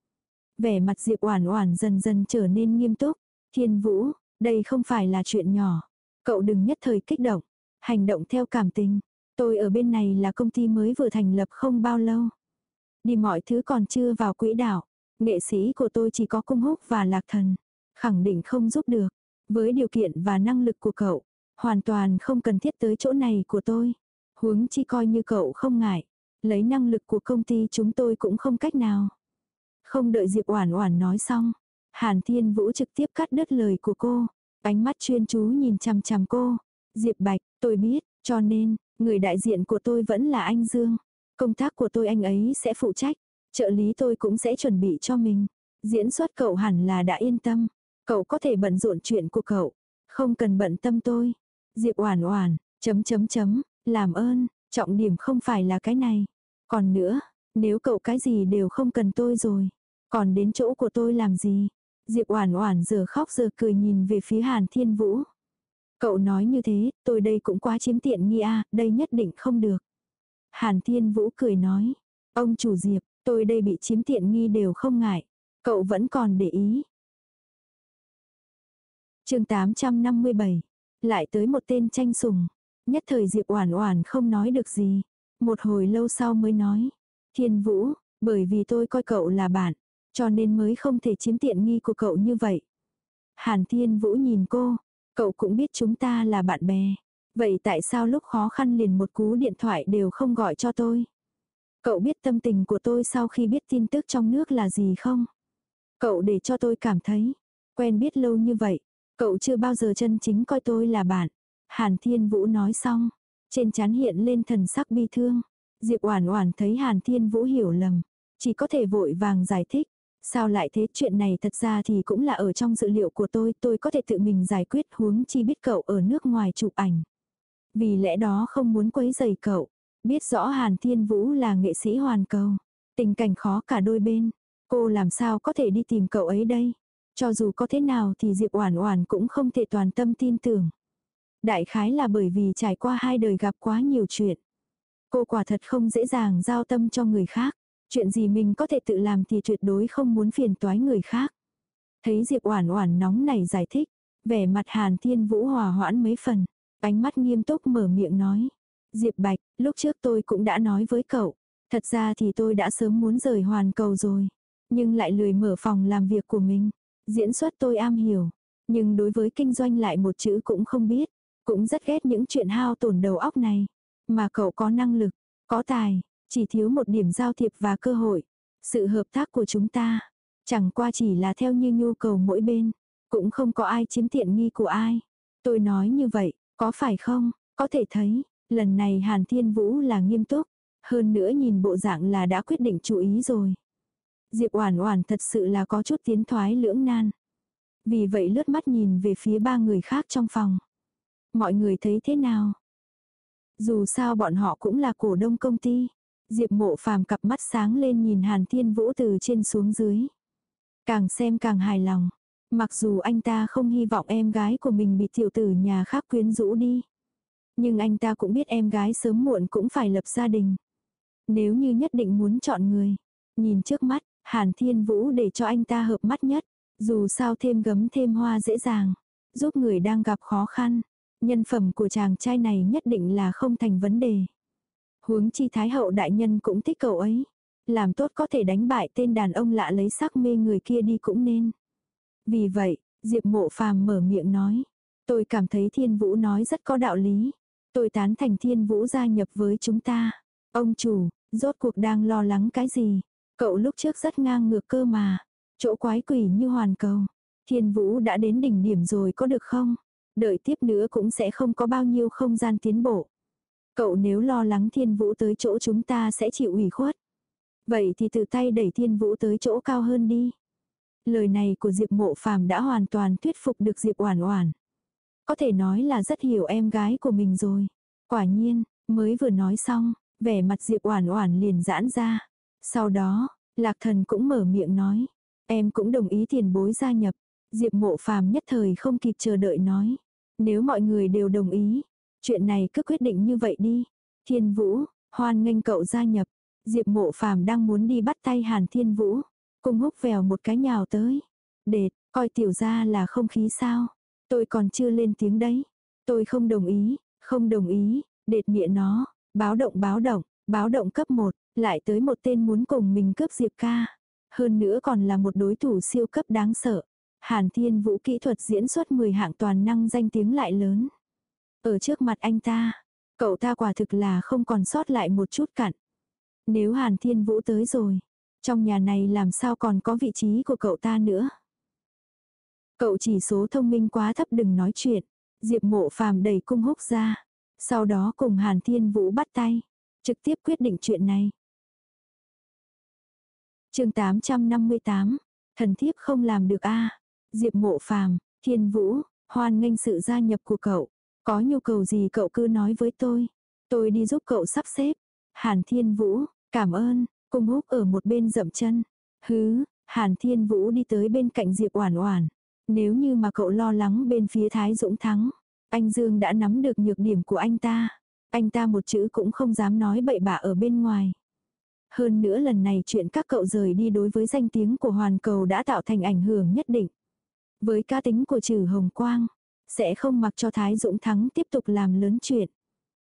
Vẻ mặt Diệp Oản Oản dần dần trở nên nghiêm túc. Thiên Vũ, đây không phải là chuyện nhỏ. Cậu đừng nhất thời kích động. Hành động theo cảm tình. Tôi ở bên này là công ty mới vừa thành lập không bao lâu. Đi mọi thứ còn chưa vào quỹ đạo. Nghệ sĩ của tôi chỉ có cung húc và lạc thần. Khẳng định không giúp được. Với điều kiện và năng lực của cậu. Hoàn toàn không cần thiết tới chỗ này của tôi. Huống chi coi như cậu không ngại. Lấy năng lực của công ty chúng tôi cũng không cách nào. Không đợi Diệp Oản Oản nói xong, Hàn Thiên Vũ trực tiếp cắt đứt lời của cô, ánh mắt chuyên chú nhìn chằm chằm cô. "Diệp Bạch, tôi biết, cho nên, người đại diện của tôi vẫn là anh Dương. Công tác của tôi anh ấy sẽ phụ trách, trợ lý tôi cũng sẽ chuẩn bị cho mình. Diễn xuất cậu hẳn là đã yên tâm, cậu có thể bận rộn chuyện của cậu, không cần bận tâm tôi." Diệp Oản Oản, chấm chấm chấm, làm ơn, trọng điểm không phải là cái này. Còn nữa, nếu cậu cái gì đều không cần tôi rồi, còn đến chỗ của tôi làm gì? Diệp Oản Oản giờ khóc giờ cười nhìn về phía Hàn Thiên Vũ. Cậu nói như thế, tôi đây cũng quá chiếm tiện nghi a, đây nhất định không được. Hàn Thiên Vũ cười nói, ông chủ Diệp, tôi đây bị chiếm tiện nghi đều không ngại, cậu vẫn còn để ý. Chương 857. Lại tới một tên tranh sủng. Nhất thời Diệp Oản Oản không nói được gì, một hồi lâu sau mới nói, "Thiên Vũ, bởi vì tôi coi cậu là bạn, cho nên mới không thể chiếm tiện nghi của cậu như vậy. Hàn Thiên Vũ nhìn cô, cậu cũng biết chúng ta là bạn bè. Vậy tại sao lúc khó khăn liền một cú điện thoại đều không gọi cho tôi? Cậu biết tâm tình của tôi sau khi biết tin tức trong nước là gì không? Cậu để cho tôi cảm thấy, quen biết lâu như vậy, cậu chưa bao giờ chân chính coi tôi là bạn. Hàn Thiên Vũ nói xong, trên chán hiện lên thần sắc bi thương. Diệp Oản Oản thấy Hàn Thiên Vũ hiểu lầm, chỉ có thể vội vàng giải thích, Sao lại thế chuyện này thật ra thì cũng là ở trong dự liệu của tôi, tôi có thể tự mình giải quyết huống chi biết cậu ở nước ngoài chụp ảnh. Vì lẽ đó không muốn quấy rầy cậu, biết rõ Hàn Thiên Vũ là nghệ sĩ hoàn cầu. Tình cảnh khó cả đôi bên, cô làm sao có thể đi tìm cậu ấy đây? Cho dù có thế nào thì Diệp Oản Oản cũng không thể toàn tâm tin tưởng. Đại khái là bởi vì trải qua hai đời gặp quá nhiều chuyện. Cô quả thật không dễ dàng giao tâm cho người khác. Chuyện gì mình có thể tự làm thì tuyệt đối không muốn phiền toái người khác. Thấy Diệp Oản Oản nóng này giải thích, vẻ mặt Hàn Thiên Vũ hòa hoãn mấy phần, ánh mắt nghiêm túc mở miệng nói: "Diệp Bạch, lúc trước tôi cũng đã nói với cậu, thật ra thì tôi đã sớm muốn rời hoàn cầu rồi, nhưng lại lười mở phòng làm việc của mình. Diễn xuất tôi am hiểu, nhưng đối với kinh doanh lại một chữ cũng không biết, cũng rất ghét những chuyện hao tổn đầu óc này, mà cậu có năng lực, có tài, chỉ thiếu một điểm giao thiệp và cơ hội. Sự hợp tác của chúng ta, chẳng qua chỉ là theo như nhu cầu mỗi bên, cũng không có ai chiếm tiện nghi của ai. Tôi nói như vậy, có phải không? Có thể thấy, lần này Hàn Thiên Vũ là nghiêm túc, hơn nữa nhìn bộ dạng là đã quyết định chú ý rồi. Diệp Oản Oản thật sự là có chút tiến thoái lưỡng nan. Vì vậy lướt mắt nhìn về phía ba người khác trong phòng. Mọi người thấy thế nào? Dù sao bọn họ cũng là cổ đông công ty. Diệp mộ phàm cặp mắt sáng lên nhìn Hàn Thiên Vũ từ trên xuống dưới. Càng xem càng hài lòng. Mặc dù anh ta không hy vọng em gái của mình bị tiểu tử nhà khác quyến rũ đi. Nhưng anh ta cũng biết em gái sớm muộn cũng phải lập gia đình. Nếu như nhất định muốn chọn người. Nhìn trước mắt, Hàn Thiên Vũ để cho anh ta hợp mắt nhất. Dù sao thêm gấm thêm hoa dễ dàng. Giúp người đang gặp khó khăn. Nhân phẩm của chàng trai này nhất định là không thành vấn đề. Huống chi Thái hậu đại nhân cũng thích cậu ấy. Làm tốt có thể đánh bại tên đàn ông lạ lấy sắc mê người kia đi cũng nên. Vì vậy, Diệp mộ phàm mở miệng nói. Tôi cảm thấy thiên vũ nói rất có đạo lý. Tôi tán thành thiên vũ gia nhập với chúng ta. Ông chủ, rốt cuộc đang lo lắng cái gì? Cậu lúc trước rất ngang ngược cơ mà. Chỗ quái quỷ như hoàn cầu. Thiên vũ đã đến đỉnh điểm rồi có được không? Đợi tiếp nữa cũng sẽ không có bao nhiêu không gian tiến bộ. Cậu nếu lo lắng thiên vũ tới chỗ chúng ta sẽ chịu ủy khuất. Vậy thì từ tay đẩy thiên vũ tới chỗ cao hơn đi. Lời này của Diệp Mộ Phàm đã hoàn toàn thuyết phục được Diệp Oản Oản. Có thể nói là rất hiểu em gái của mình rồi. Quả nhiên, mới vừa nói xong, vẻ mặt Diệp Oản Oản liền giãn ra. Sau đó, Lạc Thần cũng mở miệng nói, em cũng đồng ý tiền bối gia nhập. Diệp Mộ Phàm nhất thời không kịp chờ đợi nói, nếu mọi người đều đồng ý, chuyện này cứ quyết định như vậy đi. Thiên Vũ, hoan nghênh cậu gia nhập. Diệp Mộ Phàm đang muốn đi bắt tay Hàn Thiên Vũ, cùng húc vèo một cái nhào tới. Đệt, coi tiểu gia là không khí sao? Tôi còn chưa lên tiếng đấy. Tôi không đồng ý, không đồng ý, đệt miệng nó, báo động báo động, báo động cấp 1, lại tới một tên muốn cùng mình cướp Diệp ca. Hơn nữa còn là một đối thủ siêu cấp đáng sợ. Hàn Thiên Vũ kỹ thuật diễn xuất 10 hạng toàn năng danh tiếng lại lớn. Ở trước mặt anh ta, cậu ta quả thực là không còn sót lại một chút cặn. Nếu Hàn Thiên Vũ tới rồi, trong nhà này làm sao còn có vị trí của cậu ta nữa. Cậu chỉ số thông minh quá thấp đừng nói chuyện. Diệp mộ phàm đẩy cung húc ra. Sau đó cùng Hàn Thiên Vũ bắt tay. Trực tiếp quyết định chuyện này. chương 858. Thần thiếp không làm được a Diệp mộ phàm, Thiên Vũ, hoan nghênh sự gia nhập của cậu. Có nhu cầu gì cậu cứ nói với tôi. Tôi đi giúp cậu sắp xếp. Hàn Thiên Vũ, cảm ơn, cung húc ở một bên dậm chân. Hứ, Hàn Thiên Vũ đi tới bên cạnh Diệp Oản Oản. Nếu như mà cậu lo lắng bên phía Thái Dũng thắng, anh Dương đã nắm được nhược điểm của anh ta. Anh ta một chữ cũng không dám nói bậy bạ ở bên ngoài. Hơn nữa lần này chuyện các cậu rời đi đối với danh tiếng của hoàn cầu đã tạo thành ảnh hưởng nhất định. Với cá tính của trừ Hồng Quang, sẽ không mặc cho Thái Dũng Thắng tiếp tục làm lớn chuyện.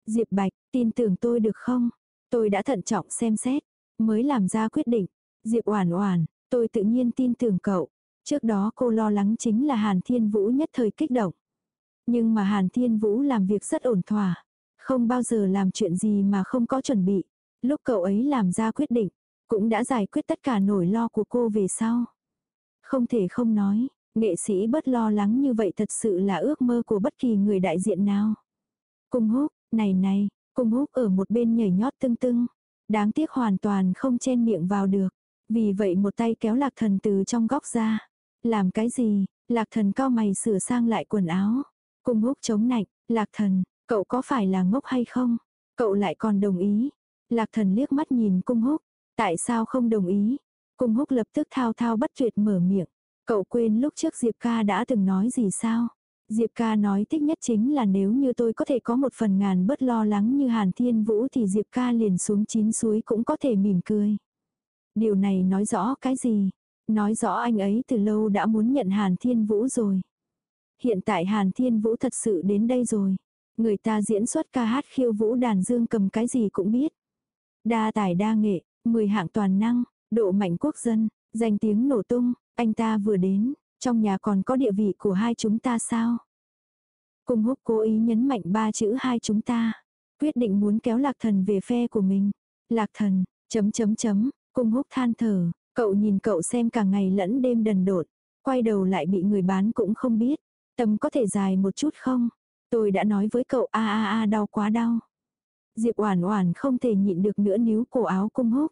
Diệp Bạch, tin tưởng tôi được không? Tôi đã thận trọng xem xét, mới làm ra quyết định. Diệp Oản Oản, tôi tự nhiên tin tưởng cậu. Trước đó cô lo lắng chính là Hàn Thiên Vũ nhất thời kích động. Nhưng mà Hàn Thiên Vũ làm việc rất ổn thỏa. Không bao giờ làm chuyện gì mà không có chuẩn bị. Lúc cậu ấy làm ra quyết định, cũng đã giải quyết tất cả nỗi lo của cô về sau. Không thể không nói, nghệ sĩ bất lo lắng như vậy thật sự là ước mơ của bất kỳ người đại diện nào. Cung húc, này này, cung húc ở một bên nhảy nhót tưng tưng. Đáng tiếc hoàn toàn không chen miệng vào được. Vì vậy một tay kéo lạc thần từ trong góc ra. Làm cái gì? Lạc thần cao mày sửa sang lại quần áo. Cung húc chống nạnh, lạc thần, cậu có phải là ngốc hay không? Cậu lại còn đồng ý. Lạc thần liếc mắt nhìn cung húc. Tại sao không đồng ý? Cung húc lập tức thao thao bất tuyệt mở miệng. Cậu quên lúc trước Diệp ca đã từng nói gì sao? Diệp ca nói thích nhất chính là nếu như tôi có thể có một phần ngàn bớt lo lắng như Hàn Thiên Vũ thì Diệp ca liền xuống chín suối cũng có thể mỉm cười. Điều này nói rõ cái gì? Nói rõ anh ấy từ lâu đã muốn nhận Hàn Thiên Vũ rồi. Hiện tại Hàn Thiên Vũ thật sự đến đây rồi. Người ta diễn xuất ca hát khiêu vũ đàn dương cầm cái gì cũng biết. Đa tài đa nghệ, 10 hạng toàn năng, độ mạnh quốc dân, danh tiếng nổ tung, anh ta vừa đến, trong nhà còn có địa vị của hai chúng ta sao? Cung húc cố ý nhấn mạnh ba chữ hai chúng ta. Quyết định muốn kéo lạc thần về phe của mình. Lạc thần, chấm chấm chấm, cung húc than thở, Cậu nhìn cậu xem cả ngày lẫn đêm đần độn, quay đầu lại bị người bán cũng không biết. Tâm có thể dài một chút không? Tôi đã nói với cậu a a a đau quá đau. Diệp Oản Oản không thể nhịn được nữa níu cổ áo Cung Húc.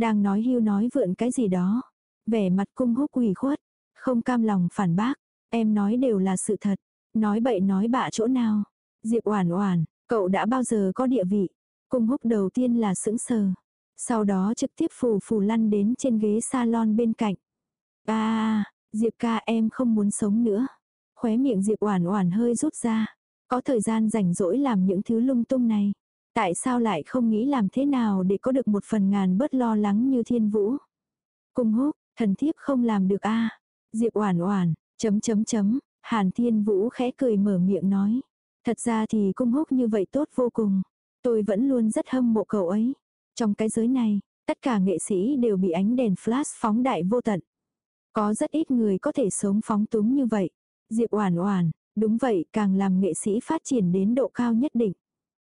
Đang nói hưu nói vượn cái gì đó, vẻ mặt Cung Húc ủy khuất, không cam lòng phản bác, em nói đều là sự thật, nói bậy nói bạ chỗ nào? Diệp Oản Oản, cậu đã bao giờ có địa vị? Cung Húc đầu tiên là sững sờ, sau đó trực tiếp phù phù lăn đến trên ghế salon bên cạnh. À, Diệp ca em không muốn sống nữa. Khóe miệng Diệp oản oản hơi rút ra. Có thời gian rảnh rỗi làm những thứ lung tung này. Tại sao lại không nghĩ làm thế nào để có được một phần ngàn bớt lo lắng như thiên vũ. Cung húc, thần thiếp không làm được a Diệp oản oản, chấm chấm chấm, Hàn Thiên Vũ khẽ cười mở miệng nói. Thật ra thì cung húc như vậy tốt vô cùng. Tôi vẫn luôn rất hâm mộ cậu ấy. Trong cái giới này, tất cả nghệ sĩ đều bị ánh đèn flash phóng đại vô tận. Có rất ít người có thể sống phóng túng như vậy. Diệp Oản Oản, đúng vậy, càng làm nghệ sĩ phát triển đến độ cao nhất định.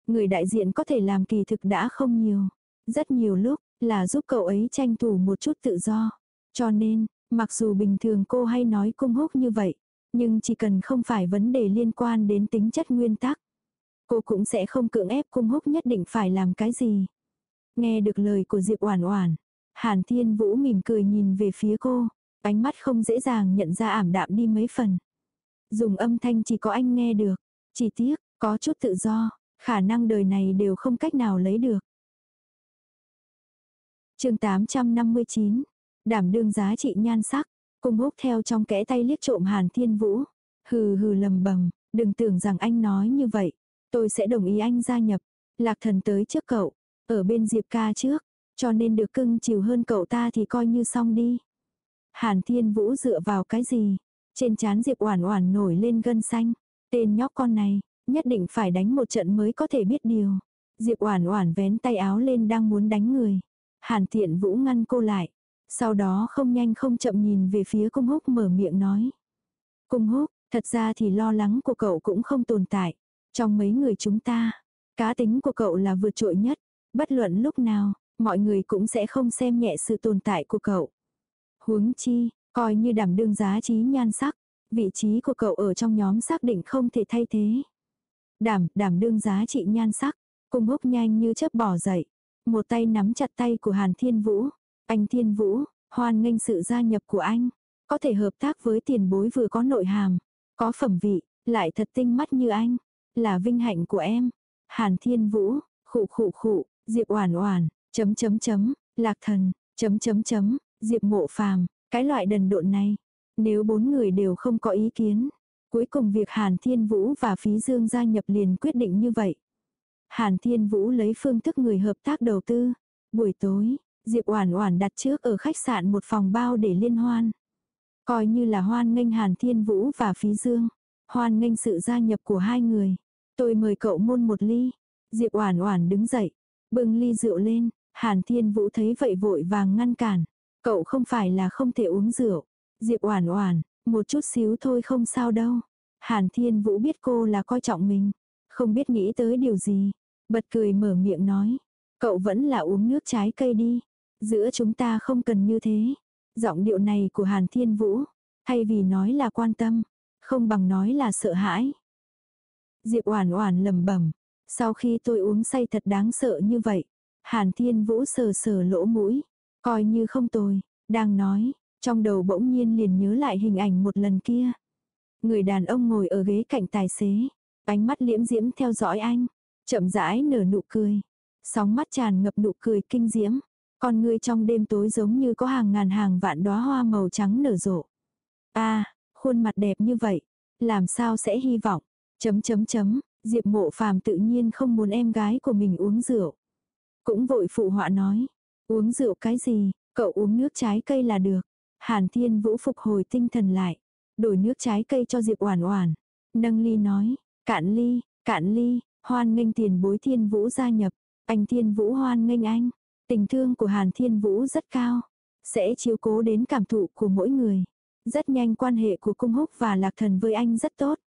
Người đại diện có thể làm kỳ thực đã không nhiều. Rất nhiều lúc là giúp cậu ấy tranh thủ một chút tự do. Cho nên, mặc dù bình thường cô hay nói cung húc như vậy, nhưng chỉ cần không phải vấn đề liên quan đến tính chất nguyên tắc, cô cũng sẽ không cưỡng ép cung húc nhất định phải làm cái gì. Nghe được lời của Diệp Oản Oản, Hàn Thiên Vũ mỉm cười nhìn về phía cô, ánh mắt không dễ dàng nhận ra ảm đạm đi mấy phần. Dùng âm thanh chỉ có anh nghe được, chỉ tiếc, có chút tự do, Khả năng đời này đều không cách nào lấy được. chương 859. Đảm đương giá trị nhan sắc. Cung húc theo trong kẽ tay liếc trộm Hàn Thiên Vũ. Hừ hừ lầm bầm, đừng tưởng rằng anh nói như vậy. Tôi sẽ đồng ý anh gia nhập. Lạc thần tới trước cậu. Ở bên Diệp ca trước. Cho nên được cưng chiều hơn cậu ta thì coi như xong đi. Hàn Thiên Vũ dựa vào cái gì? Trên chán Diệp Oản Oản nổi lên gân xanh. Tên nhóc con này, nhất định phải đánh một trận mới có thể biết điều. Diệp Oản Oản vén tay áo lên đang muốn đánh người. Hàn Thiện Vũ ngăn cô lại. Sau đó không nhanh không chậm nhìn về phía Cung Húc mở miệng nói. Cung Húc, thật ra thì lo lắng của cậu cũng không tồn tại. Trong mấy người chúng ta, cá tính của cậu là vượt trội nhất. Bất luận lúc nào, mọi người cũng sẽ không xem nhẹ sự tồn tại của cậu. Huống chi, coi như đảm đương giá trí nhan sắc, vị trí của cậu ở trong nhóm xác định không thể thay thế. Đảm, đảm đương giá trị nhan sắc, cung húc nhanh như chớp bỏ dậy. Một tay nắm chặt tay của Hàn Thiên Vũ. Anh Thiên Vũ, hoan nghênh sự gia nhập của anh. Có thể hợp tác với tiền bối vừa có nội hàm, có phẩm vị, lại thật tinh mắt như anh. Là vinh hạnh của em. Hàn Thiên Vũ, khụ khụ khụ, Diệp Oản Oản, chấm chấm chấm, Lạc Thần, chấm chấm chấm, Diệp Mộ Phàm, cái loại đần độn này. Nếu bốn người đều không có ý kiến, cuối cùng việc Hàn Thiên Vũ và Phí Dương gia nhập liền quyết định như vậy. Hàn Thiên Vũ lấy phương thức người hợp tác đầu tư. Buổi tối, Diệp Oản Oản đặt trước ở khách sạn một phòng bao để liên hoan. Coi như là hoan nghênh Hàn Thiên Vũ và Phí Dương. Hoan nghênh sự gia nhập của hai người. Tôi mời cậu môn một ly. Diệp Oản Oản đứng dậy, bưng ly rượu lên, Hàn Thiên Vũ thấy vậy vội vàng ngăn cản. Cậu không phải là không thể uống rượu. Diệp Oản Oản, một chút xíu thôi không sao đâu. Hàn Thiên Vũ biết cô là coi trọng mình, không biết nghĩ tới điều gì, bật cười mở miệng nói, cậu vẫn là uống nước trái cây đi, giữa chúng ta không cần như thế. Giọng điệu này của Hàn Thiên Vũ, thay vì nói là quan tâm, không bằng nói là sợ hãi. Diệp Oản Oản lẩm bẩm, sau khi tôi uống say thật đáng sợ như vậy. Hàn Thiên Vũ sờ sờ lỗ mũi, coi như không tồi, đang nói, trong đầu bỗng nhiên liền nhớ lại hình ảnh một lần kia. Người đàn ông ngồi ở ghế cạnh tài xế, ánh mắt liễm diễm theo dõi anh, chậm rãi nở nụ cười. Sóng mắt tràn ngập nụ cười kinh diễm, con người trong đêm tối giống như có hàng ngàn hàng vạn đóa hoa màu trắng nở rộ. A, khuôn mặt đẹp như vậy, làm sao sẽ hy vọng? Chấm chấm chấm, Diệp Mộ Phàm tự nhiên không muốn em gái của mình uống rượu. Cũng vội phụ họa nói, uống rượu cái gì, cậu uống nước trái cây là được. Hàn Thiên Vũ phục hồi tinh thần lại, đổi nước trái cây cho Diệp Oản Oản, nâng ly nói, "Cạn ly, cạn ly, hoan nghênh tiền bối Thiên Vũ gia nhập, anh Thiên Vũ hoan nghênh anh." Tình thương của Hàn Thiên Vũ rất cao, sẽ chiếu cố đến cảm thụ của mỗi người. Rất nhanh quan hệ của Cung Húc và Lạc Thần với anh rất tốt.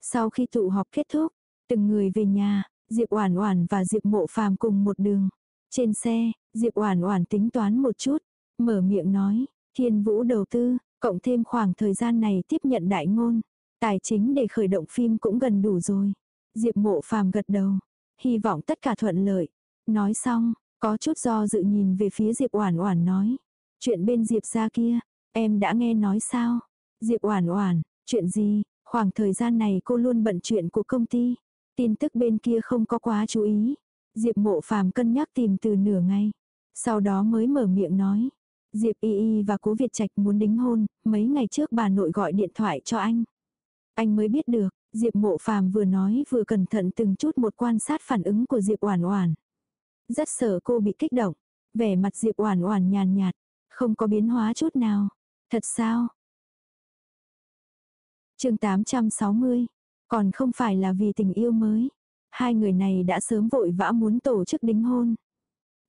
Sau khi tụ họp kết thúc, từng người về nhà, Diệp Oản Oản và Diệp Mộ Phàm cùng một đường. Trên xe, Diệp Oản Oản tính toán một chút, mở miệng nói, Thiên Vũ đầu tư, cộng thêm khoảng thời gian này tiếp nhận đại ngôn, tài chính để khởi động phim cũng gần đủ rồi. Diệp Mộ Phàm gật đầu, hy vọng tất cả thuận lợi. Nói xong, có chút do dự nhìn về phía Diệp Oản Oản nói, chuyện bên Diệp gia kia, em đã nghe nói sao? Diệp Oản Oản, chuyện gì? Khoảng thời gian này cô luôn bận chuyện của công ty, tin tức bên kia không có quá chú ý. Diệp Mộ Phàm cân nhắc tìm từ nửa ngày, sau đó mới mở miệng nói, Diệp Y Y và Cố Việt Trạch muốn đính hôn, mấy ngày trước bà nội gọi điện thoại cho anh. Anh mới biết được, Diệp Mộ Phàm vừa nói vừa cẩn thận từng chút một quan sát phản ứng của Diệp Oản Oản. Rất sợ cô bị kích động, vẻ mặt Diệp Oản Oản nhàn nhạt, không có biến hóa chút nào. Thật sao? Chương 860. Còn không phải là vì tình yêu mới. Hai người này đã sớm vội vã muốn tổ chức đính hôn.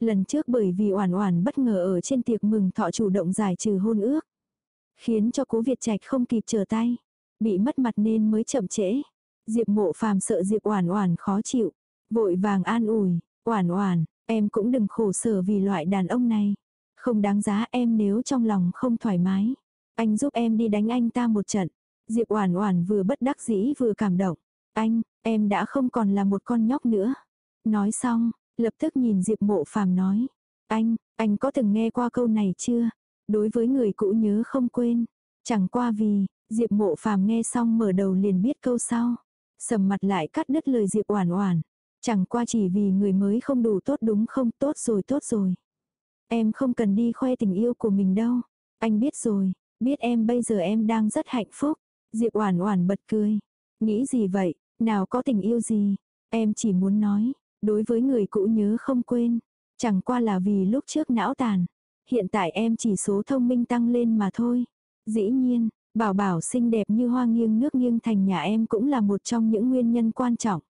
Lần trước bởi vì Oản Oản bất ngờ ở trên tiệc mừng thọ chủ động giải trừ hôn ước, khiến cho Cố Việt Trạch không kịp trở tay, bị mất mặt nên mới chậm trễ. Diệp Mộ Phàm sợ Diệp Oản Oản khó chịu, vội vàng an ủi, "Oản Oản, em cũng đừng khổ sở vì loại đàn ông này, không đáng giá em nếu trong lòng không thoải mái, anh giúp em đi đánh anh ta một trận." Diệp Oản Oản vừa bất đắc dĩ vừa cảm động, "Anh, em đã không còn là một con nhóc nữa." Nói xong, Lập tức nhìn Diệp Mộ Phàm nói. Anh, anh có từng nghe qua câu này chưa? Đối với người cũ nhớ không quên. Chẳng qua vì, Diệp Mộ Phàm nghe xong mở đầu liền biết câu sau. Sầm mặt lại cắt đứt lời Diệp Oản Oản. Chẳng qua chỉ vì người mới không đủ tốt đúng không? Tốt rồi tốt rồi. Em không cần đi khoe tình yêu của mình đâu. Anh biết rồi, biết em bây giờ em đang rất hạnh phúc. Diệp Oản Oản bật cười. Nghĩ gì vậy, nào có tình yêu gì, em chỉ muốn nói, đối với người cũ nhớ không quên, chẳng qua là vì lúc trước não tàn, hiện tại em chỉ số thông minh tăng lên mà thôi. Dĩ nhiên, bảo bảo xinh đẹp như hoa nghiêng nước nghiêng thành nhà em cũng là một trong những nguyên nhân quan trọng.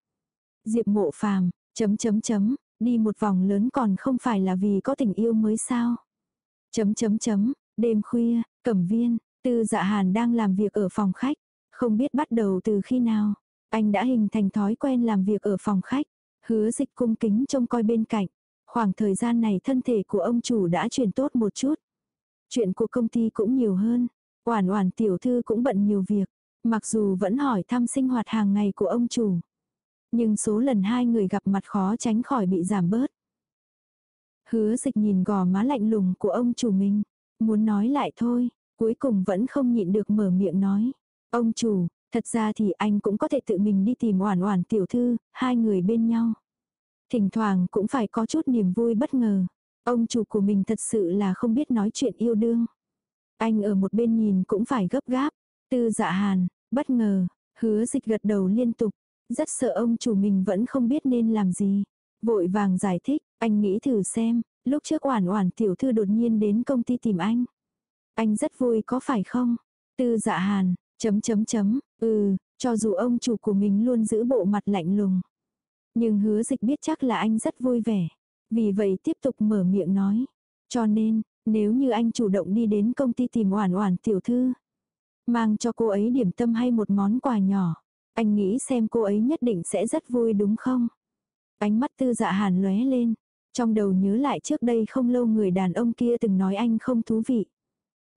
Diệp Mộ Phàm, chấm chấm chấm, đi một vòng lớn còn không phải là vì có tình yêu mới sao? Chấm chấm chấm, đêm khuya, Cẩm Viên, Tư Dạ Hàn đang làm việc ở phòng khách, không biết bắt đầu từ khi nào, anh đã hình thành thói quen làm việc ở phòng khách, hứa dịch cung kính trông coi bên cạnh. Khoảng thời gian này thân thể của ông chủ đã chuyển tốt một chút. Chuyện của công ty cũng nhiều hơn. Oản oản tiểu thư cũng bận nhiều việc. Mặc dù vẫn hỏi thăm sinh hoạt hàng ngày của ông chủ. Nhưng số lần hai người gặp mặt khó tránh khỏi bị giảm bớt. Hứa dịch nhìn gò má lạnh lùng của ông chủ mình. Muốn nói lại thôi. Cuối cùng vẫn không nhịn được mở miệng nói. Ông chủ, Thật ra thì anh cũng có thể tự mình đi tìm oản oản tiểu thư, hai người bên nhau. Thỉnh thoảng cũng phải có chút niềm vui bất ngờ. Ông chủ của mình thật sự là không biết nói chuyện yêu đương. Anh ở một bên nhìn cũng phải gấp gáp. Tư dạ hàn, bất ngờ, hứa dịch gật đầu liên tục. Rất sợ ông chủ mình vẫn không biết nên làm gì. Vội vàng giải thích, anh nghĩ thử xem, lúc trước oản oản tiểu thư đột nhiên đến công ty tìm anh. Anh rất vui có phải không? Tư dạ hàn, chấm chấm chấm, Ừ, cho dù ông chủ của mình luôn giữ bộ mặt lạnh lùng. Nhưng hứa dịch biết chắc là anh rất vui vẻ. Vì vậy tiếp tục mở miệng nói. Cho nên, nếu như anh chủ động đi đến công ty tìm oản oản tiểu thư. Mang cho cô ấy điểm tâm hay một món quà nhỏ. Anh nghĩ xem cô ấy nhất định sẽ rất vui đúng không? Ánh mắt tư dạ hàn lóe lên. Trong đầu nhớ lại trước đây không lâu người đàn ông kia từng nói anh không thú vị.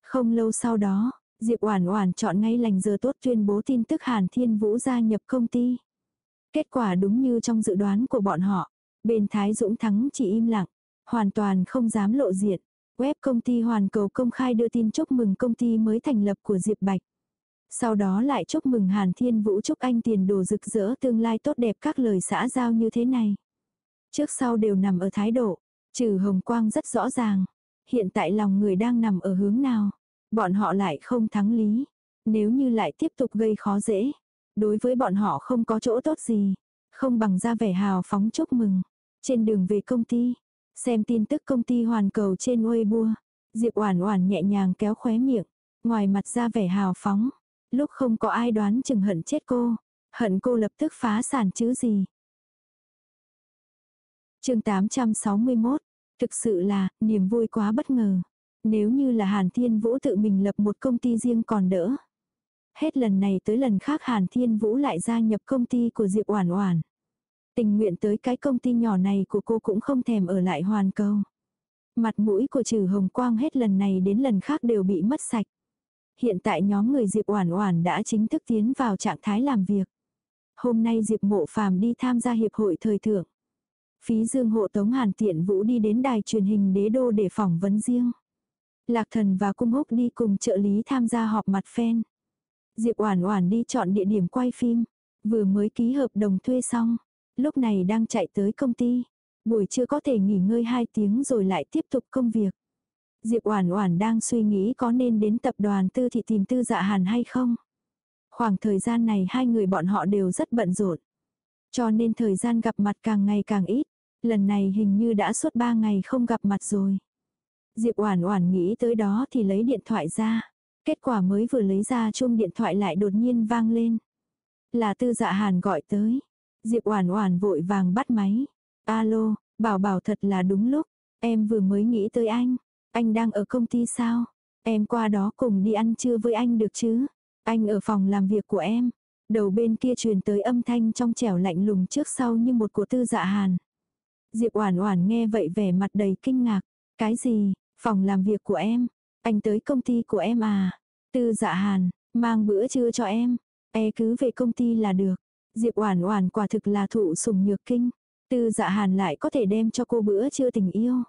Không lâu sau đó, Diệp Oản Oản chọn ngay lành giờ tốt tuyên bố tin tức Hàn Thiên Vũ gia nhập công ty. Kết quả đúng như trong dự đoán của bọn họ, bên Thái Dũng thắng chỉ im lặng, hoàn toàn không dám lộ diện. Web công ty Hoàn Cầu công khai đưa tin chúc mừng công ty mới thành lập của Diệp Bạch. Sau đó lại chúc mừng Hàn Thiên Vũ chúc anh tiền đồ rực rỡ tương lai tốt đẹp các lời xã giao như thế này. Trước sau đều nằm ở thái độ, trừ hồng quang rất rõ ràng. Hiện tại lòng người đang nằm ở hướng nào? Bọn họ lại không thắng lý. Nếu như lại tiếp tục gây khó dễ. Đối với bọn họ không có chỗ tốt gì. Không bằng ra vẻ hào phóng chúc mừng. Trên đường về công ty. Xem tin tức công ty hoàn cầu trên Weibo. Diệp Oản Oản nhẹ nhàng kéo khóe miệng. Ngoài mặt ra vẻ hào phóng. Lúc không có ai đoán chừng hận chết cô. Hận cô lập tức phá sản chứ gì. chương 861. Thực sự là, niềm vui quá bất ngờ. Nếu như là Hàn Thiên Vũ tự mình lập một công ty riêng còn đỡ. Hết lần này tới lần khác Hàn Thiên Vũ lại gia nhập công ty của Diệp Oản Oản. Tình nguyện tới cái công ty nhỏ này của cô cũng không thèm ở lại hoàn cầu. Mặt mũi của trừ hồng quang hết lần này đến lần khác đều bị mất sạch. Hiện tại nhóm người Diệp Oản Oản đã chính thức tiến vào trạng thái làm việc. Hôm nay Diệp Mộ Phàm đi tham gia hiệp hội thời thượng. Phí Dương hộ tống Hàn Tiện Vũ đi đến đài truyền hình Đế đô để phỏng vấn riêng. Lạc thần và cung húc đi cùng trợ lý tham gia họp mặt fan. Diệp Oản Oản đi chọn địa điểm quay phim, vừa mới ký hợp đồng thuê xong, lúc này đang chạy tới công ty. Buổi trưa có thể nghỉ ngơi 2 tiếng rồi lại tiếp tục công việc. Diệp Oản Oản đang suy nghĩ có nên đến tập đoàn Tư thị tìm Tư Dạ Hàn hay không. Khoảng thời gian này hai người bọn họ đều rất bận rộn. Cho nên thời gian gặp mặt càng ngày càng ít. Lần này hình như đã suốt 3 ngày không gặp mặt rồi. Diệp Oản Oản nghĩ tới đó thì lấy điện thoại ra. Kết quả mới vừa lấy ra chuông điện thoại lại đột nhiên vang lên. Là Tư Dạ Hàn gọi tới. Diệp Oản Oản vội vàng bắt máy. "Alo, bảo bảo thật là đúng lúc, em vừa mới nghĩ tới anh. Anh đang ở công ty sao? Em qua đó cùng đi ăn trưa với anh được chứ? Anh ở phòng làm việc của em." Đầu bên kia truyền tới âm thanh trong trẻo lạnh lùng trước sau như một của Tư Dạ Hàn. Diệp Oản Oản nghe vậy vẻ mặt đầy kinh ngạc. "Cái gì? Phòng làm việc của em, anh tới công ty của em à? Tư dạ hàn, mang bữa trưa cho em. E cứ về công ty là được. Diệp Oản Oản quả thực là thụ sủng nhược kinh. Tư dạ hàn lại có thể đem cho cô bữa trưa tình yêu.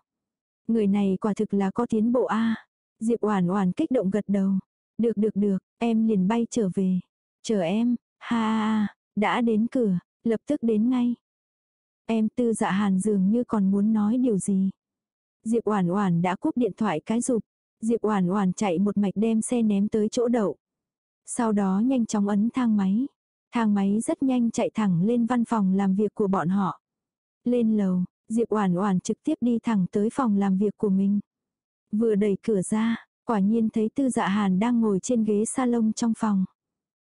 Người này quả thực là có tiến bộ a. Diệp Oản Oản kích động gật đầu. Được được được, em liền bay trở về. Chờ em, ha ha, đã đến cửa, lập tức đến ngay. Em tư dạ hàn dường như còn muốn nói điều gì. Diệp Oản Oản đã cúp điện thoại cái rụp. Diệp Oản Oản chạy một mạch đem xe ném tới chỗ đậu. Sau đó nhanh chóng ấn thang máy. Thang máy rất nhanh chạy thẳng lên văn phòng làm việc của bọn họ. Lên lầu, Diệp Oản Oản trực tiếp đi thẳng tới phòng làm việc của mình. Vừa đẩy cửa ra, quả nhiên thấy Tư Dạ Hàn đang ngồi trên ghế salon trong phòng.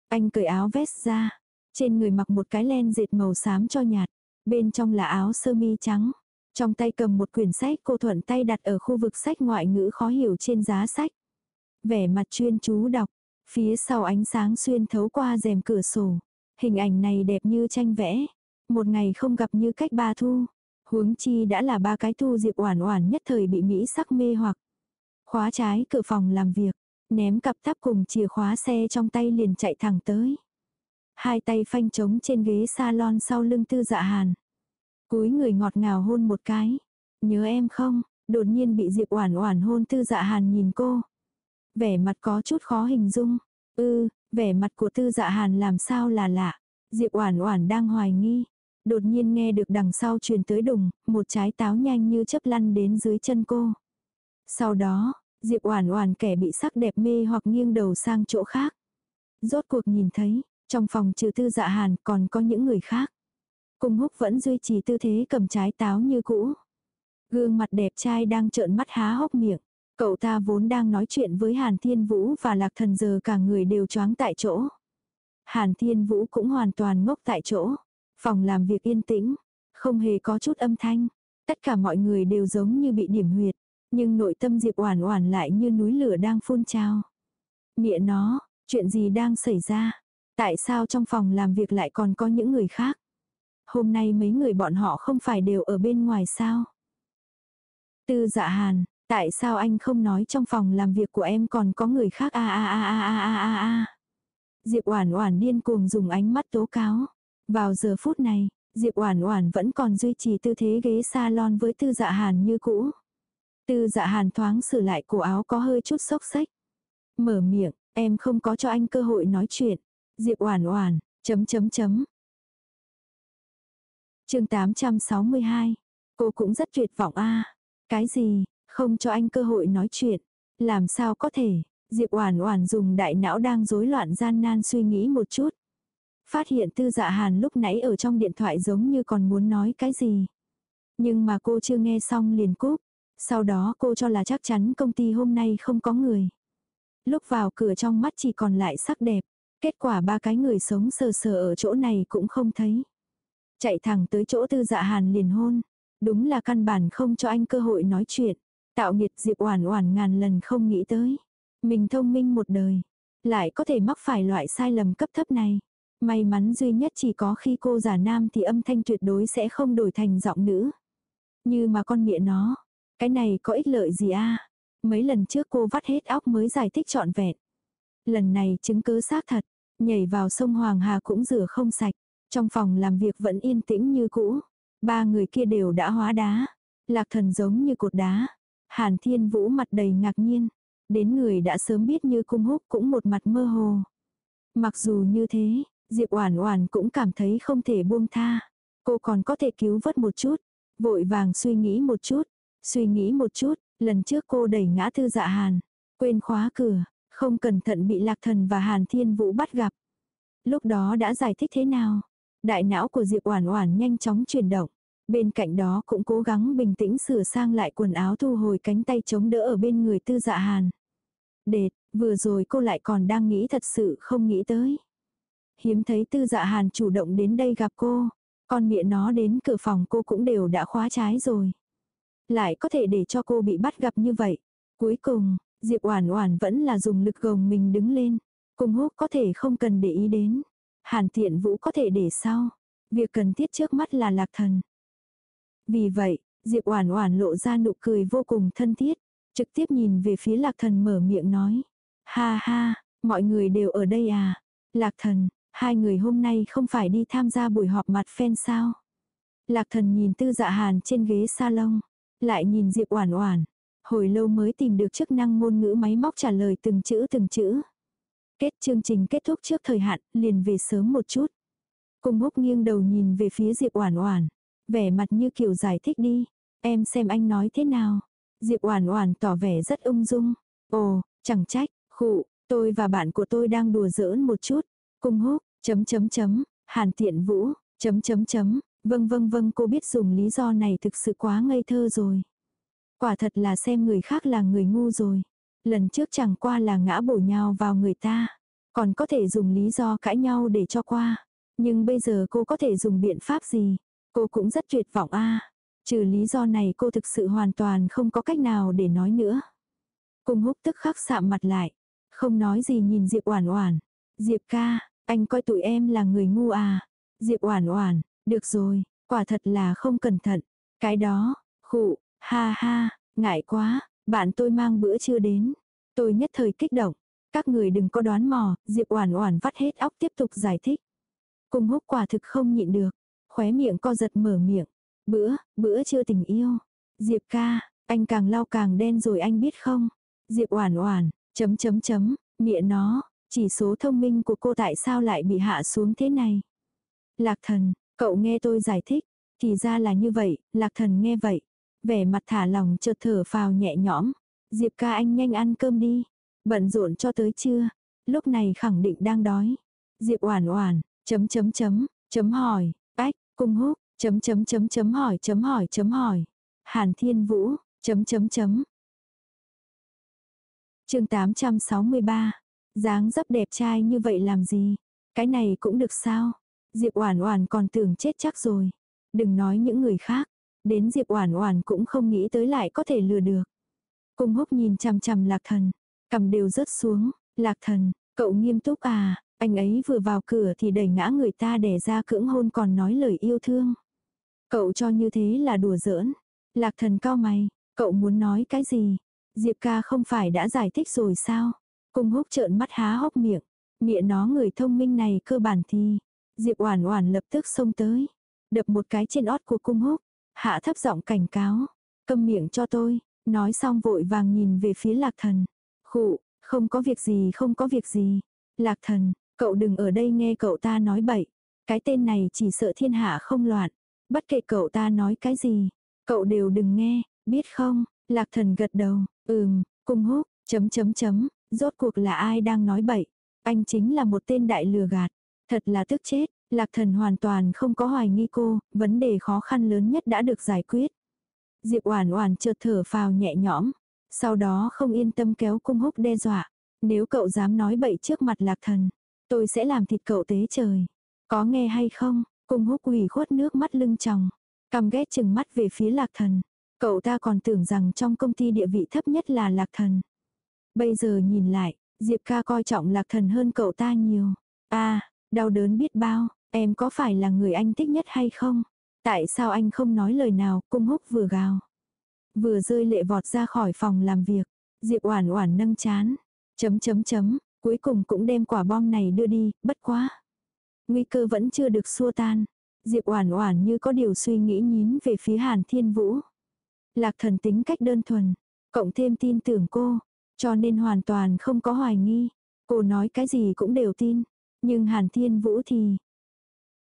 Anh cởi áo vest ra, trên người mặc một cái len dệt màu xám cho nhạt, bên trong là áo sơ mi trắng. Trong tay cầm một quyển sách cô thuận tay đặt ở khu vực sách ngoại ngữ khó hiểu trên giá sách. Vẻ mặt chuyên chú đọc, phía sau ánh sáng xuyên thấu qua rèm cửa sổ. Hình ảnh này đẹp như tranh vẽ. Một ngày không gặp như cách ba thu. Huống chi đã là ba cái thu Diệp Oản Oản nhất thời bị mỹ sắc mê hoặc. Khóa trái cửa phòng làm việc, ném cặp tắp cùng chìa khóa xe trong tay liền chạy thẳng tới. Hai tay phanh trống trên ghế salon sau lưng Tư Dạ Hàn. Cúi người ngọt ngào hôn một cái. Nhớ em không? Đột nhiên bị Diệp Oản Oản hôn Tư Dạ Hàn nhìn cô. Vẻ mặt có chút khó hình dung. Ư, vẻ mặt của Tư Dạ Hàn làm sao là lạ. Diệp Oản Oản đang hoài nghi, đột nhiên nghe được đằng sau truyền tới đùng, một trái táo nhanh như chớp lăn đến dưới chân cô. Sau đó, Diệp Oản Oản kẻ bị sắc đẹp mê hoặc nghiêng đầu sang chỗ khác. Rốt cuộc nhìn thấy, trong phòng trừ Tư Dạ Hàn còn có những người khác. Cung Húc vẫn duy trì tư thế cầm trái táo như cũ. Gương mặt đẹp trai đang trợn mắt há hốc miệng. Cậu ta vốn đang nói chuyện với Hàn Thiên Vũ và Lạc Thần giờ cả người đều choáng tại chỗ. Hàn Thiên Vũ cũng hoàn toàn ngốc tại chỗ. Phòng làm việc yên tĩnh, không hề có chút âm thanh. Tất cả mọi người đều giống như bị điểm huyệt, nhưng nội tâm Diệp Oản Oản lại như núi lửa đang phun trào. Mẹ nó, chuyện gì đang xảy ra? Tại sao trong phòng làm việc lại còn có những người khác? Hôm nay mấy người bọn họ không phải đều ở bên ngoài sao? Tư Dạ Hàn, tại sao anh không nói trong phòng làm việc của em còn có người khác a a a a a a a a. Diệp Oản Oản điên cuồng dùng ánh mắt tố cáo. Vào giờ phút này, Diệp Oản Oản vẫn còn duy trì tư thế ghế salon với Tư Dạ Hàn như cũ. Tư Dạ Hàn thoáng sửa lại cổ áo có hơi chút xốc xếch. Mở miệng, em không có cho anh cơ hội nói chuyện. Diệp Oản Oản, chấm chấm chấm. Chương 862. Cô cũng rất tuyệt vọng a. Cái gì? Không cho anh cơ hội nói chuyện. Làm sao có thể? Diệp Oản Oản dùng đại não đang rối loạn gian nan suy nghĩ một chút. Phát hiện Tư Dạ Hàn lúc nãy ở trong điện thoại giống như còn muốn nói cái gì. Nhưng mà cô chưa nghe xong liền cúp. Sau đó cô cho là chắc chắn công ty hôm nay không có người. Lúc vào cửa trong mắt chỉ còn lại sắc đẹp. Kết quả ba cái người sống sờ sờ ở chỗ này cũng không thấy. Chạy thẳng tới chỗ tư dạ hàn liền hôn. Đúng là căn bản không cho anh cơ hội nói chuyện. Tạo nghiệt Diệp Oản Oản ngàn lần không nghĩ tới. Mình thông minh một đời, lại có thể mắc phải loại sai lầm cấp thấp này. May mắn duy nhất chỉ có khi cô giả nam thì âm thanh tuyệt đối sẽ không đổi thành giọng nữ. Như mà con mẹ nó, cái này có ích lợi gì a? Mấy lần trước cô vắt hết óc mới giải thích trọn vẹn. Lần này chứng cứ xác thật, nhảy vào sông Hoàng Hà cũng rửa không sạch. Trong phòng làm việc vẫn yên tĩnh như cũ. Ba người kia đều đã hóa đá. Lạc thần giống như cột đá. Hàn Thiên Vũ mặt đầy ngạc nhiên. Đến người đã sớm biết như cung húc cũng một mặt mơ hồ. Mặc dù như thế, Diệp Oản Oản cũng cảm thấy không thể buông tha. Cô còn có thể cứu vớt một chút, vội vàng suy nghĩ một chút, suy nghĩ một chút, lần trước cô đẩy ngã thư Dạ Hàn, quên khóa cửa, không cẩn thận bị Lạc Thần và Hàn Thiên Vũ bắt gặp. Lúc đó đã giải thích thế nào? Đại não của Diệp Oản Oản nhanh chóng chuyển động. Bên cạnh đó cũng cố gắng bình tĩnh sửa sang lại quần áo thu hồi cánh tay chống đỡ ở bên người Tư Dạ Hàn. Đệt, vừa rồi cô lại còn đang nghĩ thật sự không nghĩ tới. Hiếm thấy Tư Dạ Hàn chủ động đến đây gặp cô, con mẹ nó đến cửa phòng cô cũng đều đã khóa trái rồi. Lại có thể để cho cô bị bắt gặp như vậy. Cuối cùng, Diệp Oản Oản vẫn là dùng lực gồng mình đứng lên. Cùng húc có thể không cần để ý đến. Hàn Tiện Vũ có thể để sau. Việc cần thiết trước mắt là Lạc Thần. Vì vậy, Diệp Oản Oản lộ ra nụ cười vô cùng thân thiết, trực tiếp nhìn về phía Lạc Thần mở miệng nói: "Ha ha, mọi người đều ở đây à? Lạc Thần, hai người hôm nay không phải đi tham gia buổi họp mặt fan sao?" Lạc Thần nhìn Tư Dạ Hàn trên ghế salon, lại nhìn Diệp Oản Oản, hồi lâu mới tìm được chức năng ngôn ngữ máy móc trả lời từng chữ từng chữ. Kết chương trình kết thúc trước thời hạn, liền về sớm một chút. Cung húc nghiêng đầu nhìn về phía Diệp Oản Oản. Vẻ mặt như kiểu giải thích đi. Em xem anh nói thế nào. Diệp Oản Oản tỏ vẻ rất ung dung. Ồ, chẳng trách, khụ, tôi và bạn của tôi đang đùa giỡn một chút. Cung húc, chấm chấm chấm, Hàn Tiện Vũ, chấm chấm chấm, vâng vâng vâng cô biết dùng lý do này thực sự quá ngây thơ rồi. Quả thật là xem người khác là người ngu rồi. Lần trước chẳng qua là ngã bổ nhau vào người ta. Còn có thể dùng lý do cãi nhau để cho qua. Nhưng bây giờ cô có thể dùng biện pháp gì? Cô cũng rất tuyệt vọng a Trừ lý do này cô thực sự hoàn toàn không có cách nào để nói nữa. Cung húc tức khắc sạm mặt lại. Không nói gì nhìn Diệp Oản Oản. Diệp ca, anh coi tụi em là người ngu à. Diệp Oản Oản, được rồi, quả thật là không cẩn thận. Cái đó, khụ, ha ha, ngại quá, bạn tôi mang bữa trưa đến. Tôi nhất thời kích động. Các người đừng có đoán mò, Diệp Oản Oản vắt hết óc tiếp tục giải thích. Cung húc quả thực không nhịn được. Khóe miệng co giật mở miệng. Bữa, bữa trưa tình yêu. Diệp ca, anh càng lau càng đen rồi anh biết không? Diệp Oản Oản, chấm chấm chấm, miệng nó, chỉ số thông minh của cô tại sao lại bị hạ xuống thế này? Lạc thần, cậu nghe tôi giải thích, thì ra là như vậy, lạc thần nghe vậy. Vẻ mặt thả lòng chợt thở phào nhẹ nhõm. Diệp ca anh nhanh ăn cơm đi. Bận rộn cho tới trưa. Lúc này khẳng định đang đói. Diệp oản oản, chấm chấm chấm, chấm hỏi, ách, cung húc, chấm chấm chấm chấm hỏi chấm hỏi chấm hỏi. Hàn Thiên Vũ, chấm chấm chấm. Chương 863. Dáng dấp đẹp trai như vậy làm gì? Cái này cũng được sao? Diệp Oản Oản còn tưởng chết chắc rồi. Đừng nói những người khác, đến Diệp Oản Oản cũng không nghĩ tới lại có thể lừa được. Cung Húc nhìn chằm chằm Lạc Thần, cầm đều rớt xuống, "Lạc Thần, cậu nghiêm túc à?" Anh ấy vừa vào cửa thì đẩy ngã người ta để ra cưỡng hôn còn nói lời yêu thương. Cậu cho như thế là đùa giỡn. Lạc thần cao mày, cậu muốn nói cái gì? Diệp ca không phải đã giải thích rồi sao? Cung húc trợn mắt há hốc miệng. Miệng nó người thông minh này cơ bản thì. Diệp oản oản lập tức xông tới. Đập một cái trên ót của cung húc. Hạ thấp giọng cảnh cáo. Câm miệng cho tôi. Nói xong vội vàng nhìn về phía lạc thần. Khụ, không có việc gì không có việc gì. Lạc thần, cậu đừng ở đây nghe cậu ta nói bậy. Cái tên này chỉ sợ thiên hạ không loạn. Bất kể cậu ta nói cái gì, cậu đều đừng nghe, biết không? Lạc thần gật đầu, ừm, cung húc, chấm chấm chấm, rốt cuộc là ai đang nói bậy. Anh chính là một tên đại lừa gạt. Thật là tức chết, lạc thần hoàn toàn không có hoài nghi cô, vấn đề khó khăn lớn nhất đã được giải quyết. Diệp Oản Oản chợt thở phào nhẹ nhõm, sau đó không yên tâm kéo cung húc đe dọa, nếu cậu dám nói bậy trước mặt Lạc Thần, tôi sẽ làm thịt cậu tế trời. Có nghe hay không? Cung húc ủy khuất nước mắt lưng tròng. Căm ghét chừng mắt về phía lạc thần. Cậu ta còn tưởng rằng trong công ty địa vị thấp nhất là lạc thần. Bây giờ nhìn lại, Diệp ca coi trọng lạc thần hơn cậu ta nhiều. a đau đớn biết bao, em có phải là người anh thích nhất hay không? Tại sao anh không nói lời nào, cung húc vừa gào. Vừa rơi lệ vọt ra khỏi phòng làm việc. Diệp oản oản nâng chán. Chấm chấm chấm, cuối cùng cũng đem quả bom này đưa đi, bất quá. Nguy cơ vẫn chưa được xua tan. Diệp Oản Oản như có điều suy nghĩ nhín về phía Hàn Thiên Vũ. Lạc Thần tính cách đơn thuần, cộng thêm tin tưởng cô, cho nên hoàn toàn không có hoài nghi. Cô nói cái gì cũng đều tin, nhưng Hàn Thiên Vũ thì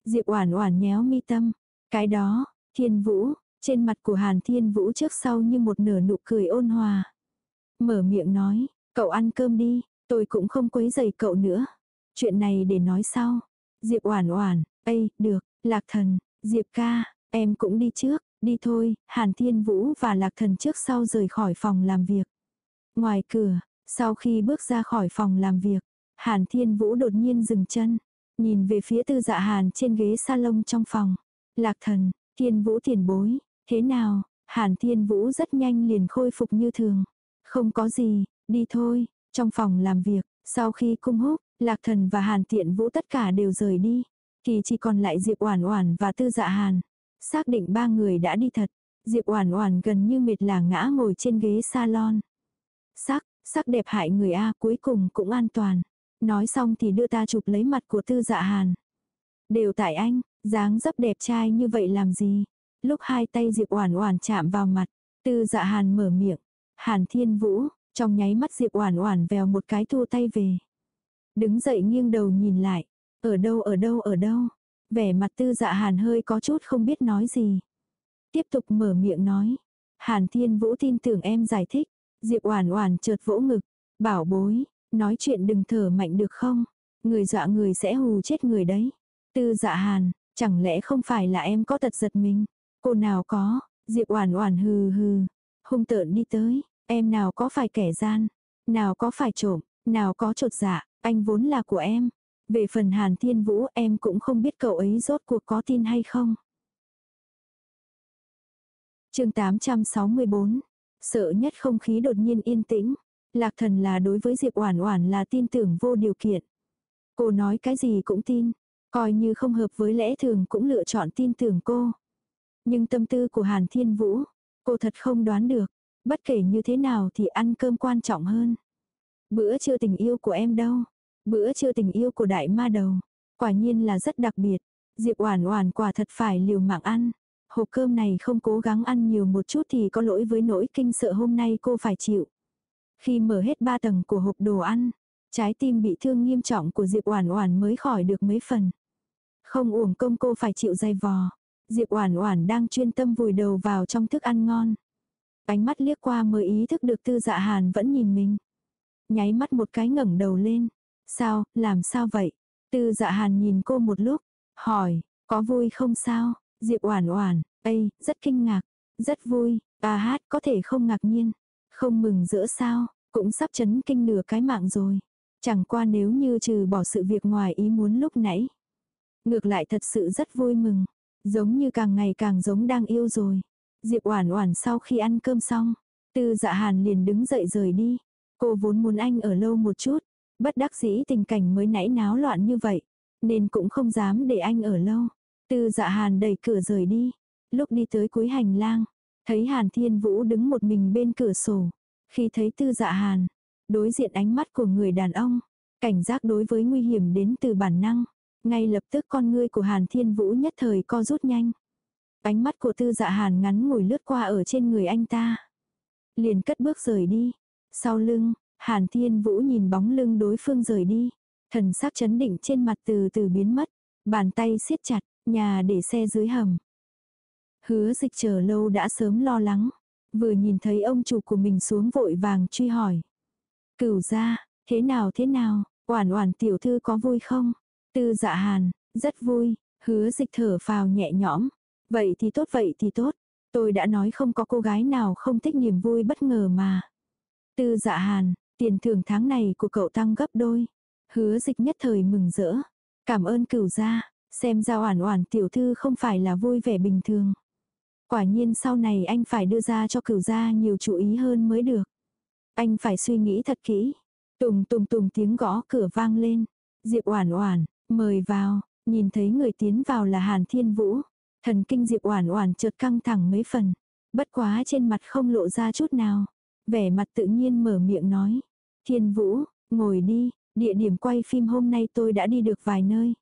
Diệp Oản Oản nhéo mi tâm, cái đó, Thiên Vũ, trên mặt của Hàn Thiên Vũ trước sau như một nửa nụ cười ôn hòa. Mở miệng nói, cậu ăn cơm đi, tôi cũng không quấy rầy cậu nữa. Chuyện này để nói sau. Diệp Oản Oản, "Ây, được, Lạc Thần, Diệp ca, em cũng đi trước." Đi thôi, Hàn Thiên Vũ và Lạc Thần trước sau rời khỏi phòng làm việc. Ngoài cửa, sau khi bước ra khỏi phòng làm việc, Hàn Thiên Vũ đột nhiên dừng chân, nhìn về phía Tư Dạ Hàn trên ghế salon trong phòng. "Lạc Thần, Thiên Vũ tiền bối, thế nào?" Hàn Thiên Vũ rất nhanh liền khôi phục như thường. "Không có gì, đi thôi." Trong phòng làm việc, sau khi cung húc, Lạc thần và Hàn tiện vũ tất cả đều rời đi. Thì chỉ còn lại Diệp Oản Oản và Tư Dạ Hàn. Xác định ba người đã đi thật. Diệp Oản Oản gần như mệt là ngã ngồi trên ghế salon. Sắc, sắc đẹp hại người a, cuối cùng cũng an toàn. Nói xong thì đưa ta chụp lấy mặt của Tư Dạ Hàn. Đều tại anh, dáng dấp đẹp trai như vậy làm gì? Lúc hai tay Diệp Oản Oản chạm vào mặt, Tư Dạ Hàn mở miệng. Hàn Thiên Vũ, trong nháy mắt Diệp Oản Oản vèo một cái thu tay về. Đứng dậy nghiêng đầu nhìn lại. Ở đâu ở đâu ở đâu? Vẻ mặt tư dạ hàn hơi có chút không biết nói gì. Tiếp tục mở miệng nói. Hàn Thiên Vũ tin tưởng em giải thích. Diệp Oản Oản chợt vỗ ngực, bảo bối, nói chuyện đừng thở mạnh được không? Người dọa người sẽ hù chết người đấy. Tư Dạ Hàn, chẳng lẽ không phải là em có tật giật mình? Cô nào có? Diệp Oản Oản hừ hừ, hung tợn đi tới, em nào có phải kẻ gian, nào có phải trộm, nào có trột dạ, anh vốn là của em. Về phần Hàn Thiên Vũ em cũng không biết cậu ấy rốt cuộc có tin hay không. chương 864, sợ nhất không khí đột nhiên yên tĩnh. Lạc thần là đối với Diệp Oản Oản là tin tưởng vô điều kiện. Cô nói cái gì cũng tin, coi như không hợp với lẽ thường cũng lựa chọn tin tưởng cô. Nhưng tâm tư của Hàn Thiên Vũ, cô thật không đoán được, bất kể như thế nào thì ăn cơm quan trọng hơn. Bữa trưa tình yêu của em đâu? Bữa trưa tình yêu của đại ma đầu, quả nhiên là rất đặc biệt. Diệp Oản Oản quả thật phải liều mạng ăn. Hộp cơm này không cố gắng ăn nhiều một chút thì có lỗi với nỗi kinh sợ hôm nay cô phải chịu. Khi mở hết ba tầng của hộp đồ ăn, trái tim bị thương nghiêm trọng của Diệp Oản Oản mới khỏi được mấy phần. Không uổng công cô phải chịu dày vò. Diệp Oản Oản đang chuyên tâm vùi đầu vào trong thức ăn ngon. Ánh mắt liếc qua mới ý thức được Tư Dạ Hàn vẫn nhìn mình. Nháy mắt một cái ngẩng đầu lên, "Sao, làm sao vậy?" Tư Dạ Hàn nhìn cô một lúc, hỏi, "Có vui không sao?" Diệp Oản Oản, "Ây, rất kinh ngạc, rất vui." "A hát, có thể không ngạc nhiên, không mừng rỡ sao, cũng sắp chấn kinh nửa cái mạng rồi." Chẳng qua nếu như trừ bỏ sự việc ngoài ý muốn lúc nãy. Ngược lại thật sự rất vui mừng. Giống như càng ngày càng giống đang yêu rồi. Diệp Oản Oản sau khi ăn cơm xong, Tư Dạ Hàn liền đứng dậy rời đi. Cô vốn muốn anh ở lâu một chút, bất đắc dĩ tình cảnh mới nãy náo loạn như vậy, nên cũng không dám để anh ở lâu. Tư Dạ Hàn đẩy cửa rời đi. Lúc đi tới cuối hành lang, thấy Hàn Thiên Vũ đứng một mình bên cửa sổ. Khi thấy Tư Dạ Hàn, đối diện ánh mắt của người đàn ông, cảnh giác đối với nguy hiểm đến từ bản năng. Ngay lập tức con ngươi của Hàn Thiên Vũ nhất thời co rút nhanh. Ánh mắt của tư dạ Hàn ngắn ngủi lướt qua ở trên người anh ta. Liền cất bước rời đi. Sau lưng, Hàn Thiên Vũ nhìn bóng lưng đối phương rời đi. Thần sắc chấn định trên mặt từ từ biến mất. Bàn tay siết chặt, nhà để xe dưới hầm. Hứa dịch chờ lâu đã sớm lo lắng. Vừa nhìn thấy ông chủ của mình xuống vội vàng truy hỏi. Cửu ra, thế nào thế nào, oản oản tiểu thư có vui không? Tư dạ hàn, rất vui, hứa dịch thở phào nhẹ nhõm. Vậy thì tốt vậy thì tốt. Tôi đã nói không có cô gái nào không thích niềm vui bất ngờ mà. Tư dạ hàn, tiền thưởng tháng này của cậu tăng gấp đôi. Hứa dịch nhất thời mừng rỡ. Cảm ơn cửu gia, xem ra oản oản tiểu thư không phải là vui vẻ bình thường. Quả nhiên sau này anh phải đưa ra cho cửu gia nhiều chú ý hơn mới được. Anh phải suy nghĩ thật kỹ. Tùng tùng tùng tiếng gõ cửa vang lên. Diệp oản oản, Mời vào, nhìn thấy người tiến vào là Hàn Thiên Vũ. Thần kinh Diệp Oản Oản chợt căng thẳng mấy phần, bất quá trên mặt không lộ ra chút nào, vẻ mặt tự nhiên mở miệng nói: "Thiên Vũ, ngồi đi, địa điểm quay phim hôm nay tôi đã đi được vài nơi.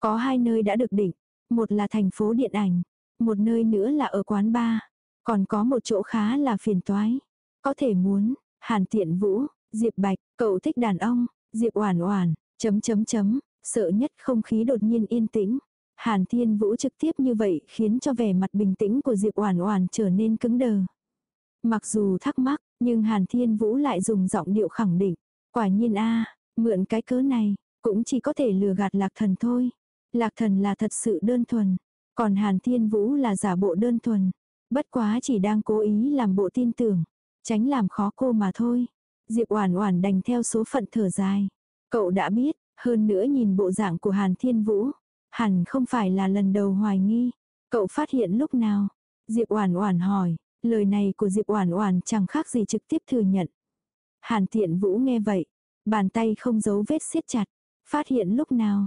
Có hai nơi đã được định, một là thành phố điện ảnh, một nơi nữa là ở quán bar, còn có một chỗ khá là phiền toái. Có thể muốn, Hàn Tiện Vũ, Diệp Bạch, cậu thích đàn ông, Diệp Oản Oản, chấm chấm chấm, Sợ nhất không khí đột nhiên yên tĩnh. Hàn Thiên Vũ trực tiếp như vậy khiến cho vẻ mặt bình tĩnh của Diệp Oản Oản trở nên cứng đờ. Mặc dù thắc mắc, nhưng Hàn Thiên Vũ lại dùng giọng điệu khẳng định. Quả nhiên a, mượn cái cớ này, cũng chỉ có thể lừa gạt Lạc Thần thôi. Lạc Thần là thật sự đơn thuần, còn Hàn Thiên Vũ là giả bộ đơn thuần. Bất quá chỉ đang cố ý làm bộ tin tưởng, tránh làm khó cô mà thôi. Diệp Oản Oản đành theo số phận thở dài. Cậu đã biết, hơn nữa nhìn bộ dạng của Hàn Thiên Vũ, hẳn không phải là lần đầu hoài nghi. Cậu phát hiện lúc nào? Diệp Oản Oản hỏi, lời này của Diệp Oản Oản chẳng khác gì trực tiếp thừa nhận. Hàn Thiện Vũ nghe vậy, bàn tay không giấu vết siết chặt, phát hiện lúc nào?